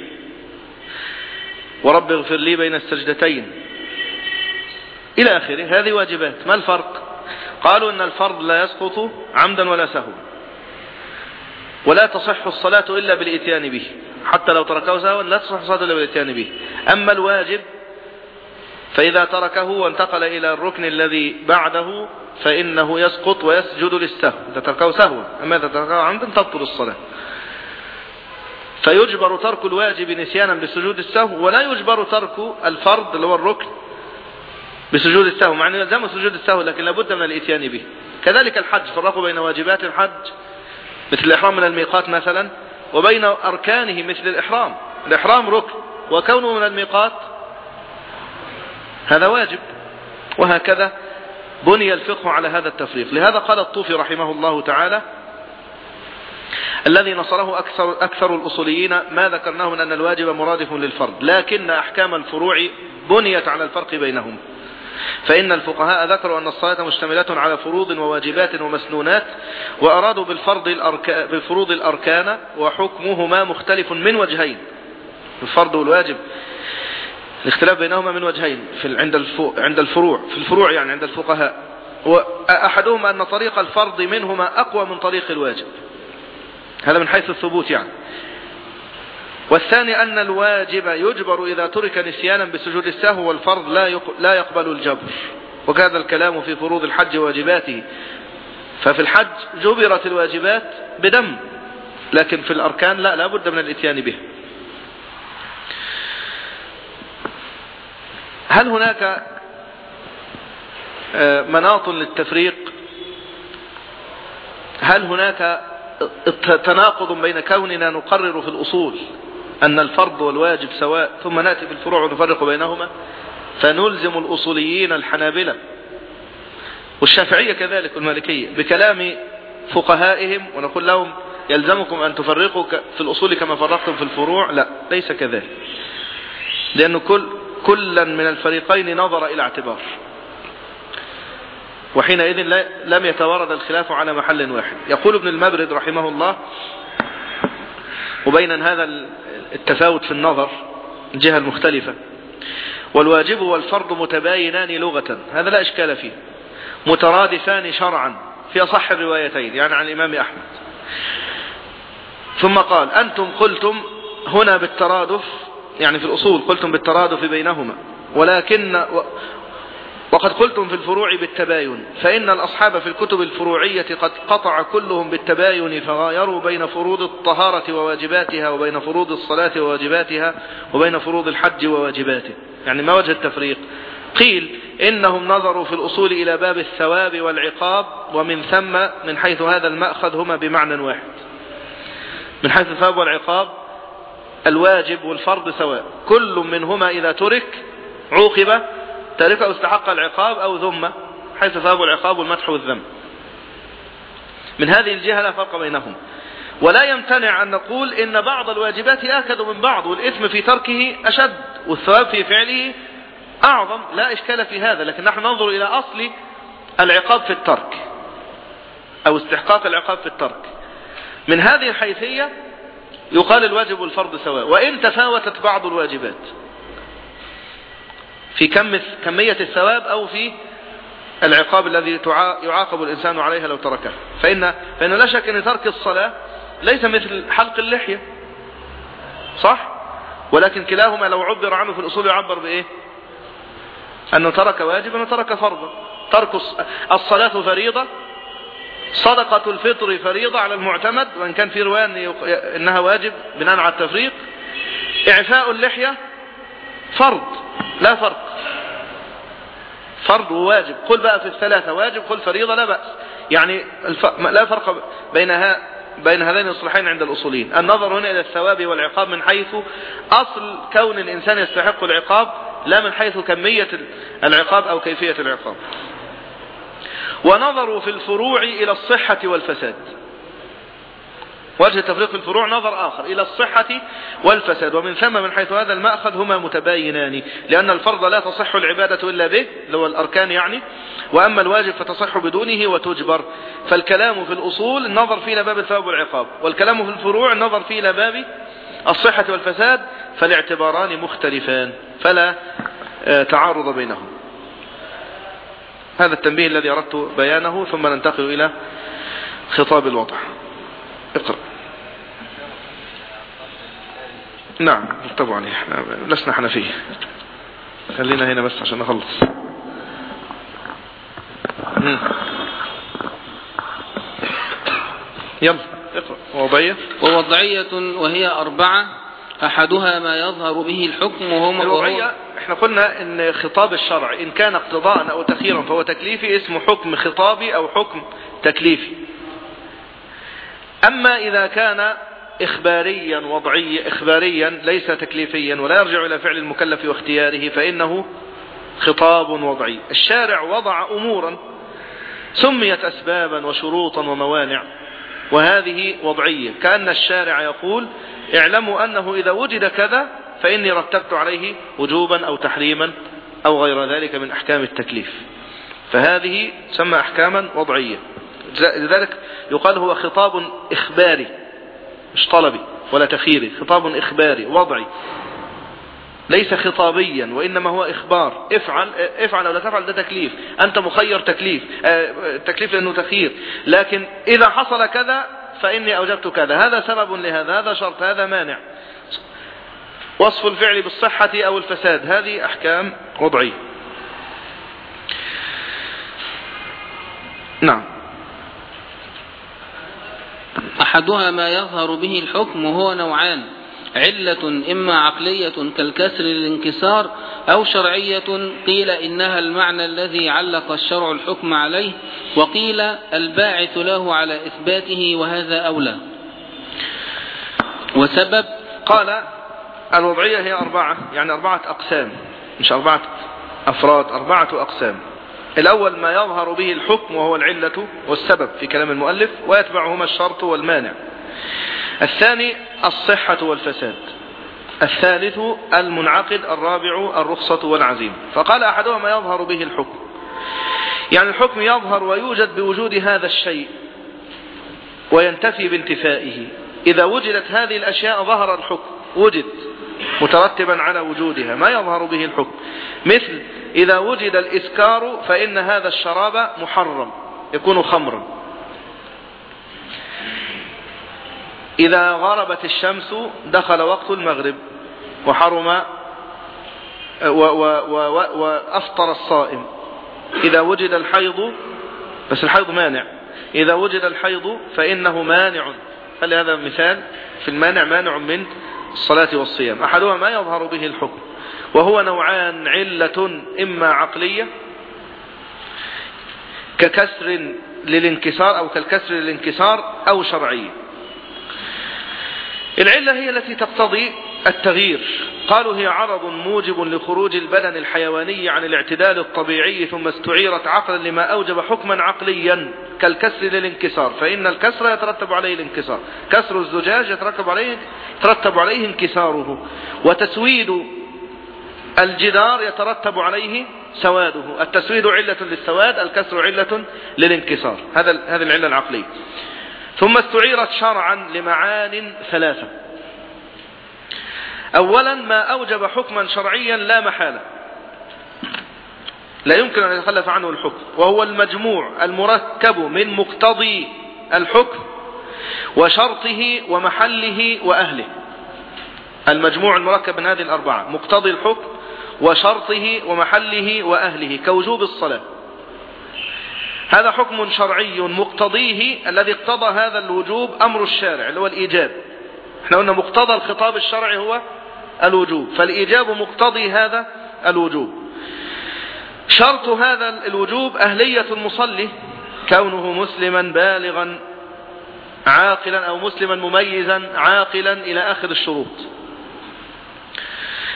ورب اغفر لي بين السجدتين. إلى آخره هذه واجبات ما الفرق؟ قالوا إن الفرض لا يسقط عمدا ولا سهوا ولا تصح الصلاة إلا بالإتيان به. حتى لو تركه سهوا لا تصح الصلاة إلا بالإتيان به. أما الواجب فإذا تركه وانتقل إلى الركن الذي بعده فإنه يسقط ويسجد للسهو. إذا تركه سهوا. أما إذا تركه عمدا تبطل الصلاة. فيجبر ترك الواجب نسيانا بسجود السهو ولا يجبر ترك الفرض اللي هو الركن بسجود السهو مع أنه يلزم سجود السهو لكن لابد من الإتيان به. كذلك الحج فرقوا بين واجبات الحج مثل الإحرام من الميقات مثلا وبين أركانه مثل الإحرام. الإحرام ركن وكونه من الميقات هذا واجب. وهكذا بني الفقه على هذا التفريق. لهذا قال الطوفي رحمه الله تعالى الذي نصره أكثر, أكثر الأصوليين ما ذكرناه من أن الواجب مرادف للفرد لكن أحكام الفروع بنيت على الفرق بينهم. فإن الفقهاء ذكروا أن الصلاة مشتملة على فروض وواجبات ومسنونات وأرادوا بالفرض الأركان بالفروض الأركان وحكمهما مختلف من وجهين. الفرض والواجب. الاختلاف بينهما من وجهين في عند عند الفروع. في الفروع يعني عند الفقهاء. وأحدهما أن طريق الفرض منهما أقوى من طريق الواجب. هذا من حيث الثبوت يعني. والثاني أن الواجب يجبر إذا ترك نسيانا بسجود السهو والفرض لا لا يقبل الجبر. وكذا الكلام في فروض الحج واجباته. ففي الحج جبرت الواجبات بدم لكن في الأركان لا لا بد من الإتيان به هل هناك آه، مناط للتفريق؟ هل هناك تناقض بين كوننا نقرر في الأصول؟ أن الفرض والواجب سواء ثم نأتي في الفروع ونفرق بينهما فنلزم الأصوليين الحنابلة والشافعية كذلك والمالكية بكلام فقهائهم ونقول لهم يلزمكم أن تفرقوا في الأصول كما فرقتم في الفروع؟ لا ليس كذلك. لأن كل كلا من الفريقين نظر إلى اعتبار. وحينئذ لم يتوارد الخلاف على محل واحد. يقول ابن المبرد رحمه الله وبين هذا التفاوت في النظر الجهة المختلفة والواجب والفرض متباينان لغة هذا لا إشكال فيه. مترادفان شرعا في أصح الروايتين يعني عن الإمام أحمد. ثم قال أنتم قلتم هنا بالترادف يعني في الأصول قلتم بالترادف بينهما ولكن وقد قلتم في الفروع بالتباين فإن الأصحاب في الكتب الفروعية قد قطع كلهم بالتباين فغايروا بين فروض الطهارة وواجباتها وبين فروض الصلاة وواجباتها وبين فروض الحج وواجباته. يعني ما وجه التفريق؟ قيل إنهم نظروا في الأصول إلى باب الثواب والعقاب ومن ثم من حيث هذا المأخذ هما بمعنى واحد. من حيث الثواب والعقاب الواجب والفرض سواء. كل منهما إذا ترك عوقب تاركه استحق العقاب أو ذمة حيث ثواب العقاب والمدح والذم. من هذه الجهة لا فرق بينهم. ولا يمتنع أن نقول إن بعض الواجبات آكد من بعض والإثم في تركه أشد والثواب في فعله أعظم. لا إشكال في هذا لكن نحن ننظر إلى أصل العقاب في الترك أو استحقاق العقاب في الترك. من هذه الحيثية يقال الواجب والفرض سواء. وإن تفاوتت بعض الواجبات في كم كمية الثواب أو في العقاب الذي يعاقب الإنسان عليها لو تركه فإن, فإن لا شك أن ترك الصلاة ليس مثل حلق اللحية. صح؟ ولكن كلاهما لو عبر عنه في الأصول يعبر بإيه؟ أنه ترك واجبا وترك فرضا ترك الصلاة فريضة صدقة الفطر فريضة على المعتمد وإن كان في رواية إنها واجب بناء على التفريق. إعفاء اللحية فرض لا فرق فرض وواجب. قل بقى في الثلاثة واجب قل فريضة لا بأس. يعني. لا فرق بينها بين هذين الصلحين عند الأصولين النظر هنا إلى الثواب والعقاب من حيث أصل كون الإنسان يستحق العقاب لا من حيث كمية العقاب أو كيفية العقاب. ونظروا في الفروع إلى الصحة والفساد. وجه تفريق الفروع نظر آخر إلى الصحة والفساد ومن ثم من حيث هذا المأخذ هما متباينان لأن الفرض لا تصح العبادة إلا به هو الأركان يعني وأما الواجب فتصح بدونه وتجبر. فالكلام في الأصول النظر فيه لباب الثواب والعقاب والكلام في الفروع النظر فيه لباب الصحة والفساد فالاعتباران مختلفان فلا آه، تعارض بينهم. هذا التنبيه الذي أردت بيانه ثم ننتقل إلى خطاب الوضع. اقرأ. نعم طبعا إحنا لسنا حنفيه خلينا هنا بس عشان نخلص. يلا اقرأ. ووضعية؟ ووضعية وهي أربعة أحدها ما يظهر به الحكم وهو الوضعية إحنا قلنا إن خطاب الشرع إن كان اقتضاء أو تخييرا فهو تكليفي اسمه حكم خطابي أو حكم تكليفي. أما إذا كان إخباريا وضعيا إخباريا ليس تكليفيا ولا يرجع إلى فعل المكلف واختياره فإنه خطاب وضعي. الشارع وضع أمورا سميت أسبابا وشروطا وموانع وهذه وضعية. كأن الشارع يقول اعلموا أنه إذا وجد كذا فإني رتبت عليه وجوبا أو تحريما أو غير ذلك من أحكام التكليف. فهذه تسمى أحكاما وضعية. لذلك يقال هو خطاب إخباري مش طلبي ولا تخيري خطاب إخباري وضعي. ليس خطابيا وإنما هو إخبار. افعل افعل أو لا تفعل ده تكليف. أنت مخير تكليف آه، تكليف لأنه تخيير لكن إذا حصل كذا فإني أوجبت كذا. هذا سبب لهذا هذا شرط هذا مانع. وصف الفعل بالصحة أو الفساد هذه أحكام وضعية. نعم. أحدها ما يظهر به الحكم وهو نوعان علة إما عقلية كالكسر للانكسار أو شرعية قيل إنها المعنى الذي علق الشرع الحكم عليه وقيل الباعث له على إثباته وهذا أولى. وسبب قال الوضعية هي أربعة يعني أربعة أقسام مش أربعة أفراد أربعة أقسام. الأول ما يظهر به الحكم وهو العلة والسبب في كلام المؤلف ويتبعهما الشرط والمانع. الثاني الصحة والفساد. الثالث المنعقد الرابع الرخصة والعزيمة فقال أحدهما ما يظهر به الحكم. يعني الحكم يظهر ويوجد بوجود هذا الشيء وينتفي بانتفائه. إذا وجدت هذه الأشياء ظهر الحكم. وجد مترتبا على وجودها. ما يظهر به الحكم؟ مثل إذا وجد الإسكار فإن هذا الشراب محرم يكون خمرا. إذا غربت الشمس دخل وقت المغرب وحرم وأفطر الصائم. إذا وجد الحيض بس الحيض مانع. إذا وجد الحيض فإنه مانع. هل هذا مثال؟ في المانع مانع من الصلاة والصيام. أحدها ما يظهر به الحكم. وهو نوعان علة إما عقلية ككسر للانكسار أو كالكسر للانكسار أو شرعية. العلة هي التي تقتضي التغيير. قالوا هي عرض موجب لخروج البدن الحيواني عن الاعتدال الطبيعي ثم استعيرت عقلا لما أوجب حكما عقليا كالكسر للانكسار. فإن الكسر يترتب عليه الانكسار. كسر الزجاج يترتب عليه, يترتب عليه انكساره. وتسويد الجدار يترتب عليه سواده. التسويد علة للسواد الكسر علة للانكسار. هذا هذه العلة العقلية. ثم استعيرت شرعا لمعان ثلاثة. أولا ما أوجب حكما شرعيا لا محالة. لا يمكن أن يتخلف عنه الحكم. وهو المجموع المركب من مقتضي الحكم وشرطه ومحله وأهله. المجموع المركب من هذه الأربعة مقتضي الحكم وشرطه ومحله وأهله كوجوب الصلاة. هذا حكم شرعي مقتضيه الذي اقتضى هذا الوجوب أمر الشارع اللي هو الإيجاب. إحنا قلنا مقتضى الخطاب الشرعي هو الوجوب فالإيجاب مقتضي هذا الوجوب. شرط هذا الوجوب أهلية المصلي كونه مسلما بالغا عاقلا أو مسلما مميزا عاقلا إلى آخر الشروط.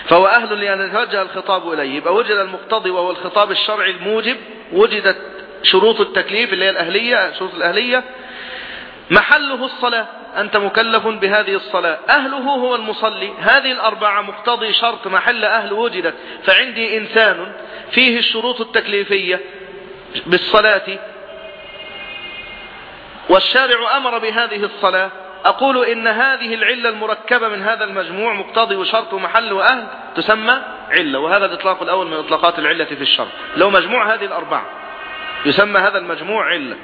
فهو أهل لأن يتوجه الخطاب إليه. يبقى وجد المقتضي وهو الخطاب الشرعي الموجب. وجدت شروط التكليف اللي هي الأهلية شروط الأهلية. محله الصلاة. أنت مكلف بهذه الصلاة. أهله هو المصلي. هذه الأربعة مقتضي شرط محل أهل وجدت. فعندي إنسان فيه الشروط التكليفية بالصلاة. والشارع أمر بهذه الصلاة. أقول إن هذه العلة المركبة من هذا المجموع مقتضي وشرط ومحل وأهل تسمى علة وهذا الإطلاق الأول من إطلاقات العلة في الشرط. لو مجموع هذه الأربعة يسمى هذا المجموع علة.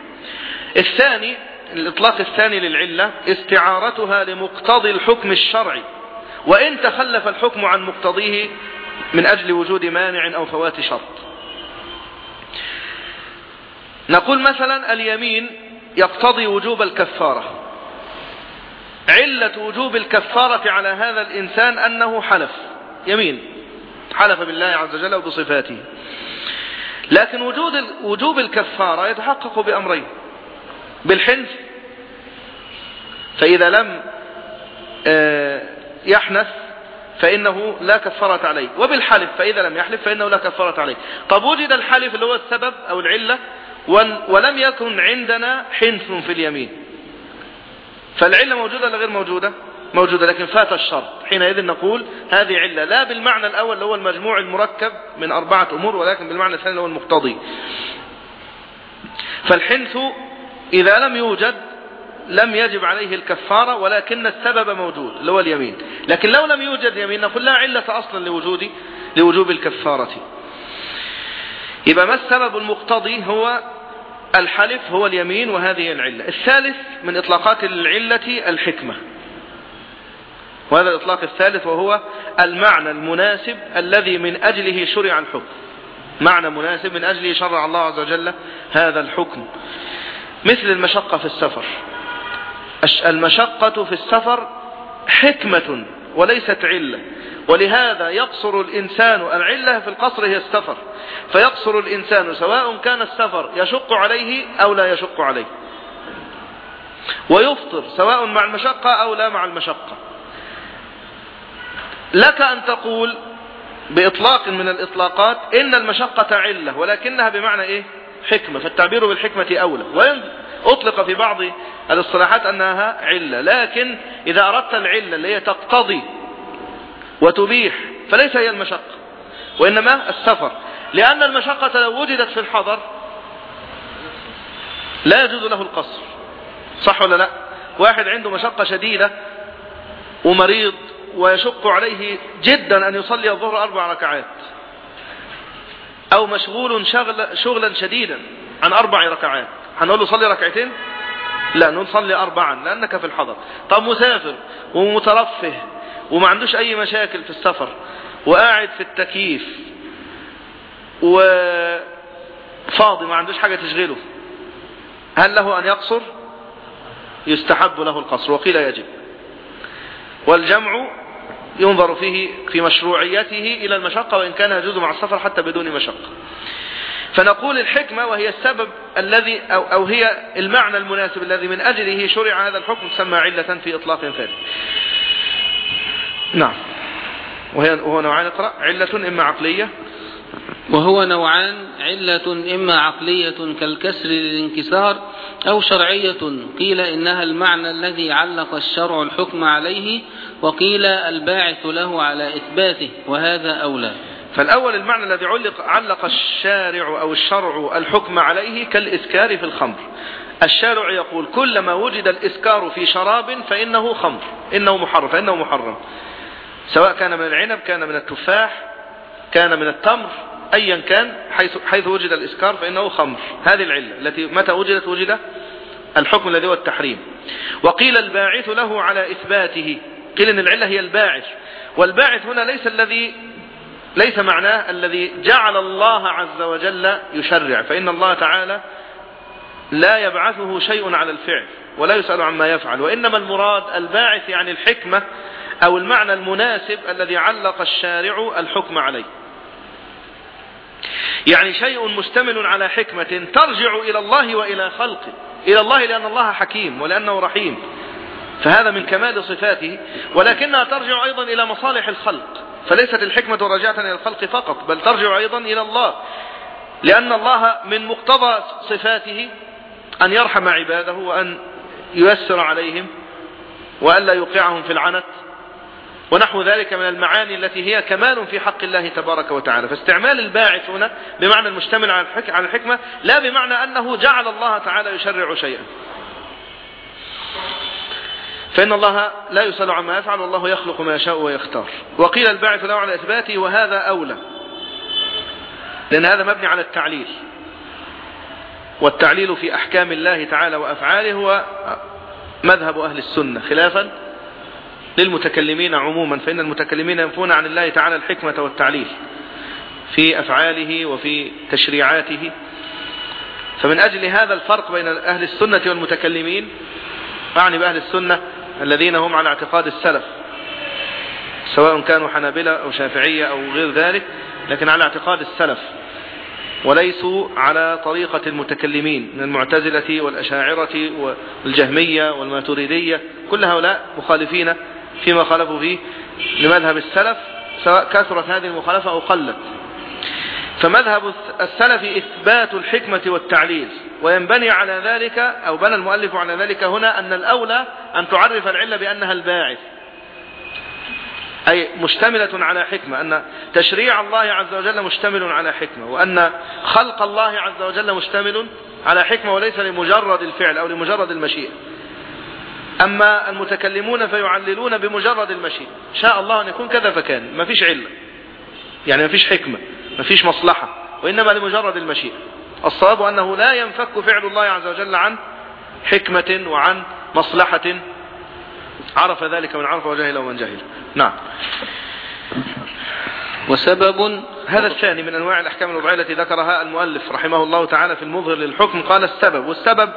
الثاني الإطلاق الثاني للعلة استعارتها لمقتضي الحكم الشرعي. وإن تخلف الحكم عن مقتضيه من أجل وجود مانع أو فوات شرط. نقول مثلا اليمين يقتضي وجوب الكفارة. علة وجوب الكفارة على هذا الإنسان أنه حلف. يمين. حلف بالله عز وجل وبصفاته. لكن وجود وجوب الكفارة يتحقق بأمرين. بالحنث فإذا لم يحنث فإنه لا كفارة عليه. وبالحلف فإذا لم يحلف فإنه لا كفارة عليه. طب وجد الحلف اللي هو السبب أو العلة ولم يكن عندنا حنث في اليمين. فالعلة موجودة ولا غير موجودة؟ موجودة لكن فات الشرط. حينئذ نقول هذه علة. لا بالمعنى الأول اللي هو المجموع المركب من أربعة أمور ولكن بالمعنى الثاني اللي هو المقتضي. فالحنث إذا لم يوجد لم يجب عليه الكفارة ولكن السبب موجود اللي هو اليمين. لكن لو لم يوجد يمين نقول لا علة أصلا لوجود لوجوب الكفارة. يبقى ما السبب المقتضي؟ هو الحلف هو اليمين وهذه العلة. الثالث من إطلاقات العلة الحكمة. وهذا الإطلاق الثالث وهو المعنى المناسب الذي من أجله شرع الحكم. معنى مناسب من أجله شرع الله عز وجل هذا الحكم. مثل المشقة في السفر. المشقة في السفر حكمة. وليست علة. ولهذا يقصر الإنسان العلة في القصر هي السفر. فيقصر الإنسان سواء كان السفر يشق عليه أو لا يشق عليه. ويفطر سواء مع المشقة أو لا مع المشقة. لك أن تقول بإطلاق من الإطلاقات إن المشقة علة ولكنها بمعنى إيه؟ حكمة. فالتعبير بالحكمة أولى. وإن أطلق في بعض الاصطلاحات أنها علة لكن إذا أردت العلة اللي هي تقتضي وتبيح فليس هي المشقة وإنما السفر لأن المشقة لو وجدت في الحضر لا يجوز له القصر صح ولا لا؟ واحد عنده مشقة شديدة ومريض ويشق عليه جدا أن يصلي الظهر أربع ركعات أو مشغول شغل شغلا شديدا عن أربع ركعات هنقول له صلي ركعتين؟ لا نصلي أربعا لأنك في الحضر. طب مسافر ومترفه وما عندوش أي مشاكل في السفر وقاعد في التكييف وفاضي ما عندوش حاجة تشغله هل له أن يقصر؟ يستحب له القصر وقيل يجب. والجمع ينظر فيه في مشروعيته إلى المشقة وإن كان يجوز مع السفر حتى بدون مشقة. فنقول الحكمة وهي السبب الذي أو, أو هي المعنى المناسب الذي من أجله شرع هذا الحكم تسمى علة في إطلاق ثالث نعم. وهي وهو نوعان اقرأ. علة إما عقلية. وهو نوعان علة إما عقلية كالكسر للانكسار أو شرعية قيل إنها المعنى الذي علق الشرع الحكم عليه وقيل الباعث له على إثباته وهذا أولى. فالأول المعنى الذي علق, علق الشارع أو الشرع الحكم عليه كالإسكار في الخمر. الشارع يقول كلما وجد الإسكار في شراب فإنه خمر إنه محرم فإنه محرم. سواء كان من العنب كان من التفاح كان من التمر أيا كان حيث, حيث وجد الإسكار فإنه خمر. هذه العلة التي متى وجدت؟ وجد الحكم الذي هو التحريم. وقيل الباعث له على إثباته. قيل إن العلة هي الباعث. والباعث هنا ليس الذي ليس معناه الذي جعل الله عز وجل يشرع فإن الله تعالى لا يبعثه شيء على الفعل ولا يسأل عما يفعل وإنما المراد الباعث يعني الحكمة أو المعنى المناسب الذي علق الشارع الحكم عليه. يعني شيء مشتمل على حكمة ترجع إلى الله وإلى خلقه إلى الله لأن الله حكيم ولأنه رحيم فهذا من كمال صفاته ولكنها ترجع أيضا إلى مصالح الخلق. فليست الحكمة راجعة إلى الخلق فقط بل ترجع أيضا إلى الله. لأن الله من مقتضى صفاته أن يرحم عباده وأن ييسر عليهم وأن لا يوقعهم في العنت. ونحو ذلك من المعاني التي هي كمال في حق الله تبارك وتعالى. فاستعمال الباعث هنا بمعنى المشتمل على الحكمة لا بمعنى أنه جعل الله تعالى يشرع شيئا. فإن الله لا يسأل عما يفعل والله يخلق ما يشاء ويختار. وقيل الباعث له على إثباته وهذا أولى. لأن هذا مبني على التعليل. والتعليل في أحكام الله تعالى وأفعاله هو مذهب أهل السنة. خلافا للمتكلمين عموما فإن المتكلمين ينفون عن الله تعالى الحكمة والتعليل في أفعاله وفي تشريعاته. فمن أجل هذا الفرق بين أهل السنة والمتكلمين أعني بأهل السنة الذين هم على اعتقاد السلف سواء كانوا حنابلة أو شافعية أو غير ذلك لكن على اعتقاد السلف وليسوا على طريقة المتكلمين من المعتزلة والأشاعرة والجهمية والماتريدية كل هؤلاء مخالفين فيما خالفوا فيه لمذهب السلف سواء كثرت هذه المخالفة أو قلت. فمذهب السلف إثبات الحكمة والتعليل. وينبني على ذلك أو بنى المؤلف على ذلك هنا أن الأولى أن تعرف العلة بأنها الباعث. أي مشتملة على حكمة أن تشريع الله عز وجل مشتمل على حكمة وأن خلق الله عز وجل مشتمل على حكمة وليس لمجرد الفعل أو لمجرد المشيئة. أما المتكلمون فيعللون بمجرد المشيئة. شاء الله أن يكون كذا فكان ما فيش علة. يعني ما فيش حكمة ما فيش مصلحة وإنما لمجرد المشيئة. الصواب أنه لا ينفك فعل الله عز وجل عن حكمة وعن مصلحة. عرف ذلك من عرف وجهل ومن جهل. نعم. وسبب هذا الثاني من أنواع الأحكام الوضعية التي ذكرها المؤلف رحمه الله تعالى في المظهر للحكم قال السبب. والسبب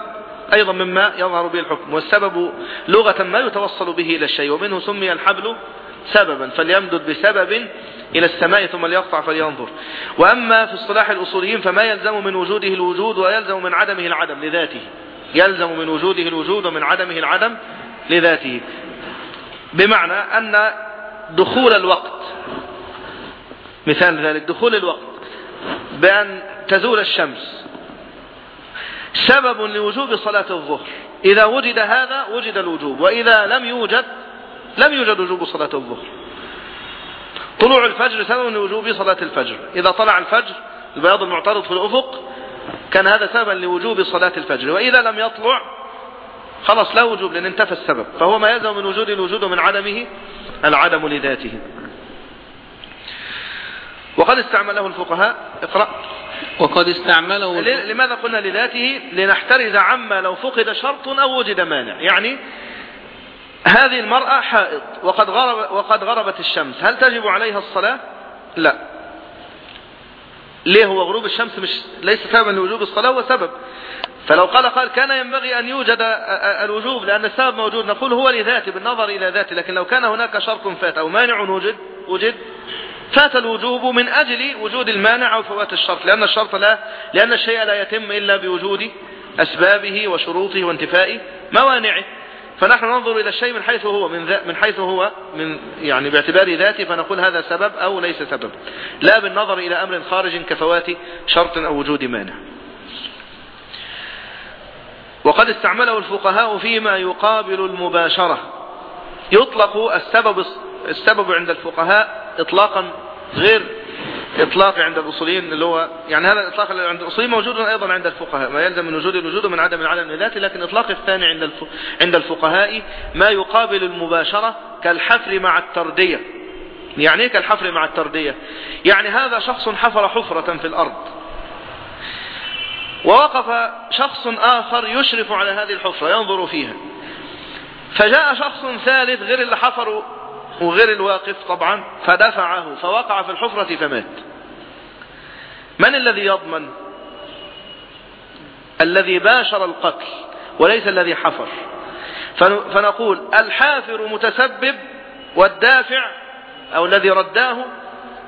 أيضا مما يظهر به الحكم. والسبب لغة ما يتوصل به إلى الشيء ومنه سمي الحبل سببا فليمدد بسبب إلى السماء ثم ليقطع فلينظر. وأما في اصطلاح الأصوليين فما يلزم من وجوده الوجود ويلزم من عدمه العدم لذاته. يلزم من وجوده الوجود ومن عدمه العدم لذاته. بمعنى أن دخول الوقت مثال ذلك دخول الوقت بأن تزول الشمس سبب لوجوب صلاة الظهر. إذا وجد هذا وجد الوجوب. وإذا لم يوجد لم يوجد وجوب صلاة الظهر. طلوع الفجر سبب لوجوب صلاة الفجر. إذا طلع الفجر البياض المعترض في الأفق كان هذا سببا لوجوب صلاة الفجر. وإذا لم يطلع خلاص لا وجوب لأن انتفى السبب. فهو ما يلزم من وجود الوجود ومن عدمه العدم لذاته. وقد استعمله الفقهاء. اقرأ. وقد استعمله لماذا قلنا لذاته؟ لنحترز عما لو فقد شرط أو وجد مانع. يعني هذه المرأة حائض وقد, غرب وقد غربت الشمس. هل تجب عليها الصلاة؟ لا. ليه هو غروب الشمس مش ليس سببا لوجوب الصلاة هو سبب. فلو قال قال كان ينبغي أن يوجد الوجوب لأن السبب موجود. نقول هو لذاته بالنظر إلى ذاته. لكن لو كان هناك شرط فات أو مانع وجد وجد فات الوجوب من أجل وجود المانع أو فوات الشرط. لأن الشرط لا لأن الشيء لا يتم إلا بوجود أسبابه وشروطه وانتفاء موانعه. فنحن ننظر إلى الشيء من حيث هو من, من حيث هو من يعني باعتبار ذاته فنقول هذا سبب أو ليس سبب. لا بالنظر إلى أمر خارج كفوات شرط أو وجود مانع. وقد استعمله الفقهاء فيما يقابل المباشرة. يطلق السبب السبب عند الفقهاء إطلاقا غير إطلاق عند الأصوليين اللي هو يعني هذا الإطلاق عند الأصوليين موجود أيضا عند الفقهاء ما يلزم من وجود الوجود ومن عدم العدم ذاته لكن إطلاق الثاني عند عند الفقهاء ما يقابل المباشرة كالحفر مع التردية. يعني إيه كالحفر مع التردية؟ يعني هذا شخص حفر حفرة في الأرض. ووقف شخص آخر يشرف على هذه الحفرة ينظر فيها. فجاء شخص ثالث غير اللي حفروا وغير الواقف طبعا فدفعه فوقع في الحفرة فمات. من الذي يضمن؟ الذي باشر القتل وليس الذي حفر. فنقول الحافر متسبب والدافع أو الذي رداه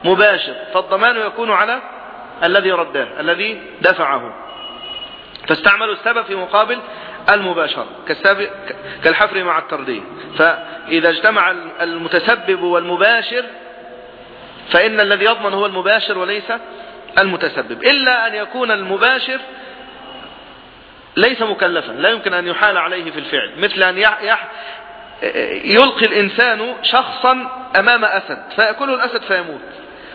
مباشر. فالضمان يكون على الذي رداه الذي دفعه. فاستعملوا السبب في مقابل المباشرة كالحفر مع التردية فإذا اجتمع المتسبب والمباشر فإن الذي يضمن هو المباشر وليس المتسبب. إلا أن يكون المباشر ليس مكلفا لا يمكن أن يحال عليه في الفعل. مثل أن يلقي الإنسان شخصا أمام أسد فيأكله الأسد فيموت.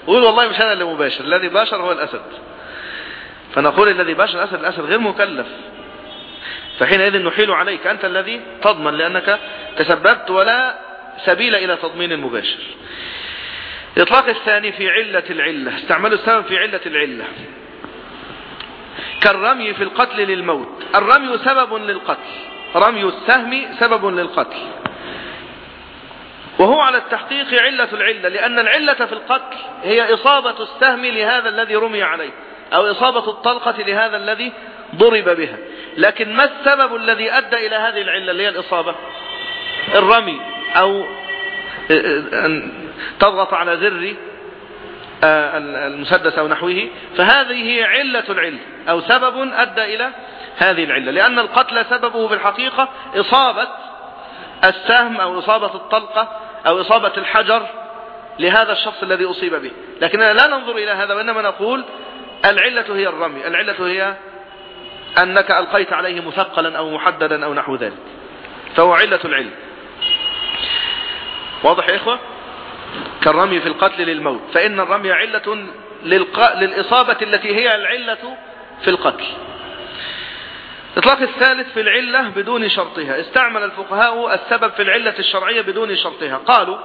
ويقول والله مش أنا اللي مباشر الذي باشر هو الأسد. فنقول الذي باشر الأسد الأسد غير مكلف. فحينئذ نحيل عليك أنت الذي تضمن لأنك تسببت ولا سبيل إلى تضمين المباشر الإطلاق الثاني في علة العلة استعملوا السبب في علة العلة. كالرمي في القتل للموت. الرمي سبب للقتل. رمي السهم سبب للقتل. وهو على التحقيق علة العلة لأن العلة في القتل هي إصابة السهم لهذا الذي رمي عليه أو إصابة الطلقة لهذا الذي ضرب بها. لكن ما السبب الذي أدى إلى هذه العلة اللي هي الإصابة؟ الرمي أو أن تضغط على زر آه، المسدس أو نحوه. فهذه هي علة العلة أو سبب أدى إلى هذه العلة. لأن القتل سببه بالحقيقة إصابة السهم أو إصابة الطلقة أو إصابة الحجر لهذا الشخص الذي أصيب به. لكننا لا ننظر إلى هذا وإنما نقول العلة هي الرمي العلة هي أنك ألقيت عليه مثقلا أو محددا أو نحو ذلك. فهو علة العلم. واضح يا إخوة؟ كالرمي في القتل للموت. فإن الرمي علة للإصابة التي هي العلة في القتل. إطلاق الثالث في العلة بدون شرطها. استعمل الفقهاء السبب في العلة الشرعية بدون شرطها. قالوا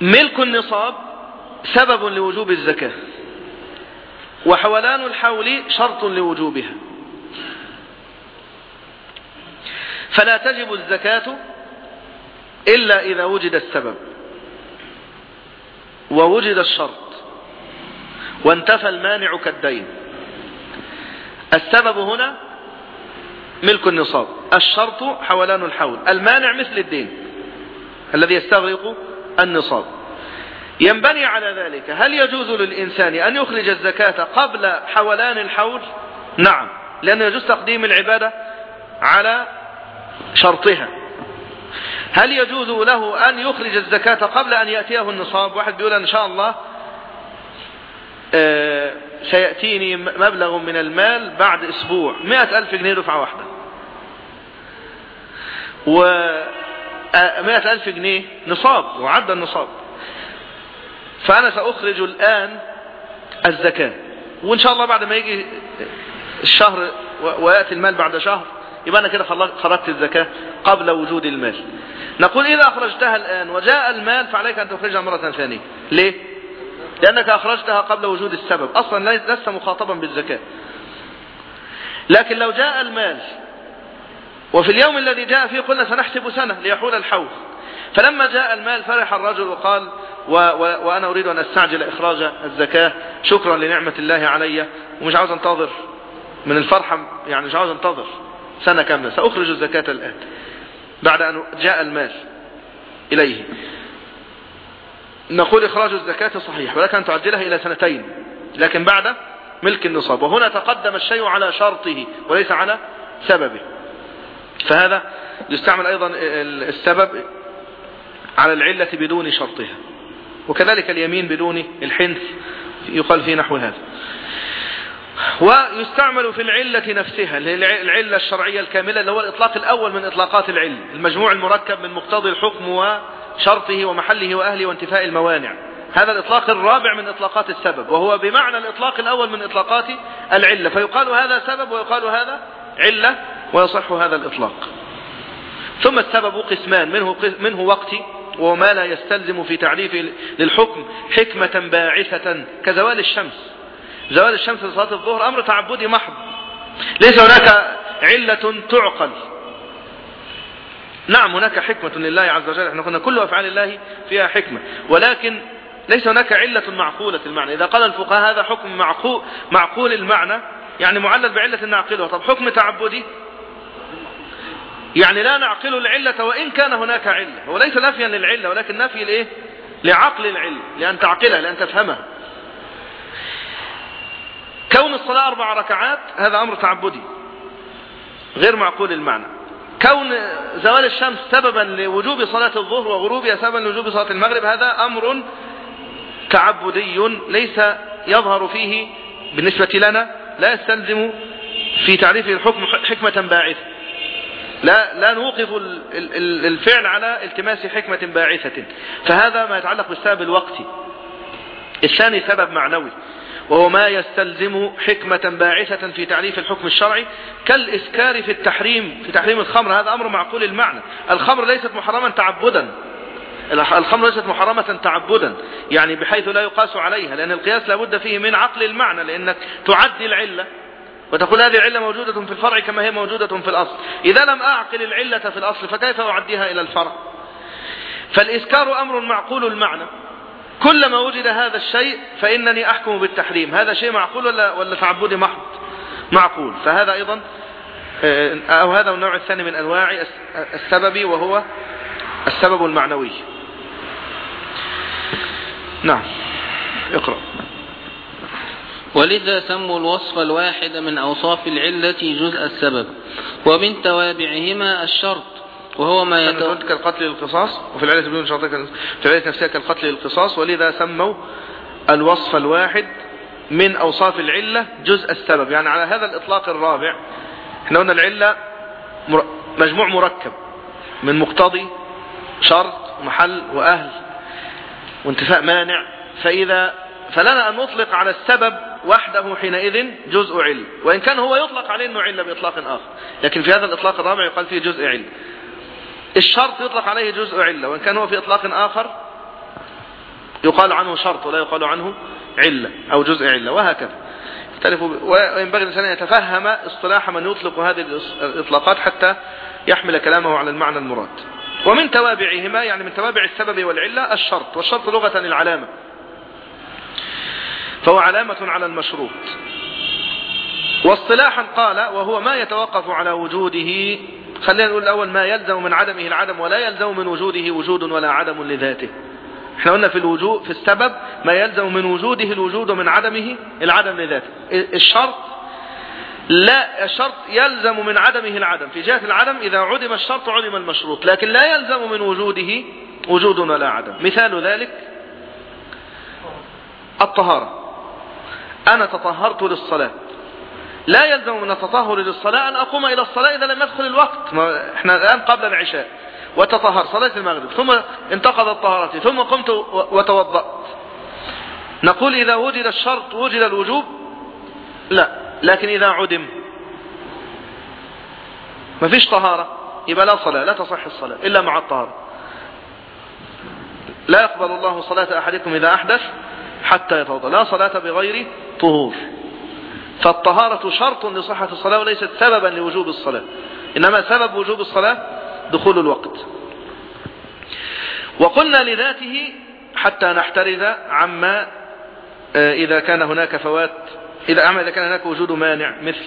ملك النصاب سبب لوجوب الزكاة. وحولان الحول شرط لوجوبها. فلا تجب الزكاة إلا إذا وجد السبب ووجد الشرط وانتفى المانع كالدين. السبب هنا ملك النصاب الشرط حولان الحول المانع مثل الدين الذي يستغرق النصاب. ينبني على ذلك. هل يجوز للإنسان أن يخرج الزكاة قبل حولان الحول نعم. لأنه يجوز تقديم العبادة على شرطها. هل يجوز له أن يخرج الزكاة قبل أن يأتيه النصاب؟ واحد بيقول إن شاء الله آه، سيأتيني مبلغ من المال بعد أسبوع. مئة ألف جنيه دفعة واحدة. و آه، ألف جنيه نصاب وعد النصاب فأنا سأخرج الآن الزكاة. وإن شاء الله بعد ما يجي الشهر ويأتي المال بعد شهر يبقى أنا كده خرجت الزكاة قبل وجود المال. نقول إذا أخرجتها الآن وجاء المال فعليك أن تخرجها مرة ثانية. ليه؟ لأنك أخرجتها قبل وجود السبب. أصلا لست مخاطبا بالزكاة. لكن لو جاء المال وفي اليوم الذي جاء فيه قلنا سنحسب سنة ليحول الحول فلما جاء المال فرح الرجل وقال و و وأنا أريد أن أستعجل إخراج الزكاة. شكرا لنعمة الله علي. ومش عاوز أنتظر. من الفرحة يعني مش عاوز أنتظر. سنة كاملة. سأخرج الزكاة الآن. بعد أن جاء المال إليه. نقول إخراج الزكاة صحيح ولكن تعجلها إلى سنتين. لكن بعد ملك النصاب. وهنا تقدم الشيء على شرطه وليس على سببه. فهذا يستعمل أيضا السبب على العلة بدون شرطها. وكذلك اليمين بدون الحنث يقال في نحو هذا. ويستعمل في العلة نفسها العلة الشرعية الكاملة اللي هو الإطلاق الأول من إطلاقات العلم. المجموع المركب من مقتضي الحكم وشرطه ومحله وأهله وانتفاء الموانع. هذا الإطلاق الرابع من إطلاقات السبب وهو بمعنى الإطلاق الأول من إطلاقات العلة. فيقال هذا سبب ويقال هذا علة ويصح هذا الإطلاق. ثم السبب قسمان منه, منه وقتي وهو ما لا يستلزم في تعريف للحكم حكمة باعثة كزوال الشمس. زوال الشمس لصلاة الظهر أمر تعبدي محض. ليس هناك علة تعقل. نعم هناك حكمة لله عز وجل. إحنا قلنا كل أفعال الله فيها حكمة. ولكن ليس هناك علة معقولة المعنى. إذا قال الفقهاء هذا حكم معقول, معقول المعنى يعني معلل بعلة نعقلها طب حكم تعبدي؟ يعني لا نعقل العلة وإن كان هناك علة. هو ليس نفيا للعلة ولكن نفي لإيه؟ لعقل العلة لأن تعقلها لأن تفهمها. كون الصلاة أربع ركعات هذا أمر تعبدي غير معقول المعنى. كون زوال الشمس سببا لوجوب صلاة الظهر وغروبها سببا لوجوب صلاة المغرب هذا أمر تعبدي ليس يظهر فيه بالنسبة لنا لا يستلزم في تعريف الحكم حكمة باعثة. لا لا نوقف الفعل على التماس حكمة باعثة. فهذا ما يتعلق بالسبب الوقتي. الثاني سبب معنوي وهو ما يستلزم حكمة باعثة في تعريف الحكم الشرعي كالإسكار في التحريم في تحريم الخمر. هذا أمر معقول المعنى. الخمر ليست محرما تعبدا. الخمر ليست محرمة تعبدا يعني بحيث لا يقاس عليها لأن القياس لابد فيه من عقل المعنى لأنك تعدي العلة. وتقول هذه العلة موجودة في الفرع كما هي موجودة في الأصل. إذا لم أعقل العلة في الأصل فكيف أعديها إلى الفرع؟ فالإسكار أمر معقول المعنى. كلما وجد هذا الشيء فإنني أحكم بالتحريم. هذا شيء معقول ولا, ولا تعبدي محض؟ معقول. فهذا أيضا آه، أو هذا النوع الثاني من أنواع السبب وهو السبب المعنوي. نعم. اقرأ. ولذا سموا الوصف الواحد من أوصاف العلة جزء السبب ومن توابعهما الشرط وهو ما يتو... كالقتل للقصاص وفي العلة بدون شرط في العلة نفسها كالقتل للقصاص ولذا سموا الوصف الواحد من أوصاف العلة جزء السبب. يعني على هذا الإطلاق الرابع إحنا قلنا العلة مجموع مركب من مقتضي شرط ومحل وأهل وانتفاء مانع. فإذا فلنا أن نطلق على السبب وحده حينئذ جزء علم. وإن كان هو يطلق عليه أنه علة بإطلاق آخر. لكن في هذا الإطلاق الرابع يقال فيه جزء علم. الشرط يطلق عليه جزء علة وإن كان هو في إطلاق آخر يقال عنه شرط ولا يقال عنه علة أو جزء علة وهكذا. وينبغي الإنسان أن يتفهم اصطلاح من يطلق هذه الإطلاقات حتى يحمل كلامه على المعنى المراد. ومن توابعهما يعني من توابع السبب والعلة الشرط. والشرط لغة العلامة فهو علامة على المشروط. واصطلاحا قال وهو ما يتوقف على وجوده خلينا نقول الأول ما يلزم من عدمه العدم ولا يلزم من وجوده وجود ولا عدم لذاته. إحنا قلنا في الوجود في السبب ما يلزم من وجوده الوجود ومن عدمه العدم لذاته. الشرط لا الشرط يلزم من عدمه العدم. في جهة العدم إذا عدم الشرط عدم المشروط لكن لا يلزم من وجوده وجود ولا عدم. مثال ذلك الطهارة. أنا تطهرت للصلاة. لا يلزم من التطهر للصلاة أن أقوم إلى الصلاة إذا لم يدخل الوقت. إحنا الآن قبل العشاء. وتطهر صلاة المغرب. ثم انتقضت طهارتي. ثم قمت وتوضأت. نقول إذا وجد الشرط وجد الوجوب لا. لكن إذا عدم. ما فيش طهارة. يبقى لا صلاة. لا تصح الصلاة. إلا مع الطهارة. لا يقبل الله صلاة أحدكم إذا أحدث. حتى يتوضأ. لا صلاة بغير طهور. فالطهارة شرط لصحة الصلاة وليست سببا لوجوب الصلاة. إنما سبب وجوب الصلاة دخول الوقت. وقلنا لذاته حتى نحترز عما آه، إذا كان هناك فوات إذا إذا كان هناك وجود مانع مثل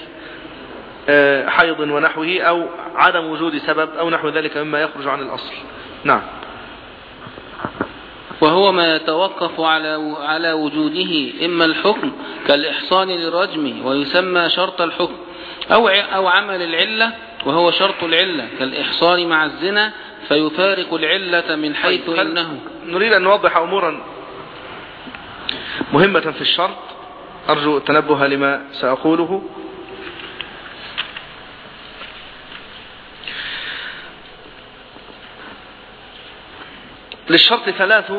آه، حيض ونحوه أو عدم وجود سبب أو نحو ذلك مما يخرج عن الأصل. نعم. وهو ما يتوقف على على وجوده. إما الحكم كالإحصان للرجم ويسمى شرط الحكم أو أو عمل العلة وهو شرط العلة كالإحصان مع الزنا فيفارق العلة من حيث طيب، إنه. نريد أن نوضح أمورا مهمة في الشرط؟ أرجو التنبه لما سأقوله. للشرط ثلاث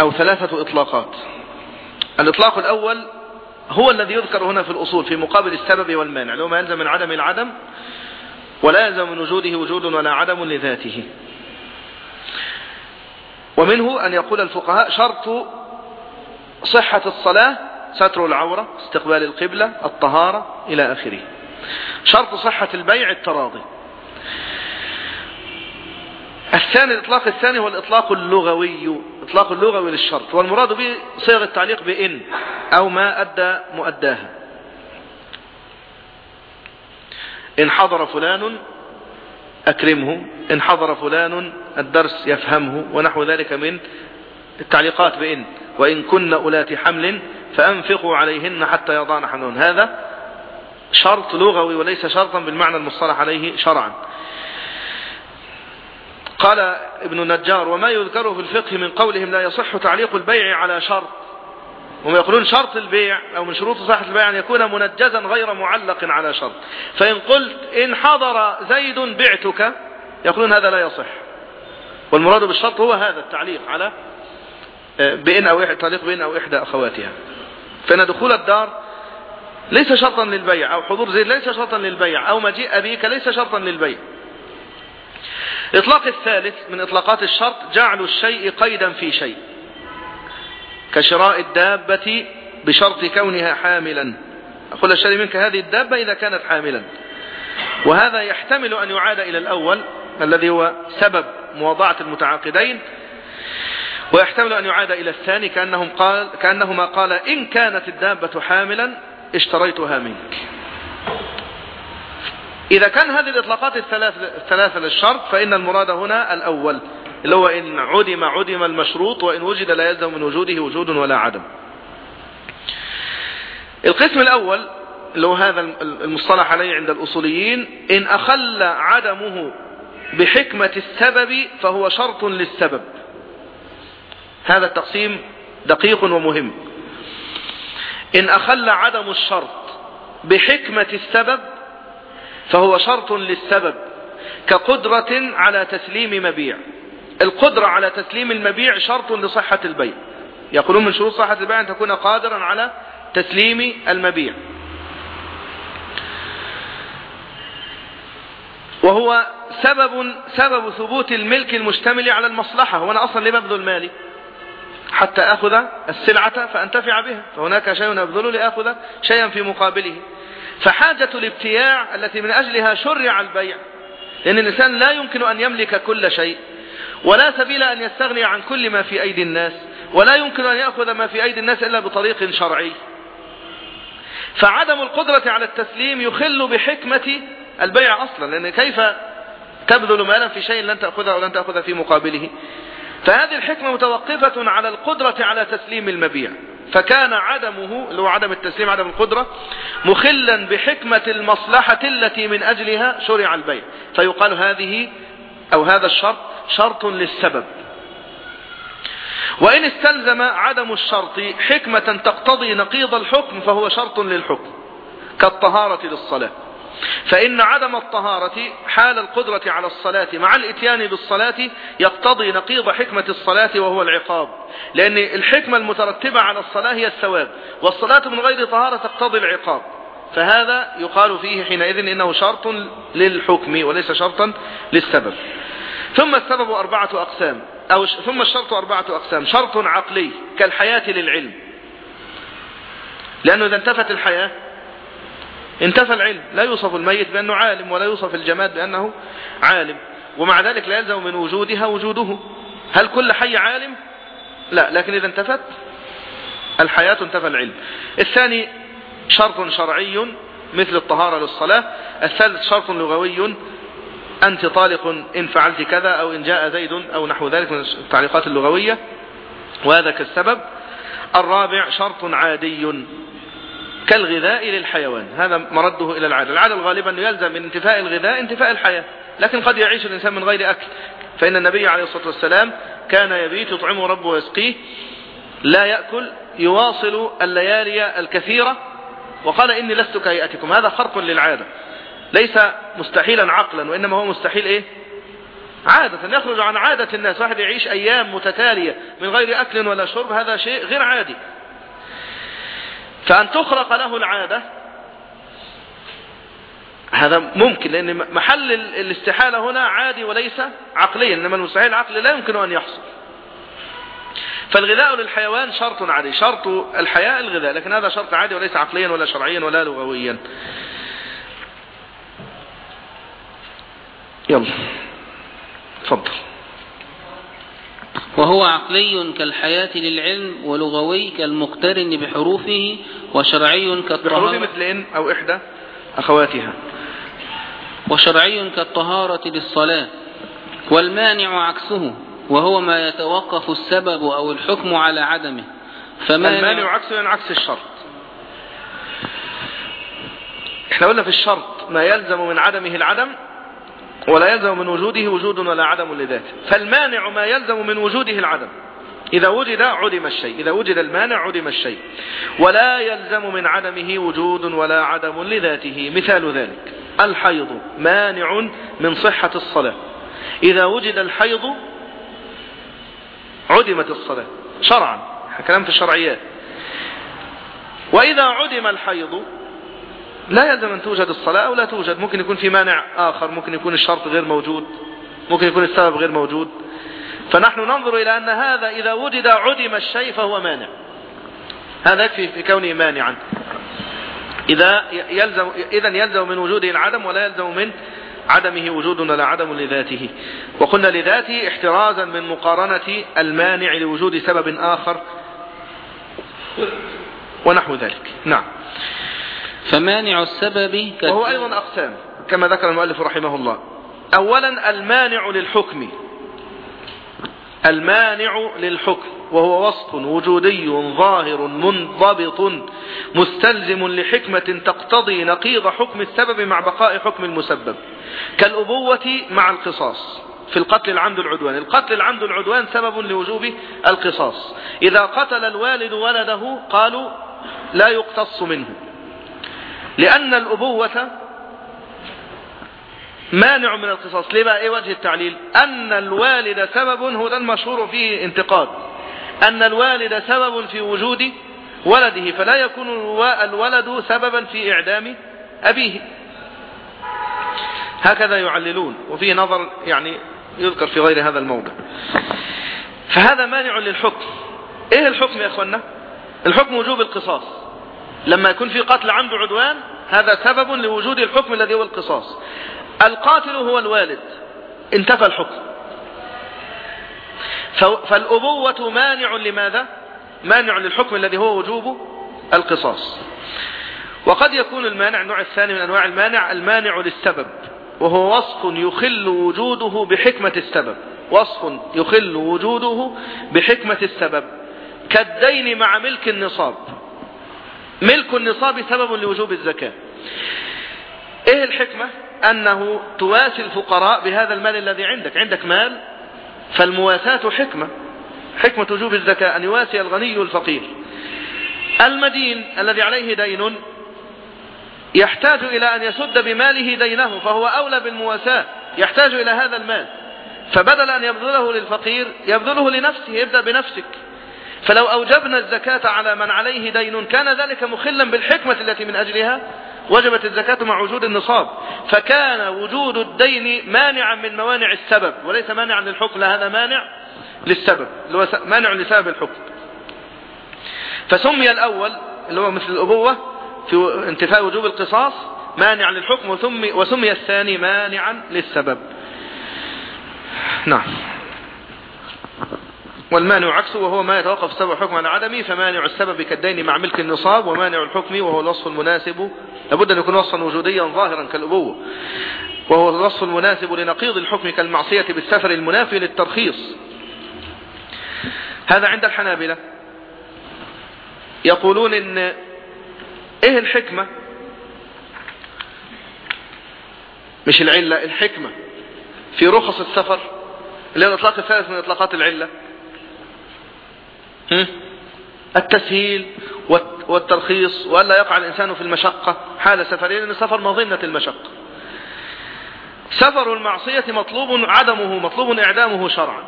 أو ثلاثة إطلاقات. الإطلاق الأول هو الذي يذكر هنا في الأصول في مقابل السبب والمانع لو ما يلزم من عدم العدم ولا يلزم من وجوده وجود ولا عدم لذاته. ومنه أن يقول الفقهاء شرط صحة الصلاة ستر العورة استقبال القبلة الطهارة إلى آخره. شرط صحة البيع التراضي. الثاني الإطلاق الثاني هو الإطلاق اللغوي إطلاق اللغوي للشرط. والمراد به صيغ التعليق بإن أو ما أدى مؤداها. إن حضر فلان أكرمه إن حضر فلان الدرس يفهمه ونحو ذلك من التعليقات بإن. وإن كن أولات حمل فأنفقوا عليهن حتى يضعن حملهن. هذا شرط لغوي وليس شرطا بالمعنى المصطلح عليه شرعا. قال ابن النجار وما يذكر في الفقه من قولهم لا يصح تعليق البيع على شرط. هم يقولون شرط البيع أو من شروط صحة البيع أن يكون منجزا غير معلق على شرط. فإن قلت إن حضر زيد بعتك يقولون هذا لا يصح. والمراد بالشرط هو هذا التعليق على آه، بإن أو تعليق بإن أو إحدى أخواتها. فإن دخول الدار ليس شرطا للبيع أو حضور زيد ليس شرطا للبيع أو مجيء أبيك ليس شرطا للبيع. الإطلاق الثالث من إطلاقات الشرط جعل الشيء قيدا في شيء. كشراء الدابة بشرط كونها حاملا. أقول اشتري منك هذه الدابة إذا كانت حاملا. وهذا يحتمل أن يعاد إلى الأول الذي هو سبب مواضعة المتعاقدين. ويحتمل أن يعاد إلى الثاني كأنهم قال كأنهما قال إن كانت الدابة حاملا اشتريتها منك. إذا كان هذه الإطلاقات الثلاثة للشرط فإن المراد هنا الأول اللي هو إن عدم عدم المشروط وإن وجد لا يلزم من وجوده وجود ولا عدم. القسم الأول اللي هو هذا المصطلح عليه عند الأصوليين إن أخل عدمه بحكمة السبب فهو شرط للسبب. هذا التقسيم دقيق ومهم. إن أخل عدم الشرط بحكمة السبب فهو شرط للسبب كقدرة على تسليم مبيع. القدرة على تسليم المبيع شرط لصحة البيع. يقولون من شروط صحة البيع أن تكون قادرا على تسليم المبيع. وهو سبب سبب ثبوت الملك المشتمل على المصلحة. وأنا أصلا ليه ببذل مالي. حتى أخذ السلعة فأنتفع بها. فهناك شيء ابذله لأخذ شيئا في مقابله. فحاجة الابتياع التي من أجلها شرع البيع. لأن الإنسان لا يمكن أن يملك كل شيء ولا سبيل أن يستغني عن كل ما في أيدي الناس ولا يمكن أن يأخذ ما في أيدي الناس إلا بطريق شرعي. فعدم القدرة على التسليم يخل بحكمة البيع أصلا لأن كيف تبذل مالا في شيء لن تأخذه أو لن تأخذ في مقابله؟ فهذه الحكمة متوقفة على القدرة على تسليم المبيع. فكان عدمه اللي هو عدم التسليم عدم القدرة مخلا بحكمة المصلحة التي من أجلها شرع البيع. فيقال هذه أو هذا الشرط شرط للسبب. وإن استلزم عدم الشرط حكمة تقتضي نقيض الحكم فهو شرط للحكم كالطهارة للصلاة. فإن عدم الطهارة حال القدرة على الصلاة مع الإتيان بالصلاة يقتضي نقيض حكمة الصلاة وهو العقاب. لأن الحكمة المترتبة على الصلاة هي الثواب والصلاة من غير طهارة تقتضي العقاب. فهذا يقال فيه حينئذ إنه شرط للحكم وليس شرطا للسبب. ثم السبب أربعة أقسام أو ثم الشرط أربعة أقسام. شرط عقلي كالحياة للعلم. لأنه إذا انتفت الحياة انتفى العلم لا يوصف الميت بأنه عالم ولا يوصف الجماد بأنه عالم ومع ذلك لا يلزم من وجودها وجوده. هل كل حي عالم؟ لا لكن إذا انتفت الحياة انتفى العلم. الثاني شرط شرعي مثل الطهارة للصلاة. الثالث شرط لغوي أنت طالق إن فعلت كذا أو إن جاء زيد أو نحو ذلك من التعليقات اللغوية وهذا كالسبب. الرابع شرط عادي. كالغذاء للحيوان. هذا مرده إلى العادة. العادة أنه يلزم من انتفاء الغذاء انتفاء الحياة. لكن قد يعيش الإنسان من غير أكل. فإن النبي عليه الصلاة والسلام كان يبيت يطعمه ربه ويسقيه. لا يأكل يواصل الليالي الكثيرة. وقال إني لست كهيئتكم. هذا خرق للعادة. ليس مستحيلا عقلا وإنما هو مستحيل إيه؟ عادة. يخرج عن عادة الناس. واحد يعيش أيام متتالية من غير أكل ولا شرب هذا شيء غير عادي. فأن تخرق له العادة. هذا ممكن لأن محل الاستحالة هنا عادي وليس عقليا إنما المستحيل العقل لا يمكن أن يحصل. فالغذاء للحيوان شرط عادي شرط الحياة الغذاء لكن هذا شرط عادي وليس عقليا ولا شرعيا ولا لغويا. يلا. تفضل. وهو عقلي كالحياة للعلم ولغوي كالمقترن بحروفه وشرعي بحروف كالطهارة مثل إن أو إحدى أخواتها. وشرعي كالطهارة للصلاة والمانع عكسه وهو ما يتوقف السبب أو الحكم على عدمه. المانع عكسه يعني عكس الشرط. إحنا قلنا في الشرط ما يلزم من عدمه العدم ولا يلزم من وجوده وجود ولا عدم لذاته. فالمانع ما يلزم من وجوده العدم. إذا وجد عدم الشيء. إذا وجد المانع عدم الشيء. ولا يلزم من عدمه وجود ولا عدم لذاته. مثال ذلك. الحيض مانع من صحة الصلاة. إذا وجد الحيض عدمت الصلاة. شرعا. كلام في الشرعيات. وإذا عدم الحيض لا يلزم أن توجد الصلاة أو لا توجد. ممكن يكون في مانع آخر ممكن يكون الشرط غير موجود ممكن يكون السبب غير موجود. فنحن ننظر إلى أن هذا إذا وجد عدم الشيء فهو مانع. هذا يكفي في كونه مانعا. إذا يلزم إذا يلزم من وجوده العدم ولا يلزم من عدمه وجود ولا عدم لذاته. وقلنا لذاته احترازا من مقارنة المانع لوجود سبب آخر ونحو ذلك. نعم. فمانع السبب وهو أيضا أقسام كما ذكر المؤلف رحمه الله. أولا المانع للحكم. المانع للحكم وهو وصف وجودي ظاهر منضبط مستلزم لحكمة تقتضي نقيض حكم السبب مع بقاء حكم المسبب. كالأبوة مع القصاص. في القتل العمد العدوان القتل العمد العدوان سبب لوجوب القصاص. إذا قتل الوالد ولده قالوا لا يقتص منه. لأن الأبوة مانع من القصاص. ليه بقى؟ إيه وجه التعليل؟ أن الوالد سبب هو ده المشهور فيه انتقاد. أن الوالد سبب في وجود ولده فلا يكون الولد سببا في إعدام أبيه. هكذا يعللون وفيه نظر يعني يذكر في غير هذا الموضع. فهذا مانع للحكم. إيه الحكم يا اخوانا الحكم وجوب القصاص. لما يكون في قتل عمد عدوان هذا سبب لوجود الحكم الذي هو القصاص. القاتل هو الوالد. انتفى الحكم. فالأبوة مانع لماذا؟ مانع للحكم الذي هو وجوب القصاص. وقد يكون المانع النوع الثاني من أنواع المانع المانع للسبب. وهو وصف يخل وجوده بحكمة السبب. وصف يخل وجوده بحكمة السبب. كالدين مع ملك النصاب. ملك النصاب سبب لوجوب الزكاة. إيه الحكمة؟ أنه تواسي الفقراء بهذا المال الذي عندك. عندك مال؟ فالمواساة حكمة. حكمة وجوب الزكاة أن يواسي الغني الفقير. المدين الذي عليه دين يحتاج إلى أن يسد بماله دينه فهو أولى بالمواساة. يحتاج إلى هذا المال. فبدل أن يبذله للفقير يبذله لنفسه يبدأ بنفسك. فلو أوجبنا الزكاة على من عليه دين كان ذلك مخلا بالحكمة التي من أجلها وجبت الزكاة مع وجود النصاب. فكان وجود الدين مانعا من موانع السبب وليس مانعا للحكم لا هذا مانع للسبب اللي هو مانع لسبب الحكم. فسمي الأول اللي هو مثل الأبوة في انتفاء وجوب القصاص مانع للحكم وسمي, وسمي الثاني مانعا للسبب. نعم. والمانع عكسه وهو ما يتوقف السبب الحكم على عدمه فمانع السبب كالدين مع ملك النصاب ومانع الحكم وهو الوصف المناسب لابد أن يكون وصفا وجوديا ظاهرا كالأبوة. وهو الوصف المناسب لنقيض الحكم كالمعصية بالسفر المنافي للترخيص. هذا عند الحنابلة. يقولون إن إيه الحكمة؟ مش العلة الحكمة في رخص السفر اللي هو الإطلاق الثالث من إطلاقات العلة؟ التسهيل والترخيص وألا يقع الإنسان في المشقة حال سفره لأن السفر مظنة المشقة. سفر المعصية مطلوب عدمه مطلوب إعدامه شرعا.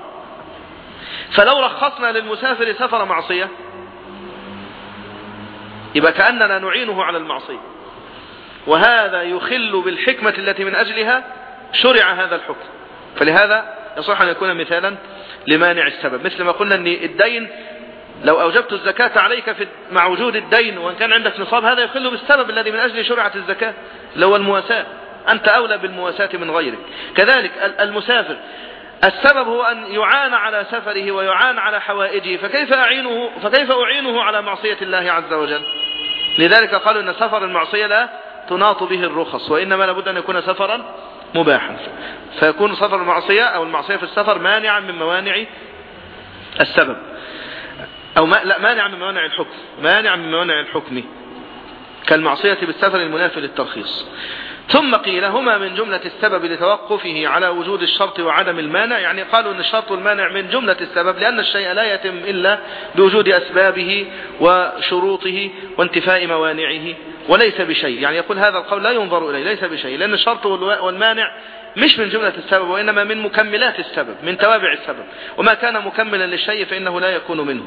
فلو رخصنا للمسافر سفر معصية يبقى كأننا نعينه على المعصية. وهذا يخل بالحكمة التي من أجلها شرع هذا الحكم. فلهذا يصح أن يكون مثالا لمانع السبب. مثل ما قلنا أن الدين لو أوجبت الزكاة عليك في مع وجود الدين وإن كان عندك نصاب هذا يخل بالسبب الذي من أجله شرعت الزكاة هو المواساة. أنت أولى بالمواساة من غيرك. كذلك المسافر. السبب هو أن يعان على سفره ويعان على حوائجه فكيف أعينه فكيف أعينه على معصية الله عز وجل؟ لذلك قالوا أن سفر المعصية لا تناط به الرخص وإنما لابد أن يكون سفرا مباحا. فيكون سفر المعصية أو المعصية في السفر مانعا من موانع السبب. أو ما لا مانع من موانع الحكم. مانع من موانع الحكم. كالمعصية بالسفر المنافي للترخيص. ثم قيل هما من جملة السبب لتوقفه على وجود الشرط وعدم المانع. يعني قالوا أن الشرط والمانع من جملة السبب لأن الشيء لا يتم إلا بوجود أسبابه وشروطه وانتفاء موانعه وليس بشيء. يعني يقول هذا القول لا ينظر إليه ليس بشيء. لأن الشرط والمانع مش من جملة السبب وإنما من مكملات السبب من توابع السبب. وما كان مكملا للشيء فإنه لا يكون منه.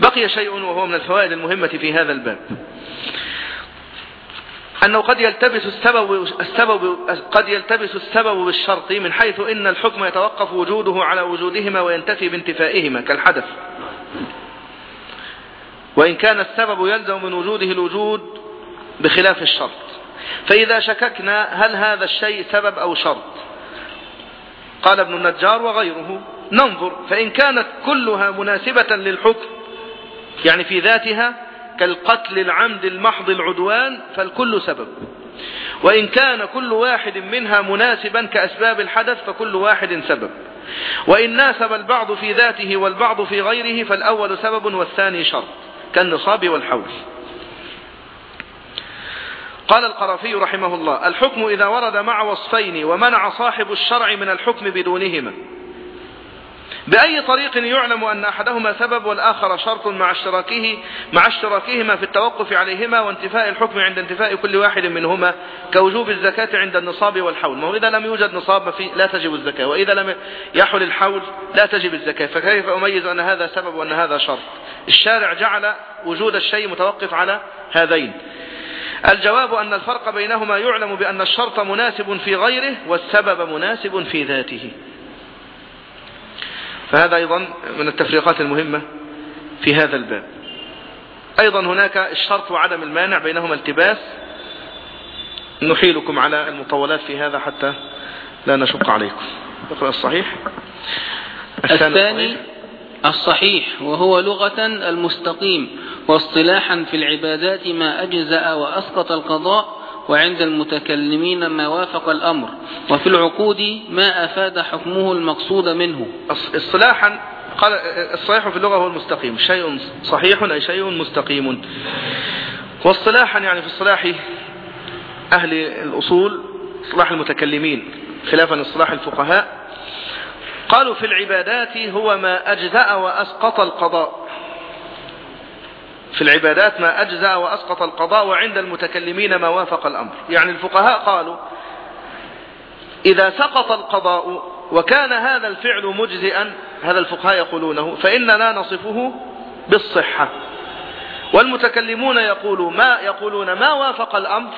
بقي شيء وهو من الفوائد المهمة في هذا الباب. أنه قد يلتبس السبب, السبب قد يلتبس السبب بالشرط من حيث إن الحكم يتوقف وجوده على وجودهما وينتفي بانتفائهما كالحدث. وإن كان السبب يلزم من وجوده الوجود بخلاف الشرط. فإذا شككنا هل هذا الشيء سبب أو شرط؟ قال ابن النجار وغيره. ننظر. فإن كانت كلها مناسبة للحكم يعني في ذاتها كالقتل العمد المحض العدوان فالكل سبب. وإن كان كل واحد منها مناسبا كأسباب الحدث فكل واحد سبب. وإن ناسب البعض في ذاته والبعض في غيره فالأول سبب والثاني شرط كالنصاب والحول قال القرافي رحمه الله الحكم إذا ورد مع وصفين ومنع صاحب الشرع من الحكم بدونهما. بأي طريق يعلم أن أحدهما سبب والآخر شرط مع اشتراكه مع اشتراكهما في التوقف عليهما وانتفاء الحكم عند انتفاء كل واحد منهما كوجوب الزكاة عند النصاب والحول. ما هو إذا لم يوجد نصاب في لا تجب الزكاة وإذا لم يحل الحول لا تجب الزكاة. فكيف أميز أن هذا سبب وأن هذا شرط؟ الشارع جعل وجود الشيء متوقف على هذين. الجواب أن الفرق بينهما يعلم بأن الشرط مناسب في غيره والسبب مناسب في ذاته. فهذا أيضا من التفريقات المهمة في هذا الباب. أيضا هناك الشرط وعدم المانع بينهما التباس. نحيلكم على المطولات في هذا حتى لا نشق عليكم. اقرأ الصحيح. الثاني الصحيح وهو لغة المستقيم واصطلاحا في العبادات ما أجزأ وأسقط القضاء وعند المتكلمين ما وافق الأمر وفي العقود ما أفاد حكمه المقصود منه. اصطلاحا قال الصحيح في اللغة هو المستقيم شيء صحيح أي شيء مستقيم. واصطلاحا يعني في اصطلاح أهل الأصول اصطلاح المتكلمين خلافا اصطلاح الفقهاء قالوا في العبادات هو ما أجزأ وأسقط القضاء. في العبادات ما أجزأ وأسقط القضاء وعند المتكلمين ما وافق الأمر. يعني الفقهاء قالوا إذا سقط القضاء وكان هذا الفعل مجزئا هذا الفقهاء يقولونه فإننا نصفه بالصحة. والمتكلمون يقولوا ما يقولون ما وافق الأمر.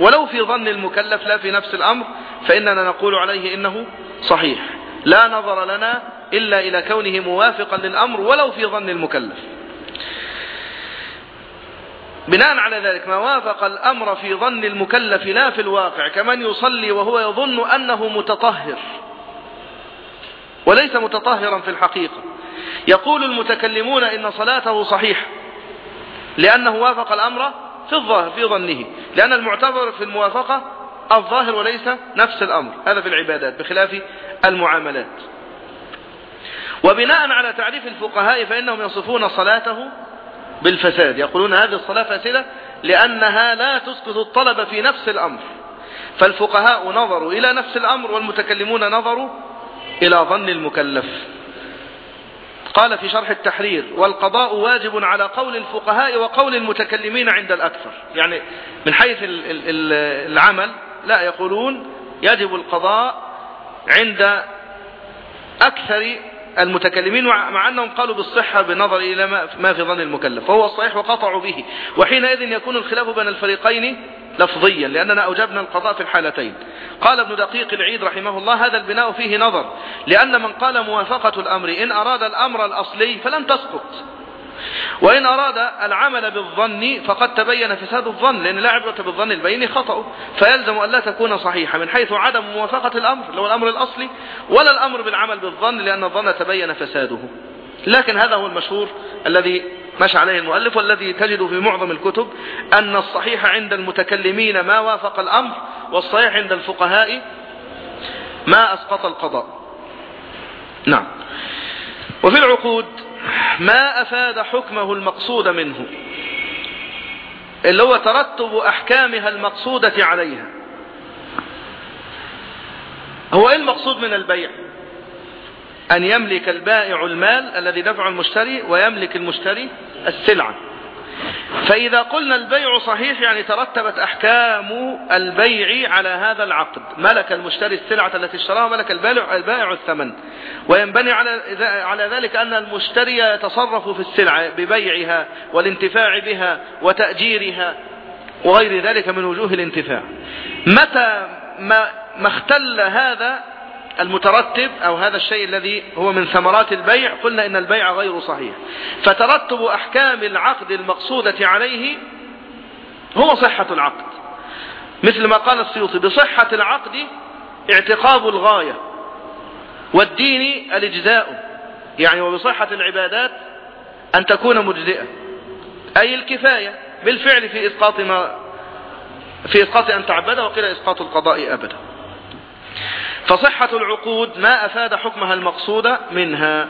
ولو في ظن المكلف لا في نفس الأمر فإننا نقول عليه إنه صحيح. لا نظر لنا إلا إلى كونه موافقا للأمر ولو في ظن المكلف. بناء على ذلك ما وافق الأمر في ظن المكلف لا في الواقع كمن يصلي وهو يظن أنه متطهر. وليس متطهرا في الحقيقة. يقول المتكلمون إن صلاته صحيحة لأنه وافق الأمر في الظاهر في ظنه. لأن المعتبر في الموافقة الظاهر وليس نفس الأمر. هذا في العبادات بخلاف المعاملات. وبناء على تعريف الفقهاء فإنهم يصفون صلاته بالفساد. يقولون هذه الصلاة فاسدة لأنها لا تسقط الطلب في نفس الأمر. فالفقهاء نظروا إلى نفس الأمر والمتكلمون نظروا إلى ظن المكلف. قال في شرح التحرير والقضاء واجب على قول الفقهاء وقول المتكلمين عند الأكثر. يعني من حيث العمل لا يقولون يجب القضاء عند أكثر المتكلمين مع أنهم قالوا بالصحة بالنظر إلى ما في ظن المكلف فهو الصحيح وقطعوا به. وحينئذ يكون الخلاف بين الفريقين لفظيا لأننا أوجبنا القضاء في الحالتين. قال ابن دقيق العيد رحمه الله هذا البناء فيه نظر لأن من قال موافقة الأمر إن أراد الأمر الأصلي فلن تسقط. وإن أراد العمل بالظن فقد تبين فساد الظن لأن لا عبرة بالظن البين خطأ. فيلزم أن لا تكون صحيحة من حيث عدم موافقة الأمر هو الأمر الأصلي ولا الأمر بالعمل بالظن لأن الظن تبين فساده. لكن هذا هو المشهور الذي مشى عليه المؤلف والذي تجد في معظم الكتب أن الصحيح عند المتكلمين ما وافق الأمر والصحيح عند الفقهاء ما أسقط القضاء. نعم. وفي العقود ما أفاد حكمه المقصود منه اللي هو ترتب أحكامها المقصودة عليها. هو إيه المقصود من البيع؟ أن يملك البائع المال الذي دفع المشتري ويملك المشتري السلعة. فإذا قلنا البيع صحيح يعني ترتبت أحكام البيع على هذا العقد. ملك المشتري السلعة التي اشتراها ملك البائع, الثمن. وينبني على على ذلك أن المشتري يتصرف في السلعة ببيعها والانتفاع بها وتأجيرها وغير ذلك من وجوه الانتفاع. متى ما, ما اختل هذا المترتب أو هذا الشيء الذي هو من ثمرات البيع قلنا إن البيع غير صحيح. فترتب أحكام العقد المقصودة عليه هو صحة العقد. مثل ما قال السيوطي بصحة العقد اعتقاب الغاية والدين الإجزاء. يعني وبصحة العبادات أن تكون مجزئة. أي الكفاية بالفعل في إسقاط ما في إسقاط أن تعبد وقيل إسقاط القضاء أبدا. فصحة العقود ما أفاد حكمها المقصود منها.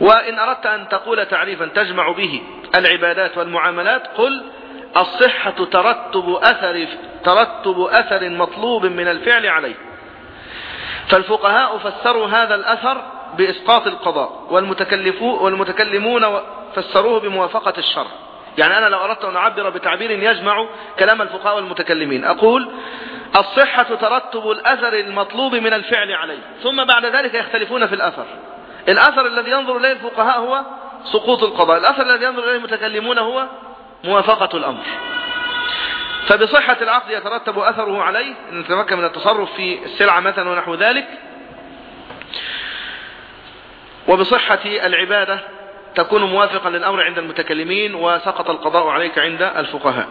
وإن أردت أن تقول تعريفا تجمع به العبادات والمعاملات قل الصحة ترتب أثر, ترتب أثر مطلوب من الفعل عليه. فالفقهاء فسروا هذا الأثر بإسقاط القضاء والمتكلمون فسروه بموافقة الشرع. يعني أنا لو أردت أن أعبر بتعبير يجمع كلام الفقهاء والمتكلمين أقول الصحة ترتب الأثر المطلوب من الفعل عليه. ثم بعد ذلك يختلفون في الأثر. الأثر الذي ينظر إليه الفقهاء هو سقوط القضاء. الأثر الذي ينظر إليه المتكلمون هو موافقة الأمر. فبصحة العقد يترتب أثره عليه. أن نتمكن من التصرف في السلعة مثلا ونحو ذلك. وبصحة العبادة تكون موافقا للأمر عند المتكلمين وسقط القضاء عليك عند الفقهاء.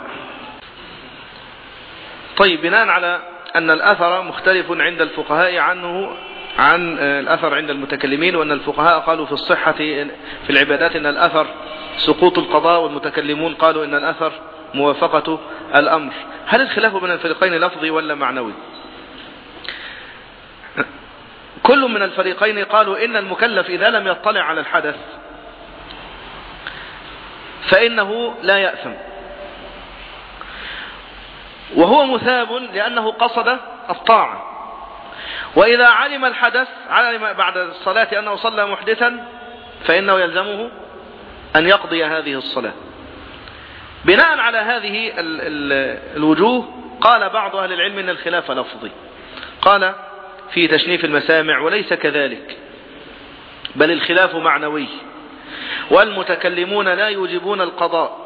طيب بناء على أن الأثر مختلف عند الفقهاء عنه عن الأثر عند المتكلمين وأن الفقهاء قالوا في الصحة في العبادات أن الأثر سقوط القضاء والمتكلمون قالوا أن الأثر موافقة الأمر. هل الخلاف بين الفريقين لفظي ولا معنوي؟ كل من الفريقين قالوا إن المكلف إذا لم يطلع على الحدث فإنه لا يأثم. وهو مثاب لأنه قصد الطاعة. وإذا علم الحدث علم بعد الصلاة أنه صلى محدثا فإنه يلزمه أن يقضي هذه الصلاة. بناء على هذه الوجوه قال بعض أهل العلم أن الخلاف لفظي. قال في تشنيف المسامع وليس كذلك بل الخلاف معنوي والمتكلمون لا يوجبون القضاء.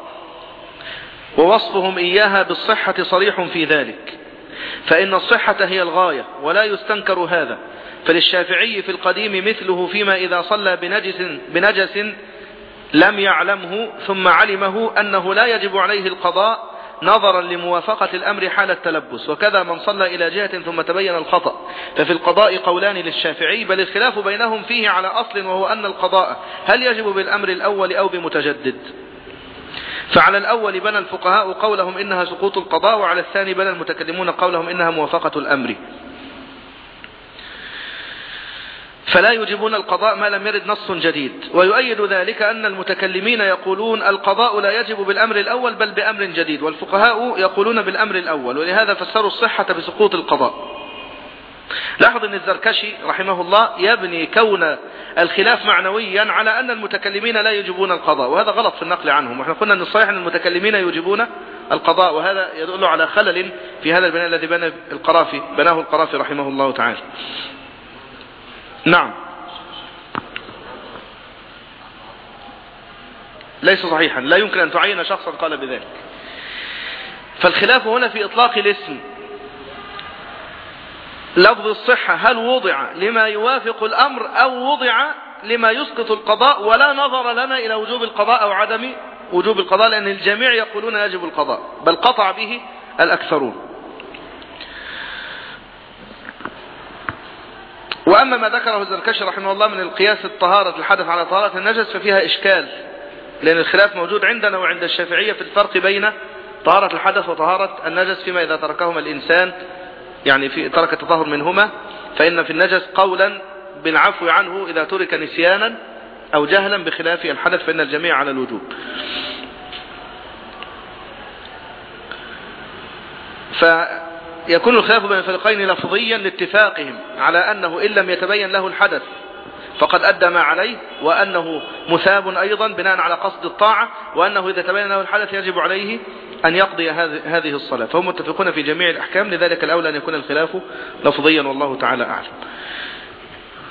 ووصفهم إياها بالصحة صريح في ذلك. فإن الصحة هي الغاية ولا يستنكر هذا. فللشافعي في القديم مثله فيما إذا صلى بنجس, بنجس لم يعلمه ثم علمه أنه لا يجب عليه القضاء نظرا لموافقة الأمر حال التلبس. وكذا من صلى إلى جهة ثم تبين الخطأ. ففي القضاء قولان للشافعي بل الخلاف بينهم فيه على أصل وهو أن القضاء هل يجب بالأمر الأول أو بمتجدد؟ فعلى الأول بنى الفقهاء قولهم إنها سقوط القضاء وعلى الثاني بنى المتكلمون قولهم إنها موافقة الأمر. فلا يجيبون القضاء ما لم يرد نص جديد. ويؤيد ذلك أن المتكلمين يقولون القضاء لا يجب بالأمر الأول بل بأمر جديد والفقهاء يقولون بالأمر الأول ولهذا فسروا الصحة بسقوط القضاء. لاحظ أن الزركشي رحمه الله يبني كون الخلاف معنويا على أن المتكلمين لا يجبون القضاء وهذا غلط في النقل عنهم. ونحن قلنا أن الصحيح أن المتكلمين يجبون القضاء وهذا يدل على خلل في هذا البناء الذي بنى القرافي بناه القرافي رحمه الله تعالى. نعم. ليس صحيحا. لا يمكن أن تعين شخصا قال بذلك. فالخلاف هنا في إطلاق الاسم. لفظ الصحة هل وضع لما يوافق الأمر أو وضع لما يسقط القضاء ولا نظر لنا إلى وجوب القضاء أو عدم وجوب القضاء لأن الجميع يقولون يجب القضاء بل قطع به الأكثرون. وأما ما ذكره الزركشي رحمه الله من القياس الطهارة الحدث على طهارة النجس ففيها إشكال لأن الخلاف موجود عندنا وعند الشافعية في الفرق بين طهارة الحدث وطهارة النجس فيما إذا تركهما الإنسان يعني في ترك التطهر منهما فإن في النجس قولا بالعفو عنه إذا ترك نسيانا أو جهلا بخلاف الحدث فإن الجميع على الوجوب. فيكون الخلاف بين الفريقين لفظيا لاتفاقهم على أنه إن لم يتبين له الحدث فقد أدى ما عليه وأنه مثاب أيضا بناء على قصد الطاعة وأنه إذا تبين له الحدث يجب عليه أن يقضي هذه الصلاة. فهم متفقون في جميع الأحكام لذلك الأولى أن يكون الخلاف لفظيا والله تعالى أعلم.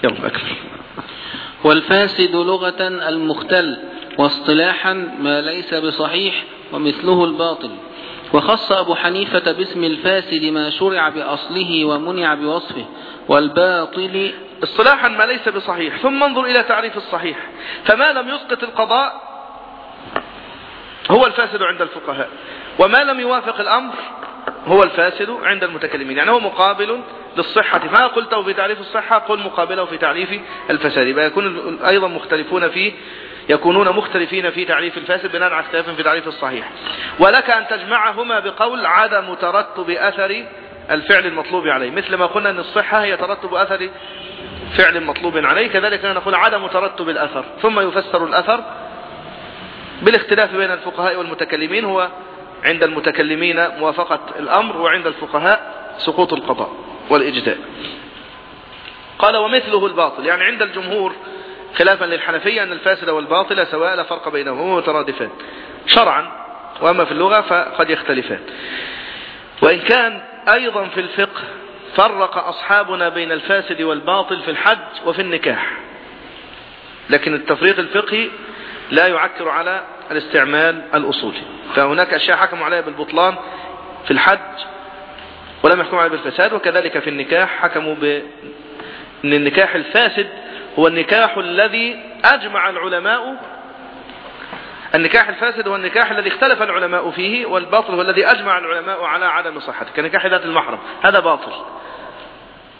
يلا أكمل. والفاسد لغة المختل واصطلاحا ما ليس بصحيح ومثله الباطل. وخص أبو حنيفة باسم الفاسد ما شرع بأصله ومنع بوصفه والباطل اصطلاحا ما ليس بصحيح. ثم انظر إلى تعريف الصحيح. فما لم يسقط القضاء هو الفاسد عند الفقهاء. وما لم يوافق الأمر هو الفاسد عند المتكلمين. يعني هو مقابل للصحة. ما قلته في تعريف الصحة؟ قل مقابله في تعريف الفساد. يبقى يكون أيضا مختلفون فيه يكونون مختلفين في تعريف الفاسد بناء على اختلاف في تعريف الصحيح. ولك أن تجمعهما بقول عدم ترتب أثر الفعل المطلوب عليه. مثل ما قلنا أن الصحة هي ترتب أثر فعل مطلوب عليه كذلك نقول عدم ترتب الأثر. ثم يفسر الأثر بالاختلاف بين الفقهاء والمتكلمين هو عند المتكلمين موافقة الأمر وعند الفقهاء سقوط القضاء والإجزاء قال ومثله الباطل. يعني عند الجمهور خلافا للحنفية أن الفاسد والباطل سواء لا فرق بينهما مترادفان. شرعا وأما في اللغة فقد يختلفان. وإن كان أيضا في الفقه فرق أصحابنا بين الفاسد والباطل في الحج وفي النكاح. لكن التفريق الفقهي لا يعكر على الاستعمال الأصولي. فهناك أشياء حكموا عليها بالبطلان في الحج ولم يحكموا عليها بالفساد وكذلك في النكاح حكموا بأن النكاح الفاسد هو النكاح الذي أجمع العلماء النكاح الفاسد هو النكاح الذي اختلف العلماء فيه والباطل هو الذي أجمع العلماء على عدم صحته كنكاح ذات المحرم هذا باطل.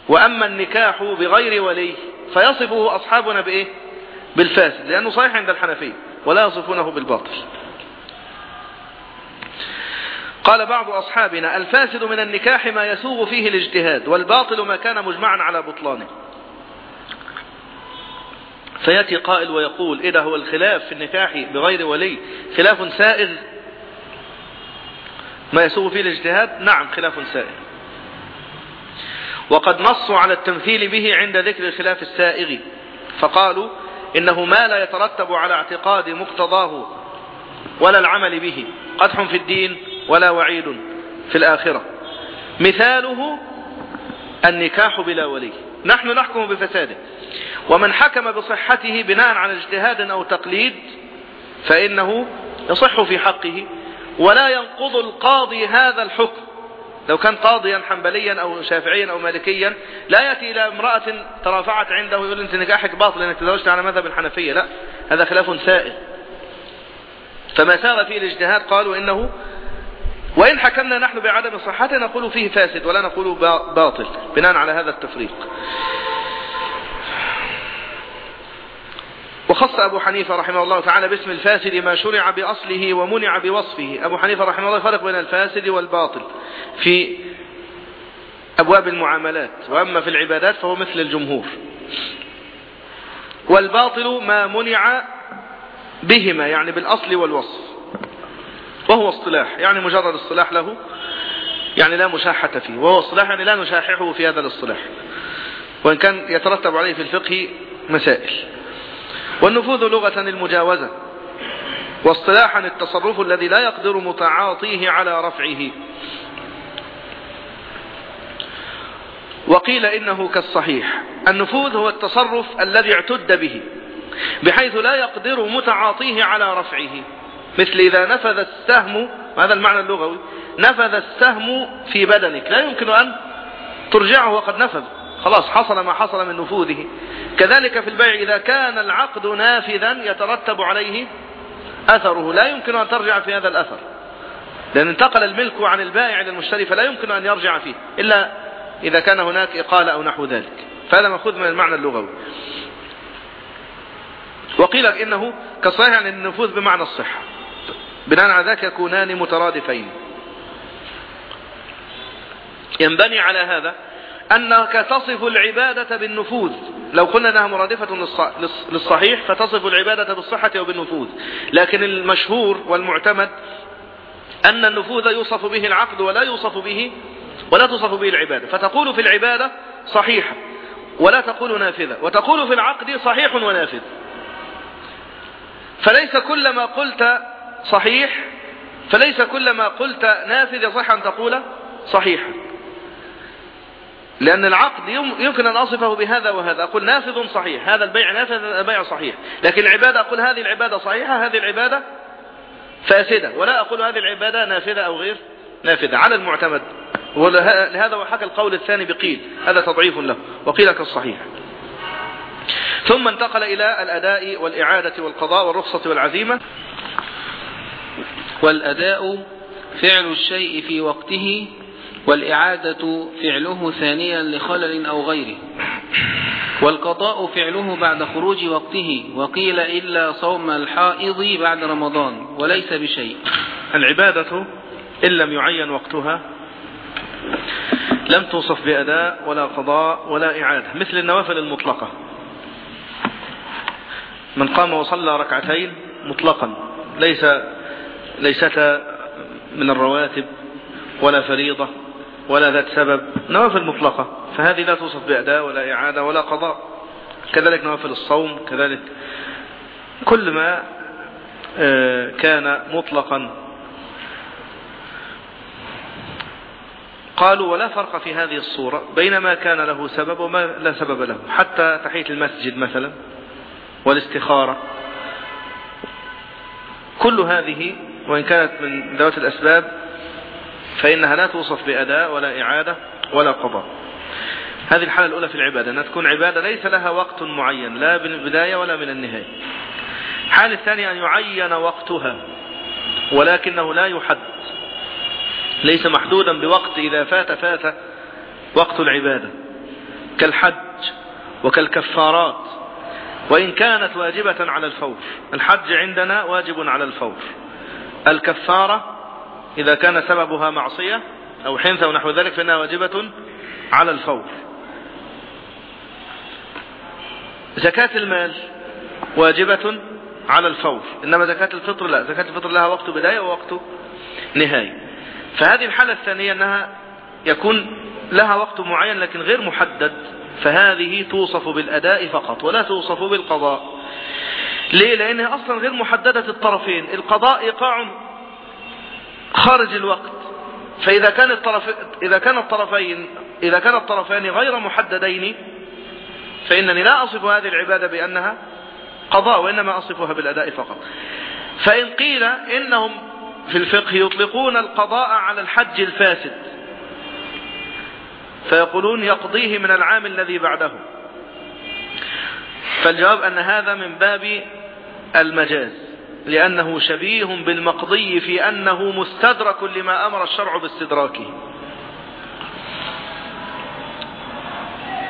وأما النكاح بغير ولي فيصفه أصحابنا بإيه؟ بالفاسد لأنه صحيح عند الحنفية ولا يصفونه بالباطل. قال بعض أصحابنا الفاسد من النكاح ما يسوغ فيه الاجتهاد والباطل ما كان مجمعا على بطلانه. فيأتي قائل ويقول إذا هو الخلاف في النكاح بغير ولي؟ خلاف سائغ ما يسوغ فيه الاجتهاد؟ نعم خلاف سائغ وقد نصوا على التمثيل به عند ذكر الخلاف السائغ. فقالوا إنه ما لا يترتب على اعتقاد مقتضاه ولا العمل به قدح في الدين ولا وعيد في الآخرة. مثاله النكاح بلا ولي. نحن نحكم بفساده. ومن حكم بصحته بناء على اجتهاد أو تقليد فإنه يصح في حقه ولا ينقض القاضي هذا الحكم. لو كان قاضيا حنبليا أو شافعيا أو مالكيا لا يأتي إلى امرأة ترافعت عنده ويقول أنت نكاحك باطل لأنك تزوجت على مذهب الحنفية. لا هذا خلاف سائل. فما سار فيه الاجتهاد قالوا إنه وإن حكمنا نحن بعدم صحته نقول فيه فاسد ولا نقول باطل بناء على هذا التفريق. وخص أبو حنيفة رحمه الله تعالى باسم الفاسد ما شرع بأصله ومنع بوصفه. أبو حنيفة رحمه الله فرق بين الفاسد والباطل في أبواب المعاملات وأما في العبادات فهو مثل الجمهور. والباطل ما منع بهما يعني بالأصل والوصف. وهو اصطلاح. يعني مجرد اصطلاح له يعني لا مشاحة فيه. وهو اصطلاح يعني لا نشاححه في هذا الاصطلاح. وإن كان يترتب عليه في الفقه مسائل. والنفوذ لغة المجاوزة. واصطلاحا التصرف الذي لا يقدر متعاطيه على رفعه. وقيل إنه كالصحيح. النفوذ هو التصرف الذي اعتد به. بحيث لا يقدر متعاطيه على رفعه. مثل إذا نفذ السهم هذا المعنى اللغوي نفذ السهم في بدنك. لا يمكن أن ترجعه وقد نفذ. خلاص حصل ما حصل من نفوذه. كذلك في البيع إذا كان العقد نافذا يترتب عليه أثره. لا يمكن أن ترجع في هذا الأثر. لأن انتقل الملك عن البائع إلى المشتري فلا يمكن أن يرجع فيه. إلا إذا كان هناك إقالة أو نحو ذلك. فهذا مأخوذ من المعنى اللغوي. وقيل إنه كصحيح عن النفوذ بمعنى الصحة. بناء على ذلك يكونان مترادفين. ينبني على هذا أنك تصف العبادة بالنفوذ. لو قلنا أنها مرادفة للصحيح فتصف العبادة بالصحة وبالنفوذ. لكن المشهور والمعتمد أن النفوذ يوصف به العقد ولا يوصف به ولا توصف به العبادة. فتقول في العبادة صحيحة ولا تقول نافذة وتقول في العقد صحيح ونافذ. فليس كل ما قلت صحيح؟ فليس كل ما قلت نافذ يصح أن تقول صحيحا لأن العقد يمكن أن أصفه بهذا وهذا. أقول نافذ صحيح. هذا البيع نافذ هذا البيع صحيح. لكن العبادة أقول هذه العبادة صحيحة هذه العبادة فاسدة. ولا أقول هذه العبادة نافذة أو غير نافذة. على المعتمد. ولهذا وحكى القول الثاني بقيل. هذا تضعيف له. وقيل كالصحيح. ثم انتقل إلى الأداء والإعادة والقضاء والرخصة والعزيمة. والأداء فعل الشيء في وقته والإعادة فعله ثانيا لخلل أو غيره. والقضاء فعله بعد خروج وقته وقيل إلا صوم الحائض بعد رمضان وليس بشيء. العبادة إن لم يعين وقتها لم توصف بأداء ولا قضاء ولا إعادة مثل النوافل المطلقة. من قام وصلى ركعتين مطلقا ليس ليستا من الرواتب ولا فريضة ولا ذات سبب نوافل مطلقة فهذه لا توصف بأداء ولا إعادة ولا قضاء. كذلك نوافل الصوم كذلك كل ما آه، كان مطلقا. قالوا ولا فرق في هذه الصورة بين ما كان له سبب وما لا سبب له. حتى تحية المسجد مثلا والاستخارة كل هذه وإن كانت من ذوات الأسباب فإنها لا توصف بأداء ولا إعادة ولا قضاء. هذه الحالة الأولى في العبادة أنها تكون عبادة ليس لها وقت معين لا من البداية ولا من النهاية. الحالة الثانية أن يعين وقتها ولكنه لا يحد ليس محدودا بوقت إذا فات فات وقت العبادة. كالحج وكالكفارات وإن كانت واجبة على الفور. الحج عندنا واجب على الفور. الكفارة إذا كان سببها معصية أو حنث أو نحو ذلك فإنها واجبة على الفور. زكاة المال واجبة على الفور. إنما زكاة الفطر لا. زكاة الفطر لها وقت بداية ووقت نهاية. فهذه الحالة الثانية أنها يكون لها وقت معين لكن غير محدد فهذه توصف بالأداء فقط ولا توصف بالقضاء. ليه؟ لأنها أصلا غير محددة الطرفين. القضاء إيقاع خارج الوقت. فإذا كان الطرف إذا كان الطرفين إذا كان الطرفان غير محددين فإنني لا أصف هذه العبادة بأنها قضاء وإنما أصفها بالأداء فقط. فإن قيل إنهم في الفقه يطلقون القضاء على الحج الفاسد فيقولون يقضيه من العام الذي بعده. فالجواب أن هذا من باب المجاز لأنه شبيه بالمقضي في أنه مستدرك لما أمر الشرع باستدراكه.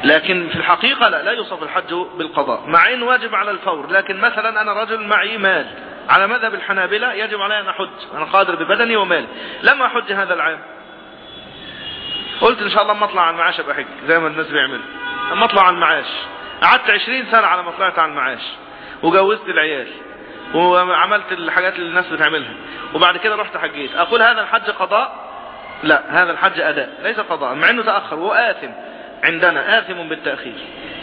لكن في الحقيقة لا, لا يوصف الحج بالقضاء مع إن واجب على الفور لكن مثلا أنا رجل معي مال على مذهب الحنابلة يجب علي أن أحج أنا قادر ببدني ومالي لما أحج هذا العام. قلت إن شاء الله ما أطلع على المعاش أبقى حج زي ما الناس بيعملوا لما أطلع على المعاش قعدت عشرين سنة على ما طلعت على المعاش. وجوزت العيال وعملت الحاجات اللي الناس بتعملها. وبعد كده رحت حجيت أقول هذا الحج قضاء؟ لا هذا الحج أداء ليس قضاء مع إنه تأخر وهو اثم عندنا آثم بالتأخير.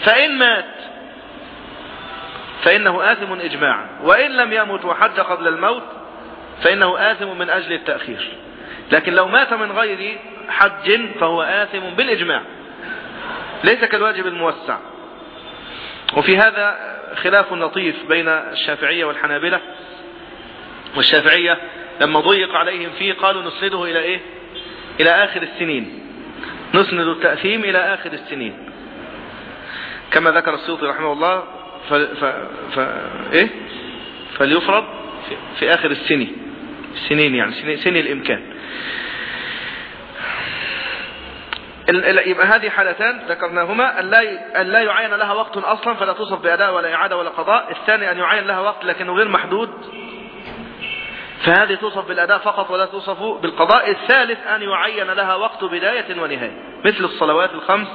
فإن مات فإنه آثم اجماعا. وإن لم يمت وحج قبل الموت فإنه آثم من أجل التأخير. لكن لو مات من غير حج فهو آثم بالإجماع. ليس كالواجب الموسع. وفي هذا خلاف لطيف بين الشافعية والحنابلة والشافعية لما ضيق عليهم فيه قالوا نسنده إلى إيه؟ إلى آخر السنين. نسند التأثيم إلى آخر السنين. كما ذكر السيوطي رحمه الله ف... ف... ف... إيه؟ فليفرض في... في آخر السنين السنين يعني سنين, سن الإمكان. يبقى هذه حالتان ذكرناهما. أن لا يعين لها وقت أصلا فلا توصف بأداء ولا إعادة ولا قضاء. الثاني أن يعين لها وقت لكنه غير محدود. فهذه توصف بالأداء فقط ولا توصف بالقضاء. الثالث أن يعين لها وقت بداية ونهاية. مثل الصلوات الخمس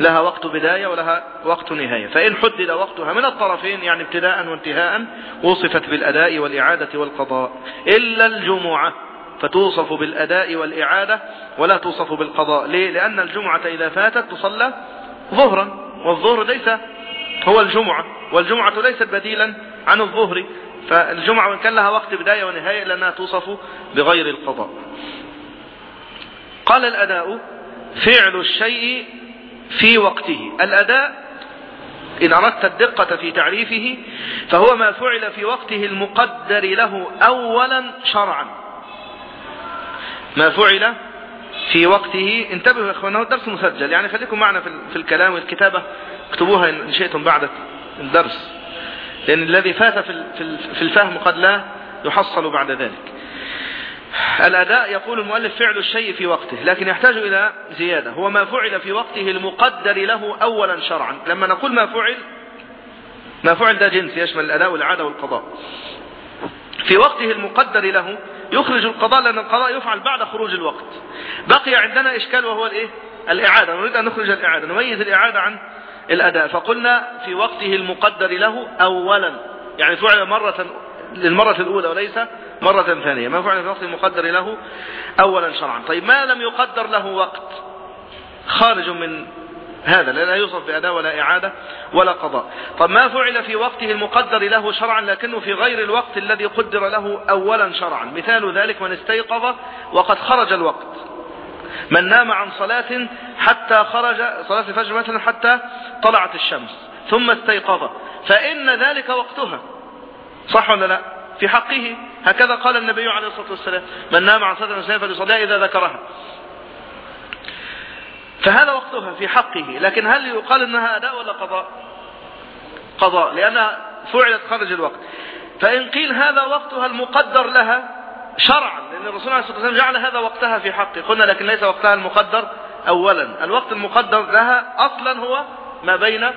لها وقت بداية ولها وقت نهاية. فإن حدد وقتها من الطرفين يعني ابتداء وانتهاء وصفت بالأداء والإعادة والقضاء. إلا الجمعة. فتوصف بالأداء والإعادة ولا توصف بالقضاء. ليه؟ لأن الجمعة إذا فاتت تصلى ظهرا والظهر ليس هو الجمعة والجمعة ليست بديلا عن الظهر. فالجمعة وإن كان لها وقت بداية ونهاية لأنها توصف بغير القضاء. قال الأداء فعل الشيء في وقته. الأداء إن أردت الدقة في تعريفه فهو ما فعل في وقته المقدر له أولا شرعا. ما فعل في وقته. انتبهوا يا اخوانا الدرس مسجل. يعني خليكم معنا في الكلام والكتابة. اكتبوها ان شئتم بعد الدرس. لأن الذي فات في الفهم قد لا يحصل بعد ذلك. الأداء يقول المؤلف فعل الشيء في وقته لكن يحتاج إلى زيادة. هو ما فعل في وقته المقدر له أولا شرعا. لما نقول ما فعل ما فعل ده جنس يشمل الأداء والعادة والقضاء. في وقته المقدر له يخرج القضاء لأن القضاء يفعل بعد خروج الوقت. بقي عندنا إشكال وهو الإيه؟ الإعادة. نريد أن نخرج الإعادة. نميز الإعادة عن الأداء. فقلنا في وقته المقدر له أولا. يعني فعل مرة للمرة الأولى وليس مرة ثانية. ما فعل في وقت المقدر له أولا شرعا. طيب ما لم يقدر له وقت؟ خارج من هذا لا يوصف بأداء ولا إعادة ولا قضاء. طب ما فعل في وقته المقدر له شرعا لكنه في غير الوقت الذي قدر له أولا شرعا. مثال ذلك من استيقظ وقد خرج الوقت. من نام عن صلاة حتى خرج صلاة الفجر مثلا حتى طلعت الشمس. ثم استيقظ. فإن ذلك وقتها. صح ولا لا؟ في حقه. هكذا قال النبي عليه الصلاة والسلام. من نام عن صلاة فليصليها إذا ذكرها. فهذا وقتها في حقه لكن هل يقال إنها أداء ولا قضاء؟ قضاء لأنها فعلت خارج الوقت. فإن قيل هذا وقتها المقدر لها شرعا لأن الرسول عليه الصلاه والسلام جعل هذا وقتها في حقه. قلنا لكن ليس وقتها المقدر اولا. الوقت المقدر لها أصلا هو ما بين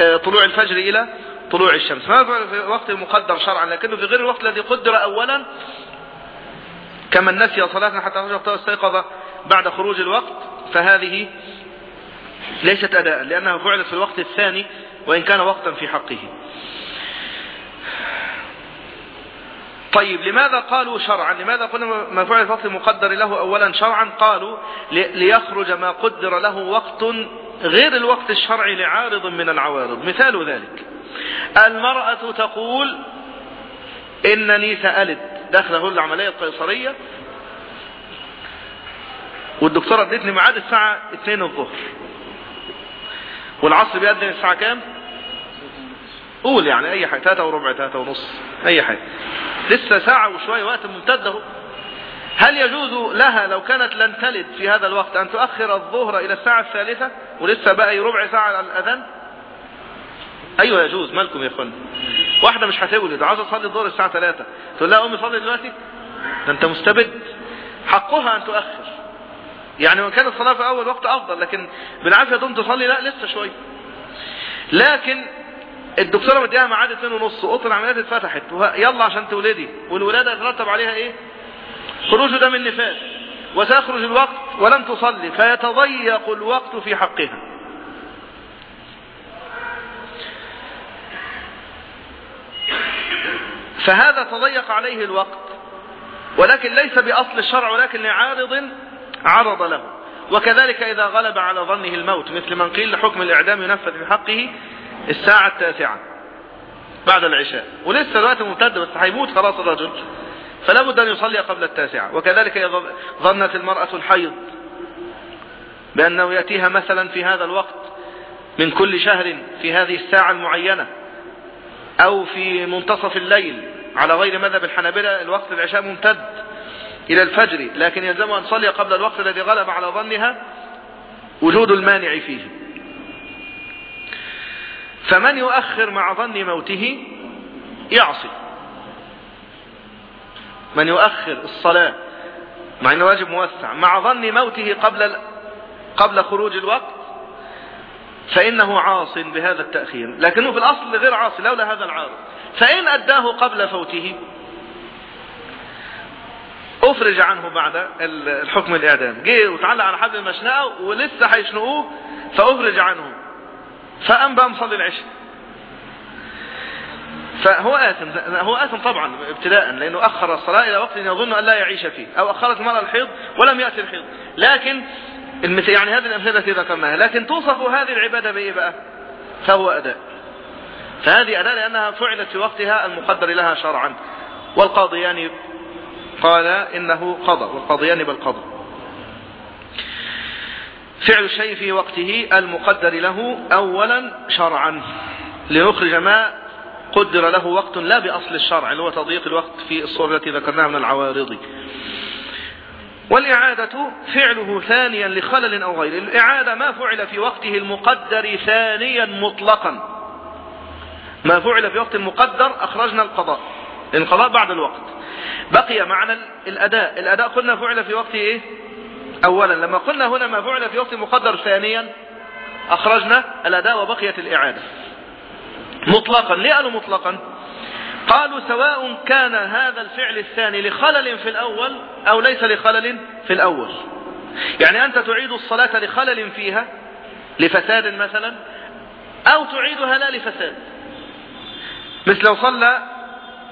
آه، طلوع الفجر إلى طلوع الشمس. ما في الوقت المقدر شرعا لكنه في غير الوقت الذي قدر اولا كمن نسي صلاة حتى وقتها استيقظ بعد خروج الوقت. فهذه ليست أداء لأنها فعلت في الوقت الثاني وإن كان وقتا في حقه. طيب لماذا قالوا شرعا؟ لماذا قلنا ما فعل الوقت المقدر له أولا شرعا؟ قالوا ليخرج ما قدر له وقت غير الوقت الشرعي لعارض من العوارض. مثال ذلك المرأة تقول إنني سألت داخله العملية القيصرية والدكتورة ادتني ميعاد الساعة 2 الظهر. والعصر بيأذن الساعة كام؟ قول يعني أي حاجة 3 وربع 3 ونص أي حاجة. لسه ساعة وشوية وقت ممتد أهو. هل يجوز لها لو كانت لن تلد في هذا الوقت أن تؤخر الظهر إلى الساعة الثالثة ولسه بقى ربع ساعة على الأذان؟ أيوه يجوز مالكم يا اخوان واحدة مش هتولد عاوزة تصلي الظهر الساعة 3 تقول لها امي صلي دلوقتي. ده أنت مستبد. حقها أن تؤخر. يعني وإن كانت الصلاة في أول وقت أفضل لكن بالعافية تقوم تصلي لا لسه شوية. لكن الدكتورة مديها ميعاد 2:30 ونص أوضة العمليات اتفتحت يلا عشان تولدي. والولادة يترتب عليها إيه؟ خروج دم النفاس. وسيخرج الوقت ولم تصلي فيتضيق الوقت في حقها. فهذا تضيق عليه الوقت ولكن ليس بأصل الشرع ولكن لعارض عرض له. وكذلك إذا غلب على ظنه الموت مثل من قيل لحكم الإعدام ينفذ في حقه الساعة التاسعة بعد العشاء. ولسه الوقت ممتد بس هيموت خلاص الرجل. فلا بد أن يصلي قبل التاسعة. وكذلك إذا ظنت المرأة الحيض بأنه يأتيها مثلا في هذا الوقت من كل شهر في هذه الساعة المعينة أو في منتصف الليل على غير مذهب الحنابلة الوقت العشاء ممتد. إلى الفجر لكن يلزم أن تصلي قبل الوقت الذي غلب على ظنها وجود المانع فيه. فمن يؤخر مع ظن موته يعصي. من يؤخر الصلاة مع أنه واجب موسع مع ظن موته قبل قبل خروج الوقت فإنه عاص بهذا التأخير. لكنه في الأصل غير عاصي لولا هذا العارض. فإن أداه قبل فوته أفرج عنه بعد الحكم الإعدام جه وتعلق على حبل المشنقة ولسه هيشنقوه فأفرج عنه. فقام بقى مصلي العشاء. فهو آثم هو آثم طبعا ابتداء لأنه أخر الصلاة إلى وقت يظن أن لا يعيش فيه أو أخرت المرأة الحيض ولم يأتي الحيض. لكن يعني هذه الأمثلة التي ذكرناها لكن توصف هذه العبادة بإيه بقى؟ فهو أداء. فهذه أداء لأنها فعلت في وقتها المقدر لها شرعا. والقاضيان قال إنه قضى والقاضيان بالقضى فعل الشيء في وقته المقدر له أولا شرعا. لنخرج ما قدر له وقت لا بأصل الشرع اللي هو تضييق الوقت في الصورة التي ذكرناها من العوارض. والإعادة فعله ثانيا لخلل أو غيره. الإعادة ما فعل في وقته المقدر ثانيا مطلقا. ما فعل في وقت المقدر أخرجنا القضاء. القضاء بعد الوقت. بقي معنى الأداء. الأداء قلنا فعل في وقت إيه؟ أولا لما قلنا هنا ما فعل في وقت مقدر ثانيا أخرجنا الأداء وبقيت الإعادة. مطلقا. ليه قالوا مطلقا؟ قالوا سواء كان هذا الفعل الثاني لخلل في الأول أو ليس لخلل في الأول. يعني أنت تعيد الصلاة لخلل فيها لفساد مثلا أو تعيدها لا لفساد. مثل لو صلى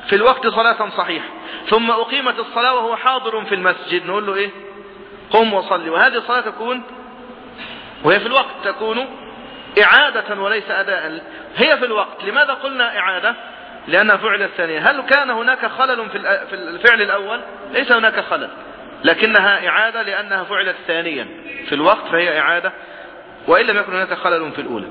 في الوقت صلاة صحيحة. ثم أقيمت الصلاة وهو حاضر في المسجد. نقول له إيه؟ قم وصلي. وهذه الصلاة تكون وهي في الوقت تكون إعادة وليس أداء. هي في الوقت. لماذا قلنا إعادة؟ لأنها فعل الثانية هل كان هناك خلل في الفعل الأول؟ ليس هناك خلل. لكنها إعادة لأنها فعلت ثانيا. في الوقت فهي إعادة وإن لم يكن هناك خلل في الأولى.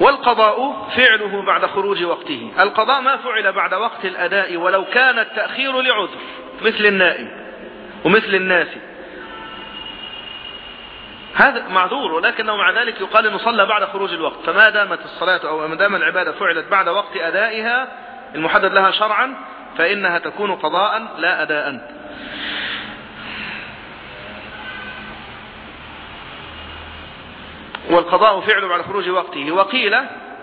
والقضاء فعله بعد خروج وقته. القضاء ما فعل بعد وقت الأداء ولو كان التأخير لعذر. مثل النائم ومثل الناس. هذا معذور ولكنه مع ذلك يقال إنه صلى بعد خروج الوقت. فما دامت الصلاة أو ما دام العبادة فعلت بعد وقت أدائها المحدد لها شرعا فإنها تكون قضاء لا اداء. والقضاء فعل بعد خروج وقته. وقيل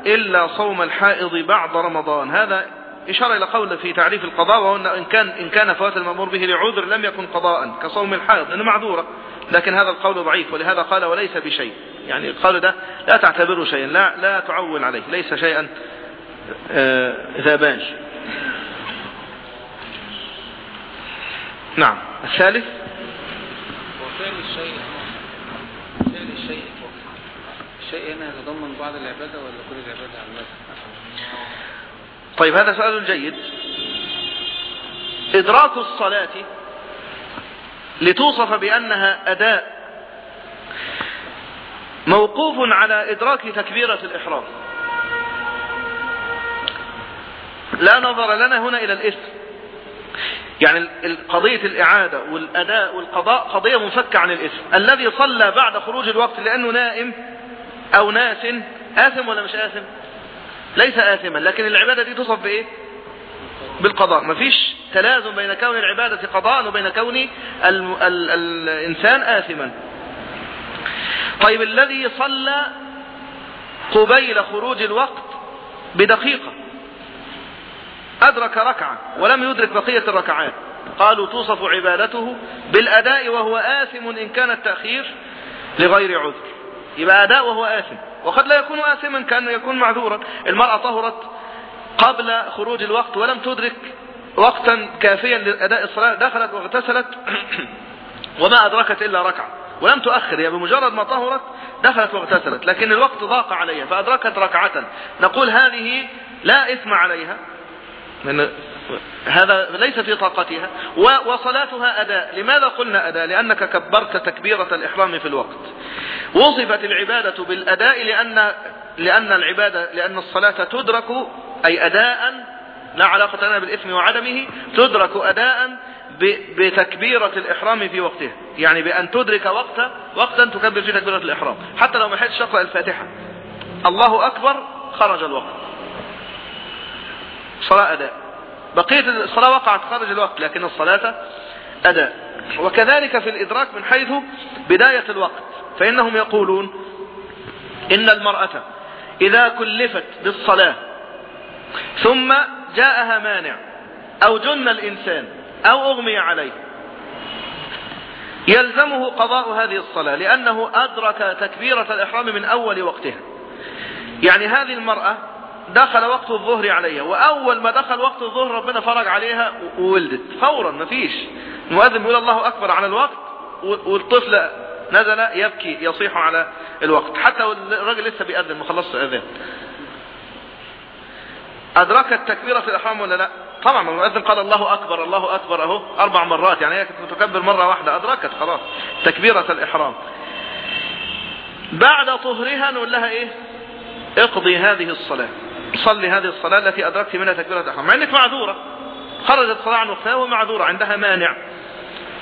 إلا صوم الحائض بعد رمضان. هذا إشارة إلى قول في تعريف القضاء وهو إن كان, إن كان فوات المأمور به لعذر لم يكن قضاء كصوم الحائض لأنه معذورة. لكن هذا القول ضعيف ولهذا قال وليس بشيء. يعني القول ده لا تعتبره شيئا لا, لا تعول عليه ليس شيئا آه ذابان نعم. الثالث؟ فعل الشيء الشيء هنا يتضمن بعض العبادة ولا كل العبادة عامة؟ طيب هذا سؤال جيد. إدراك الصلاة لتوصف بأنها أداء موقوف على إدراك تكبيرة الإحرام. لا نظر لنا هنا إلى الإثم. يعني قضية الإعادة والأداء والقضاء قضية منفكة عن الإثم. الذي صلى بعد خروج الوقت لأنه نائم أو ناس آثم ولا مش آثم؟ ليس آثما لكن العبادة دي تصف بإيه؟ بالقضاء. مفيش تلازم بين كون العبادة قضاء وبين كون ال ال الإنسان آثما. طيب الذي صلى قبيل خروج الوقت بدقيقة أدرك ركعة ولم يدرك بقية الركعات. قالوا توصف عبادته بالأداء وهو آثم إن كان التأخير لغير عذر. يبقى أداء وهو آثم. وقد لا يكون آثما كان يكون معذورا. المرأة طهرت قبل خروج الوقت ولم تدرك وقتا كافيا لأداء الصلاة دخلت واغتسلت [clears throat] وما أدركت إلا ركعة. ولم تؤخر هي بمجرد ما طهرت دخلت واغتسلت. لكن الوقت ضاق عليها فأدركت ركعة. نقول هذه لا إثم عليها من هذا ليس في طاقتها وصلاتها أداء. لماذا قلنا أداء؟ لأنك كبرت تكبيرة الإحرام في الوقت. وصفت العبادة بالأداء لأن لأن العبادة لأن الصلاة تدرك أي أداء لا علاقة لنا بالإثم وعدمه تدرك أداء بتكبيرة الإحرام في وقتها. يعني بأن تدرك وقت وقتا تكبر فيه تكبيرة الإحرام. حتى لو ما حدش تقرأ الفاتحة. الله أكبر خرج الوقت. صلاة أداء. بقية الصلاة وقعت خارج الوقت لكن الصلاة أداء. وكذلك في الإدراك من حيث بداية الوقت فإنهم يقولون إن المرأة إذا كلفت بالصلاة ثم جاءها مانع أو جن الإنسان أو أغمي عليه يلزمه قضاء هذه الصلاة لأنه أدرك تكبيرة الإحرام من أول وقتها. يعني هذه المرأة دخل وقت الظهر عليها وأول ما دخل وقت الظهر ربنا فرج عليها وولدت. فورا ما فيش. المؤذن يقول الله أكبر على الوقت والطفل نزل يبكي يصيح على الوقت. حتى الراجل لسه بيأذن ما خلصش أذان أدركت تكبيرة الإحرام ولا لا؟ طبعا المؤذن قال الله أكبر الله أكبر أهو أربع مرات. يعني هي كانت تكبر مرة واحدة. أدركت خلاص. تكبيرة الإحرام. بعد طهرها نقول لها إيه؟ اقضي هذه الصلاة. صلي هذه الصلاة التي أدركت منها تكبيرة الإحرام. مع أنك معذورة. خرجت صلاة عن وقتها ومعذورة عندها مانع.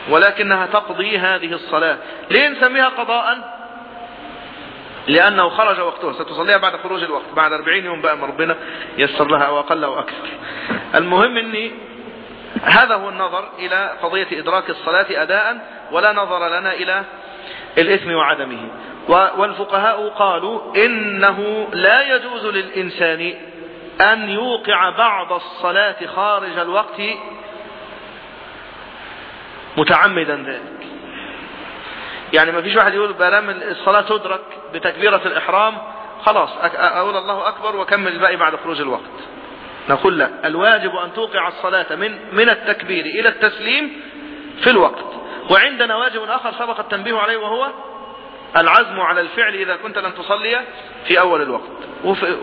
ولكنها تقضي هذه الصلاة. ليه نسميها قضاء؟ لأنه خرج وقتها. ستصليها بعد خروج الوقت بعد 40 يوم بقى ربنا يسر لها أو أقل أو أكثر المهم أني هذا هو النظر إلى قضية إدراك الصلاة أداء ولا نظر لنا إلى الإثم وعدمه. والفقهاء قالوا إنه لا يجوز للإنسان أن يوقع بعض الصلاة خارج الوقت متعمدا ذلك. يعني ما فيش واحد يقول بلام الصلاة تدرك بتكبيرة الإحرام خلاص أقول الله أكبر وكمل الباقي بعد خروج الوقت. نقول لا الواجب أن توقع الصلاة من من التكبير إلى التسليم في الوقت. وعندنا واجب آخر سبق التنبيه عليه وهو العزم على الفعل إذا كنت لن تصلي في أول الوقت.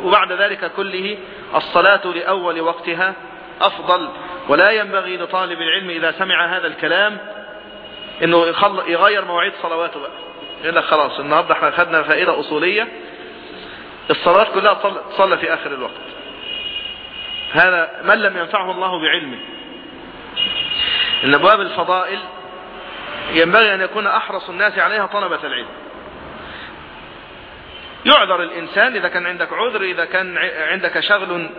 وبعد ذلك كله الصلاة لأول وقتها أفضل. ولا ينبغي لطالب العلم إذا سمع هذا الكلام إنه يغير مواعيد صلواته بقى. يقول لك خلاص النهارده إحنا خدنا فائدة أصولية. الصلوات كلها تصلى في آخر الوقت. هذا من لم ينفعه الله بعلمه. إن ابواب الفضائل ينبغي أن يكون أحرص الناس عليها طلبة العلم. يعذر الإنسان إذا كان عندك عذر إذا كان عندك شغل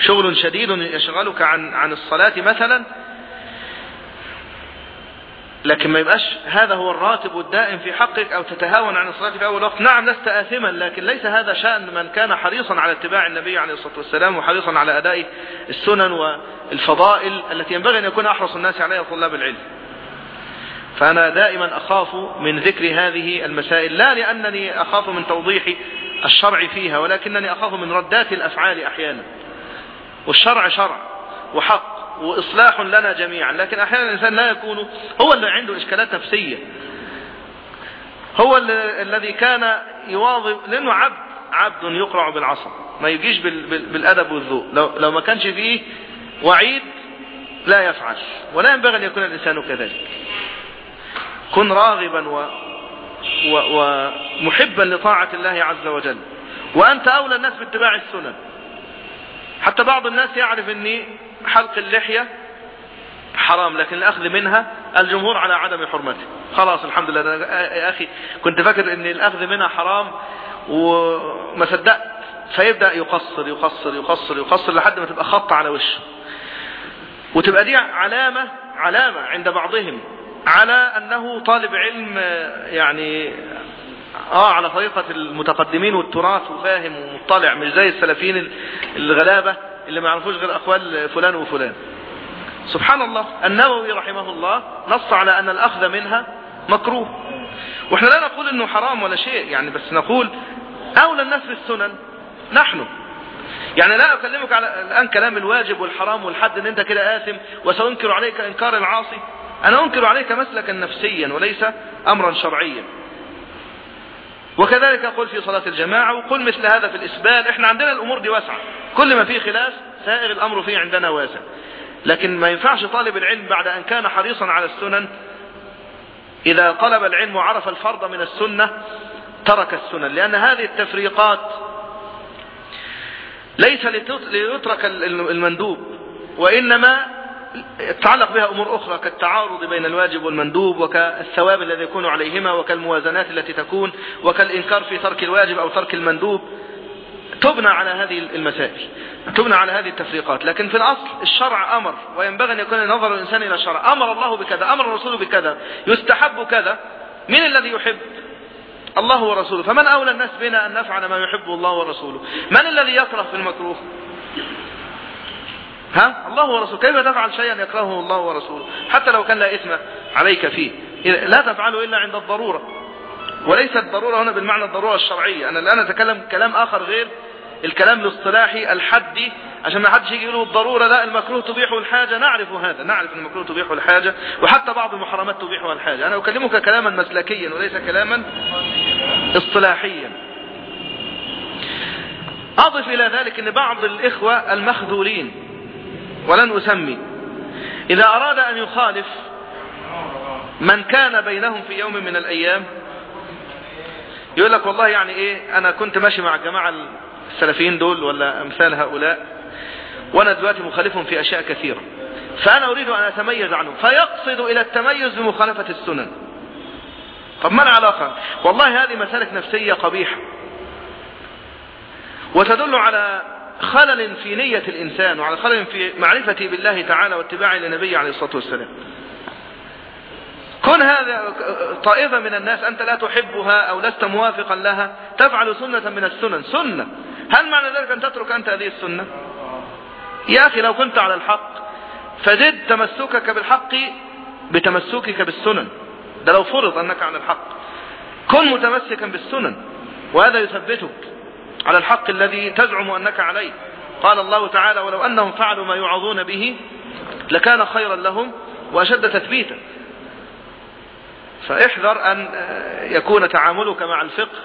شغل شديد يشغلك عن عن الصلاة مثلا. لكن ما يبقاش هذا هو الراتب الدائم في حقك أو تتهاون عن الصلاة في أول وقت. نعم لست آثما لكن ليس هذا شأن من كان حريصا على اتباع النبي عليه الصلاة والسلام وحريصا على أداء السنن والفضائل التي ينبغي أن يكون أحرص الناس عليها طلاب العلم. فأنا دائما أخاف من ذكر هذه المسائل لا لأنني أخاف من توضيح الشرع فيها ولكنني أخاف من ردات الأفعال أحيانا. والشرع شرع وحق وإصلاح لنا جميعا لكن أحيانا الإنسان لا يكون هو اللي عنده إشكالات نفسية. هو الذي كان يواظب لأنه عبد عبد يقرع بالعصا ما يجيش بالأدب والذوق. لو, ما كانش فيه وعيد لا يفعل ولا ينبغي أن يكون الإنسان كذلك. كن راغبا و ومحبا لطاعة الله عز وجل. وأنت أولى الناس باتباع السنن. حتى بعض الناس يعرف أني حلق اللحية حرام لكن الأخذ منها الجمهور على عدم حرمته. خلاص الحمد لله. يا أخي كنت فاكر أن الأخذ منها حرام وما صدقت. فيبدأ يقصر يقصر يقصر يقصر لحد ما تبقى خط على وشه. وتبقى دي علامة علامة عند بعضهم. على أنه طالب علم يعني آه على طريقة المتقدمين والتراث وفاهم ومطلع مش زي السلفيين الغلابة اللي ما يعرفوش غير أقوال فلان وفلان. سبحان الله النووي رحمه الله نص على أن الأخذ منها مكروه. وإحنا لا نقول إنه حرام ولا شيء يعني بس نقول أولى الناس بالسنن نحن. يعني لا أكلمك على الآن كلام الواجب والحرام والحد أن أنت كده آثم وسأنكر عليك إنكار العاصي. أنا أنكر عليك مسلكا نفسيا وليس أمرا شرعيا. وكذلك أقول في صلاة الجماعة وقل مثل هذا في الإسبال إحنا عندنا الأمور دي واسعة. كل ما فيه خلاف سائر الأمر فيه عندنا واسع. لكن ما ينفعش طالب العلم بعد أن كان حريصا على السنن إذا طلب العلم وعرف الفرض من السنة ترك السنن. لأن هذه التفريقات ليس ليترك المندوب وإنما تتعلق بها أمور أخرى كالتعارض بين الواجب والمندوب وكالثواب الذي يكون عليهما وكالموازنات التي تكون وكالإنكار في ترك الواجب أو ترك المندوب. تبنى على هذه المسائل تبنى على هذه التفريقات. لكن في الأصل الشرع أمر وينبغي أن يكون نظر الإنسان إلى الشرع أمر الله بكذا أمر الرسول بكذا يستحب كذا. من الذي يحب؟ الله ورسوله. فمن أولى الناس بنا أن نفعل ما يحب الله ورسوله. من الذي يكره في المكروه؟ ها؟ الله ورسوله. كيف تفعل شيئا يكرهه الله ورسوله؟ حتى لو كان لا إثم عليك فيه. لا تفعله إلا عند الضرورة. وليست الضرورة هنا بالمعنى الضرورة الشرعية. أنا الآن أتكلم كلام آخر غير الكلام الاصطلاحي الحدي. عشان ما حدش يجي يقول الضرورة لا المكروه تبيح الحاجة. نعرف هذا. نعرف إن المكروه تبيح الحاجة. وحتى بعض المحرمات تبيحها الحاجة. أنا أكلمك كلاما مسلكيا وليس كلاما اصطلاحيا. أضف إلى ذلك أن بعض الإخوة المخذولين ولن أسمي. إذا أراد أن يخالف من كان بينهم في يوم من الأيام يقول لك والله يعني إيه أنا كنت ماشي مع الجماعة السلفيين دول ولا أمثال هؤلاء وأنا دلوقتي مخالفهم في أشياء كثيرة. فأنا أريد أن أتميز عنهم. فيقصد إلى التميز بمخالفة السنن. طب ما العلاقة؟ والله هذه مسألة نفسية قبيحة. وتدل على خلل في نية الإنسان وعلى خلل في معرفته بالله تعالى واتباعه لنبيه عليه الصلاة والسلام. كن هذا طائفة من الناس أنت لا تحبها أو لست موافقا لها تفعل سنة من السنن. سنة. هل معنى ذلك أن تترك أنت هذه السنة؟ يا أخي لو كنت على الحق فزد تمسكك بالحق بتمسكك بالسنن. ده لو فرض أنك على الحق. كن متمسكا بالسنن وهذا يثبتك. على الحق الذي تزعم أنك عليه. قال الله تعالى ولو أنهم فعلوا ما يعظون به لكان خيرا لهم وأشد تثبيتا. فاحذر أن يكون تعاملك مع الفقه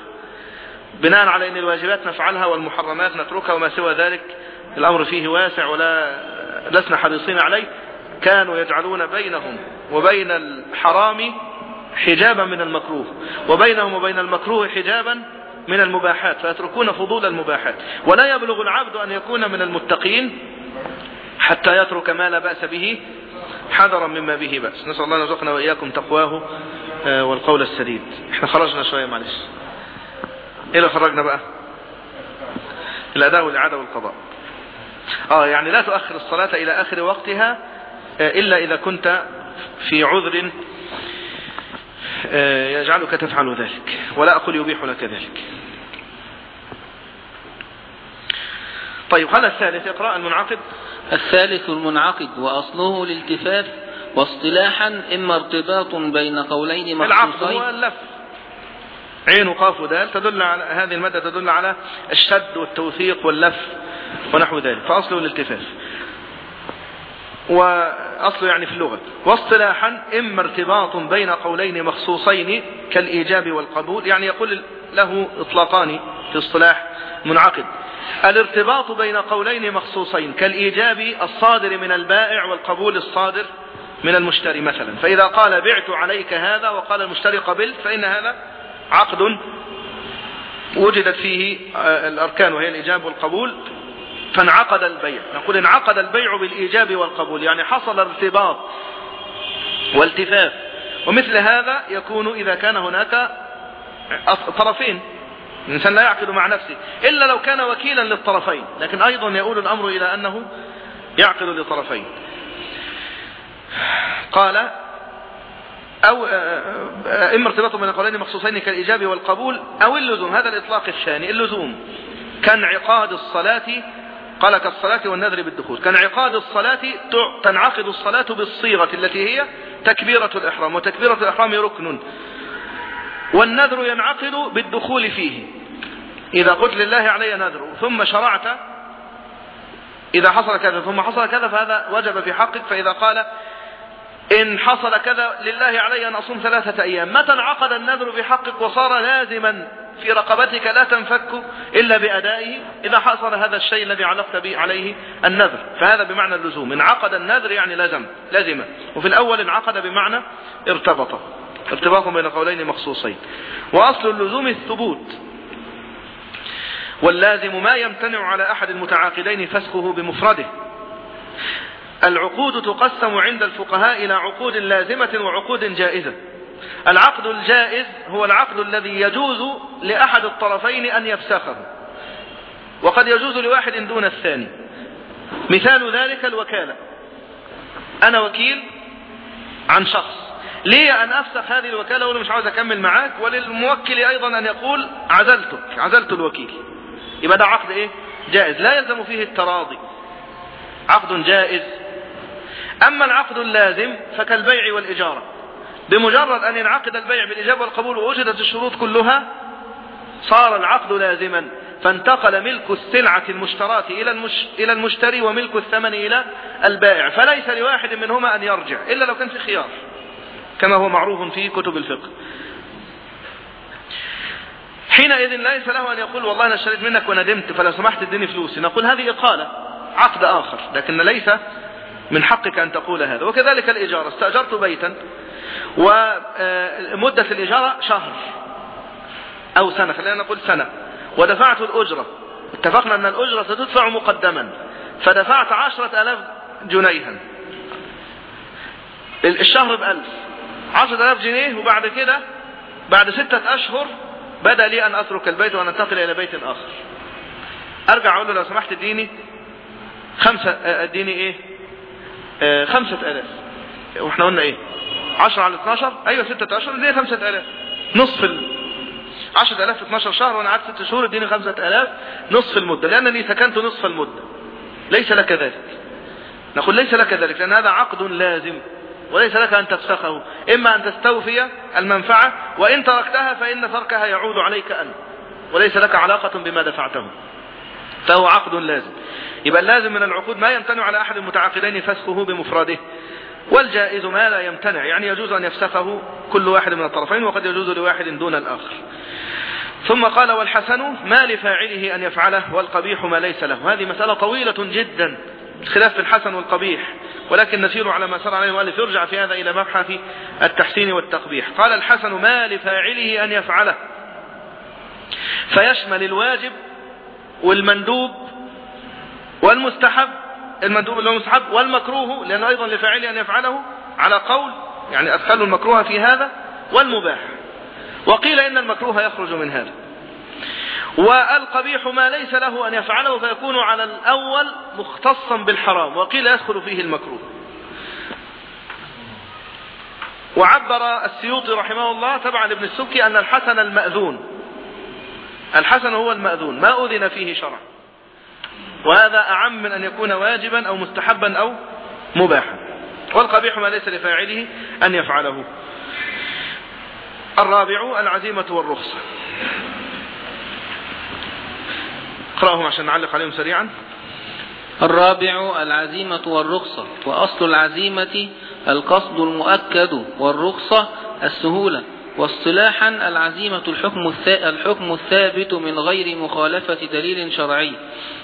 بناء على أن الواجبات نفعلها والمحرمات نتركها وما سوى ذلك. الأمر فيه واسع ولا لسنا حريصين عليه. كانوا يجعلون بينهم وبين الحرام حجابا من المكروه. وبينهم وبين المكروه حجابا من المباحات فيتركون فضول المباحات. ولا يبلغ العبد أن يكون من المتقين حتى يترك ما لا بأس به حذرا مما به بأس. نسأل الله نرزقنا وإياكم تقواه والقول السديد. إحنا خرجنا شوية معلش. إيه اللي خرجنا بقى؟ الأداء والإعادة والقضاء. آه يعني لا تؤخر الصلاة إلى آخر وقتها إلا إذا كنت في عذر يجعلك تفعل ذلك. ولا أقول يبيح لك ذلك. طيب قال الثالث اقرأ المنعقد. الثالث المنعقد وأصله الالتفاف واصطلاحا إما ارتباط بين قولين العقد مخصوصين. هو اللف عين وقاف ودال تدل على هذه المادة تدل على الشد والتوثيق واللف ونحو ذلك. فأصله الالتفاف وأصله يعني في اللغة. واصطلاحا إما ارتباط بين قولين مخصوصين كالإيجاب والقبول يعني يقول له إطلاقان في اصطلاح منعقد. الارتباط بين قولين مخصوصين كالإيجاب الصادر من البائع والقبول الصادر من المشتري مثلا. فإذا قال بعت عليك هذا وقال المشتري قبلت فإن هذا عقد وجدت فيه الأركان وهي الإيجاب والقبول. فانعقد البيع. نقول انعقد البيع بالإيجاب والقبول يعني حصل ارتباط والتفاف. ومثل هذا يكون إذا كان هناك طرفين. الإنسان لا يعقد مع نفسه إلا لو كان وكيلا للطرفين. لكن أيضا يؤول الأمر إلى أنه يعقد لطرفين. قال أو إما ارتباط بين قولين مخصوصين كالإيجاب والقبول أو اللزوم. هذا الإطلاق الثاني اللزوم. كانعقاد الصلاة قال كالصلاة والنذر بالدخول. كانعقاد الصلاة تنعقد الصلاة بالصيغة التي هي تكبيرة الإحرام وتكبيرة الإحرام ركن. والنذر ينعقد بالدخول فيه. إذا قلت لله علي نذر ثم شرعت إذا حصل كذا ثم حصل كذا فهذا وجب في حقك. فإذا قال إن حصل كذا لله علي أن أصوم ثلاثة أيام. متى انعقد النذر بحقك وصار لازما في رقبتك لا تنفك إلا بأدائه؟ إذا حصل هذا الشيء الذي علقت به عليه النذر. فهذا بمعنى اللزوم. انعقد النذر يعني لزم لزم وفي الأول انعقد بمعنى ارتبط. ارتباط بين قولين مخصوصين. وأصل اللزوم الثبوت. واللازم ما يمتنع على أحد المتعاقدين فسخه بمفرده. العقود تقسم عند الفقهاء إلى عقود لازمة وعقود جائزة. العقد الجائز هو العقد الذي يجوز لأحد الطرفين أن يفسخه. وقد يجوز لواحد دون الثاني. مثال ذلك الوكالة. أنا وكيل عن شخص. لي أن أفسخ هذه الوكالة وأنا مش عاوز أكمل معاك؟ وللموكل أيضا أن يقول عزلتك عزلت الوكيل. يبقى ده عقد إيه؟ جائز. لا يلزم فيه التراضي. عقد جائز. أما العقد اللازم فكالبيع والإجارة. بمجرد أن ينعقد البيع بالإجابة والقبول ووجدت الشروط كلها صار العقد لازما فانتقل ملك السلعة المشتراة إلى, المش... إلى المشتري وملك الثمن إلى البائع. فليس لواحد منهما أن يرجع إلا لو كان في خيار كما هو معروف في كتب الفقه. حينئذ ليس له أن يقول والله أنا اشتريت منك وندمت فلو سمحت اديني فلوسي. نقول هذه إقالة عقد آخر لكن ليس من حقك أن تقول هذا. وكذلك الإجارة استأجرت بيتا ومدة الإجارة شهر أو سنة. خلينا نقول سنة. ودفعت الأجرة. اتفقنا أن الأجرة ستدفع مقدما. فدفعت عشرة ألاف جنيها. الشهر بألف. عشرة ألاف جنيه وبعد كده بعد ستة أشهر بدأ لي أن أترك البيت وأن أنتقل إلى بيت آخر. أرجع أقول له لو سمحت اديني خمسة اديني إيه؟ آه خمسة ألاف. وإحنا قلنا إيه؟ 10 على 12 أيوه 6 اشهر اديني 5000 نصف ال 10000 في 12 شهر وأنا قعدت 6 شهور اديني 5000 نصف المدة. لانني سكنت نصف المدة. ليس لك ذلك. نقول ليس لك ذلك لأن هذا عقد لازم. وليس لك أن تفسخه. إما أن تستوفي المنفعة وإن تركتها فإن تركها يعود عليك انت وليس لك علاقة بما دفعته. فهو عقد لازم. يبقى اللازم من العقود ما يمتنع على أحد المتعاقدين فسخه بمفرده والجائز ما لا يمتنع يعني يجوز أن يفسخه كل واحد من الطرفين وقد يجوز لواحد دون الآخر. ثم قال والحسن ما لفاعله أن يفعله والقبيح ما ليس له. هذه مسألة طويلة جدا خلاف في الحسن والقبيح ولكن نسير على ما سر عليه المؤلف. يرجع في هذا إلى مبحث التحسين والتقبيح. قال الحسن ما لفاعله أن يفعله. فيشمل الواجب والمندوب والمستحب المندوب اللي هو والمكروه لأنه أيضا لفاعله أن يفعله على قول يعني أدخلوا المكروه في هذا والمباح. وقيل إن المكروه يخرج من هذا. والقبيح ما ليس له أن يفعله فيكون على الأول مختصا بالحرام وقيل يدخل فيه المكروه. وعبر السيوطي رحمه الله تبعا لابن السبكي أن الحسن المأذون الحسن هو المأذون ما أذن فيه شرعا. وهذا أعم من أن يكون واجبا أو مستحبا أو مباحا. والقبيح ما ليس لفاعله أن يفعله. الرابع العزيمة والرخصة. اقرأهم عشان نعلق عليهم سريعا. الرابع العزيمة والرخصة. وأصل العزيمة القصد المؤكد والرخصة السهولة. واصطلاحا العزيمة الحكم الحكم الثابت من غير مخالفة دليل شرعي.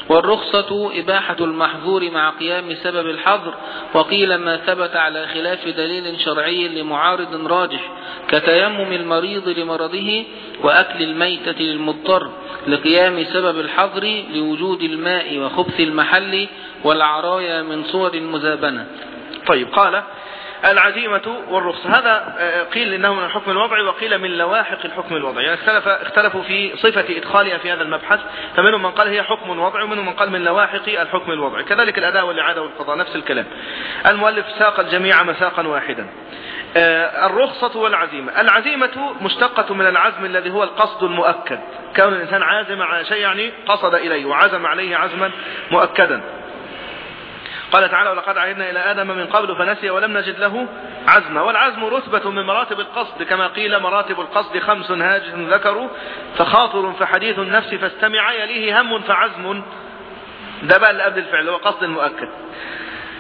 والرخصة إباحة المحظور مع قيام سبب الحظر وقيل ما ثبت على خلاف دليل شرعي لمعارض راجح كتيمم المريض لمرضه وأكل الميتة للمضطر لقيام سبب الحظر لوجود الماء وخبث المحل والعرايا من صور المزابنة طيب قال العزيمة والرخصة. هذا قيل إنه من الحكم الوضعي وقيل من لواحق الحكم الوضعي. يعني اختلف اختلفوا في صفة إدخالها في هذا المبحث فمنهم من قال هي حكم وضعي ومنهم من قال من لواحق الحكم الوضعي. كذلك الاداء والإعادة والقضاء نفس الكلام. المؤلف ساق الجميع مساقا واحدا. الرخصة والعزيمة. العزيمة مشتقة من العزم الذي هو القصد المؤكد. كون الإنسان عازم على شيء يعني قصد إليه وعزم عليه عزما مؤكدا. قال تعالى ولقد عهدنا إلى آدم من قبل فنسي ولم نجد له عزما والعزم رتبة من مراتب القصد كما قيل مراتب القصد خمس هاجس ذكروا فخاطر فحديث النفس فاستمع يليه هم فعزم. ده بقى اللي قبل الفعل هو قصد المؤكد.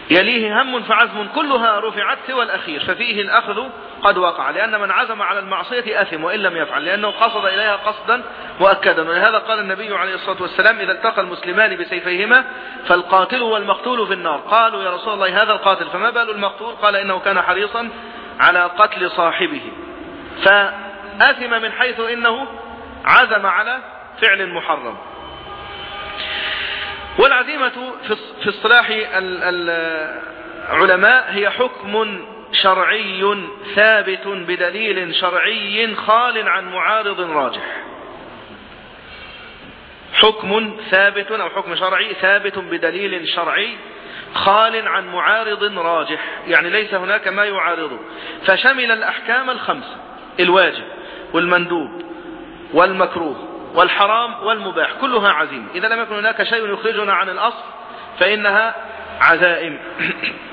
يليه هم فعزم كلها رفعت سوى الأخير ففيه الأخذ قد وقع لأن من عزم على المعصية أثم وإن لم يفعل لأنه قصد إليها قصدا مؤكدا ولهذا قال النبي عليه الصلاة والسلام إذا التقى المسلمان بسيفيهما فالقاتل والمقتول في النار. قالوا يا رسول الله هذا القاتل فما بال المقتول؟ قال إنه كان حريصا على قتل صاحبه. فأثم من حيث إنه عزم على فعل محرم. والعزيمة في اصطلاح العلماء هي حكم شرعي ثابت بدليل شرعي خال عن معارض راجح. حكم ثابت أو حكم شرعي ثابت بدليل شرعي خال عن معارض راجح. يعني ليس هناك ما يعارضه. فشمل الأحكام الخمسة الواجب والمندوب والمكروه. والحرام والمباح كلها عزيمة. إذا لم يكن هناك شيء يخرجنا عن الأصل فإنها عزائم.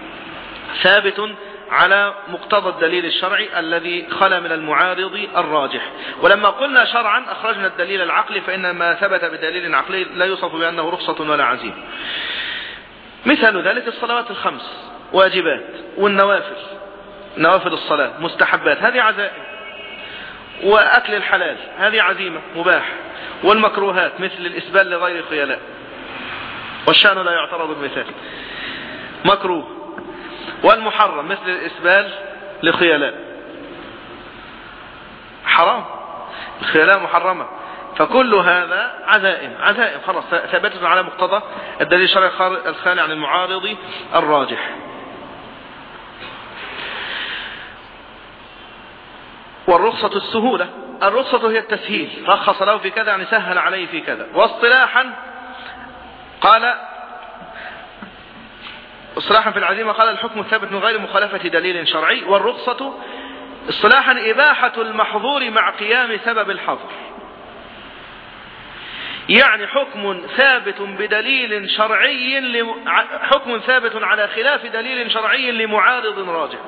[clears throat] ثابت على مقتضى الدليل الشرعي الذي خلى من المعارض الراجح. ولما قلنا شرعا أخرجنا الدليل العقلي فإن ما ثبت بدليل عقلي لا يوصف بأنه رخصة ولا عزيمة. مثال ذلك الصلوات الخمس واجبات والنوافل. نوافل الصلاة مستحبات. هذه عزائم. وأكل الحلال. هذه عزيمة مباح. والمكروهات مثل الإسبال لغير خيلاء والشأن لا يعترض بمثال. مكروه. والمحرم مثل الإسبال لخيلاء. حرام. الخيلاء محرمة. فكل هذا عزائم عزائم. خلاص ثبتت على مقتضى الدليل الشرعي الخالي عن المعارض الراجح. والرخصة السهولة. الرخصة هي التسهيل. رخص له في كذا يعني سهل عليه في كذا. واصطلاحا قال اصطلاحا في العزيمة قال الحكم الثابت من غير مخالفة دليل شرعي. والرخصة اصطلاحا إباحة المحظور مع قيام سبب الحظر. يعني حكم ثابت بدليل شرعي. حكم ثابت على خلاف دليل شرعي لمعارض راجع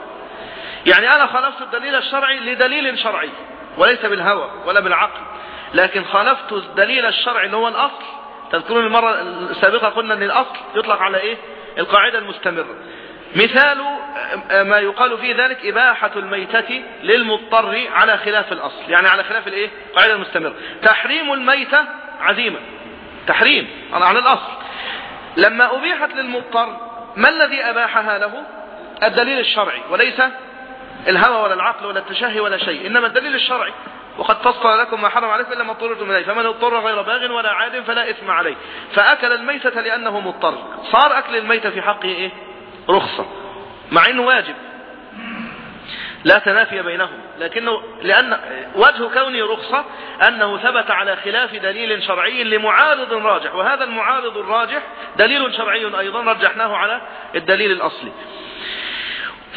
يعني أنا خالفت الدليل الشرعي لدليل شرعي وليس بالهوى ولا بالعقل. لكن خالفت الدليل الشرعي اللي هو الأصل. تذكرون المرة السابقة قلنا أن الأصل يطلق على إيه؟ القاعدة المستمرة. مثال ما يقال في ذلك إباحة الميتة للمضطر على خلاف الأصل. يعني على خلاف الإيه؟ القاعدة المستمرة. تحريم الميتة عزيمة. تحريم. على الأصل. لما أبيحت للمضطر ما الذي أباحها له؟ الدليل الشرعي. وليس الهوى ولا العقل ولا التشهي ولا شيء. إنما الدليل الشرعي. وقد فصل لكم ما حرم عليكم إلا ما اضطررتم إليه. فمن اضطر غير باغ ولا عاد فلا إثم عليه. فأكل الميتة لأنه مضطر. صار أكل الميتة في حقه إيه؟ رخصة. مع إنه واجب. لا تنافي بينهم. لكنه لأن وجه كونه رخصة أنه ثبت على خلاف دليل شرعي لمعارض راجح. وهذا المعارض الراجح دليل شرعي أيضا رجحناه على الدليل الأصلي.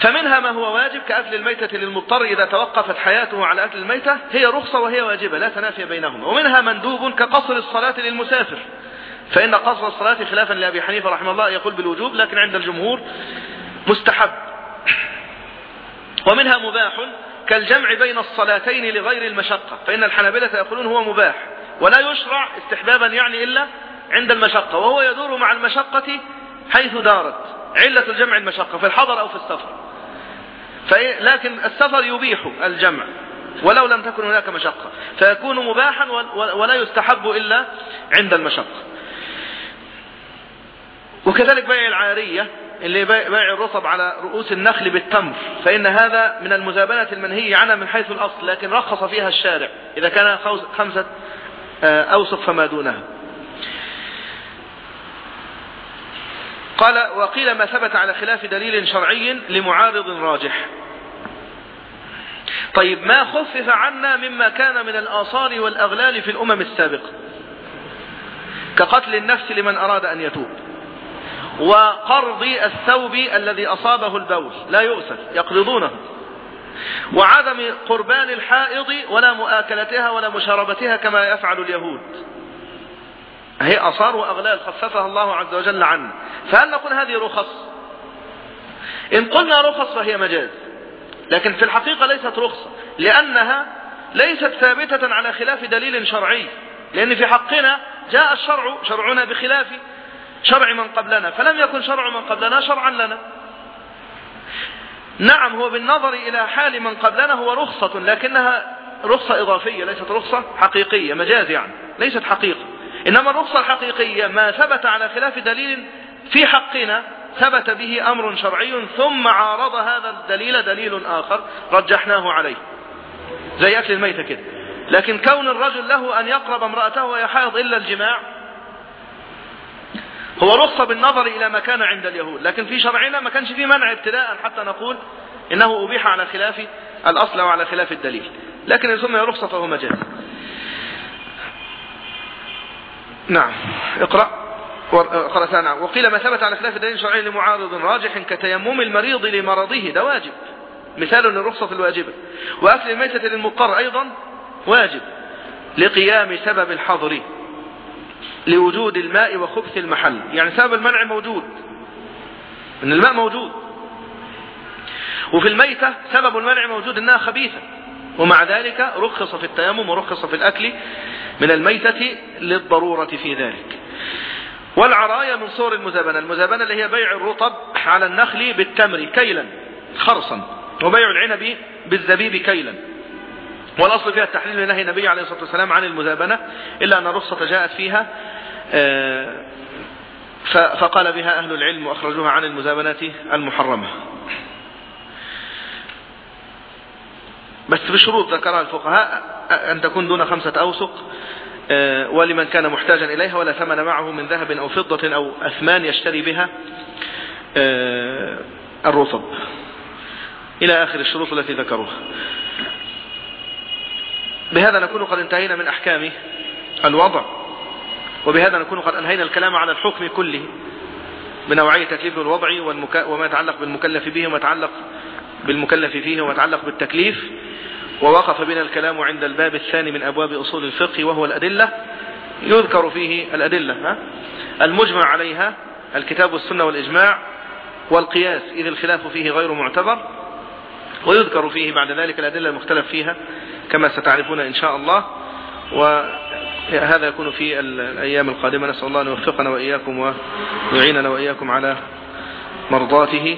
فمنها ما هو واجب كأكل الميتة للمضطر إذا توقفت حياته على أكل الميتة هي رخصة وهي واجبة لا تنافي بينهما. ومنها مندوب كقصر الصلاة للمسافر. فإن قصر الصلاة خلافا لأبي حنيفة رحمه الله يقول بالوجوب لكن عند الجمهور مستحب. ومنها مباح كالجمع بين الصلاتين لغير المشقة. فإن الحنابلة يقولون هو مباح ولا يشرع استحبابا يعني إلا عند المشقة. وهو يدور مع المشقة حيث دارت. علة الجمع المشقة في الحضر أو في السفر. لكن السفر يبيح الجمع ولو لم تكن هناك مشقة فيكون مباحا ولا يستحب إلا عند المشقة. وكذلك بيع العارية اللي بيع الرطب على رؤوس النخل بالتمر فإن هذا من المزابنة المنهي عنها من حيث الأصل لكن رخص فيها الشارع إذا كان خمسة آه، أوسق فما دونها. قال وقيل ما ثبت على خلاف دليل شرعي لمعارض راجح. طيب ما خفف عنا مما كان من الآثار والأغلال في الأمم السابقة؟ كقتل النفس لمن أراد أن يتوب وقرض الثوب الذي أصابه البول لا يغسل يقرضونه وعدم قربان الحائض ولا مؤاكلتها ولا مشاربتها كما يفعل اليهود. هي أصار وأغلال خففها الله عز وجل عنا فهل نقول هذه رخص؟ إن قلنا رخص فهي مجاز. لكن في الحقيقة ليست رخصة. لأنها ليست ثابتة على خلاف دليل شرعي. لأن في حقنا جاء الشرع شرعنا بخلاف شرع من قبلنا. فلم يكن شرع من قبلنا شرعا لنا. نعم هو بالنظر إلى حال من قبلنا هو رخصة لكنها رخصة إضافية ليست رخصة حقيقية مجاز يعني ليست حقيقة. إنما الرخصة الحقيقية ما ثبت على خلاف دليل في حقنا ثبت به أمر شرعي ثم عارض هذا الدليل دليل آخر رجحناه عليه. زي أكل الميتة كده. لكن كون الرجل له أن يقرب امرأته وهي حائض إلا الجماع هو رخصة بالنظر إلى ما كان عند اليهود. لكن في شرعنا ما كانش فيه منع ابتداء حتى نقول إنه أبيح على خلاف الأصل وعلى خلاف الدليل. لكن سمي رخصة فهو مجاز. نعم. اقرأ. قرأ نعم وقيل ما ثبت على خلاف الدليل الشرعي لمعارض راجح كتيمم المريض لمرضه. ده واجب. مثال للرخصة الواجبة. وأكل الميتة للمضطر أيضا واجب. لقيام سبب الحظر. لوجود الماء وخبث المحل. يعني سبب المنع موجود. إن الماء موجود. وفي الميتة سبب المنع موجود إنها خبيثة. ومع ذلك رخص في التيمم ورخص في الأكل من الميتة للضرورة في ذلك. والعرايا من صور المزابنة. المزابنة اللي هي بيع الرطب على النخل بالتمر كيلا خرصا. وبيع العنب بالزبيب كيلا. والأصل فيها التحليل من نهي النبي عليه الصلاة والسلام عن المزابنة إلا أن الرخصة جاءت فيها فقال بها أهل العلم وأخرجوها عن المزابنة المحرمة. بس بشروط ذكرها الفقهاء أن تكون دون خمسة أوسق ولمن كان محتاجا إليها ولا ثمن معه من ذهب أو فضة أو أثمان يشتري بها الرطب. إلى آخر الشروط التي ذكروها. بهذا نكون قد انتهينا من أحكام الوضع وبهذا نكون قد أنهينا الكلام على الحكم كله بنوعية تكليف الوضع وما يتعلق بالمكلف به وما يتعلق بالمكلف فيه وما بالتكليف ووقف بنا الكلام عند الباب الثاني من أبواب أصول الفقه وهو الأدلة. يذكر فيه الأدلة؟ المجمع عليها الكتاب والسنة والإجماع والقياس إذ الخلاف فيه غير معتبر. ويذكر فيه بعد ذلك الأدلة المختلف فيها كما ستعرفون إن شاء الله. وهذا يكون في الأيام القادمة. نسأل الله أن يوفقنا وإياكم ويعيننا وإياكم على مرضاته.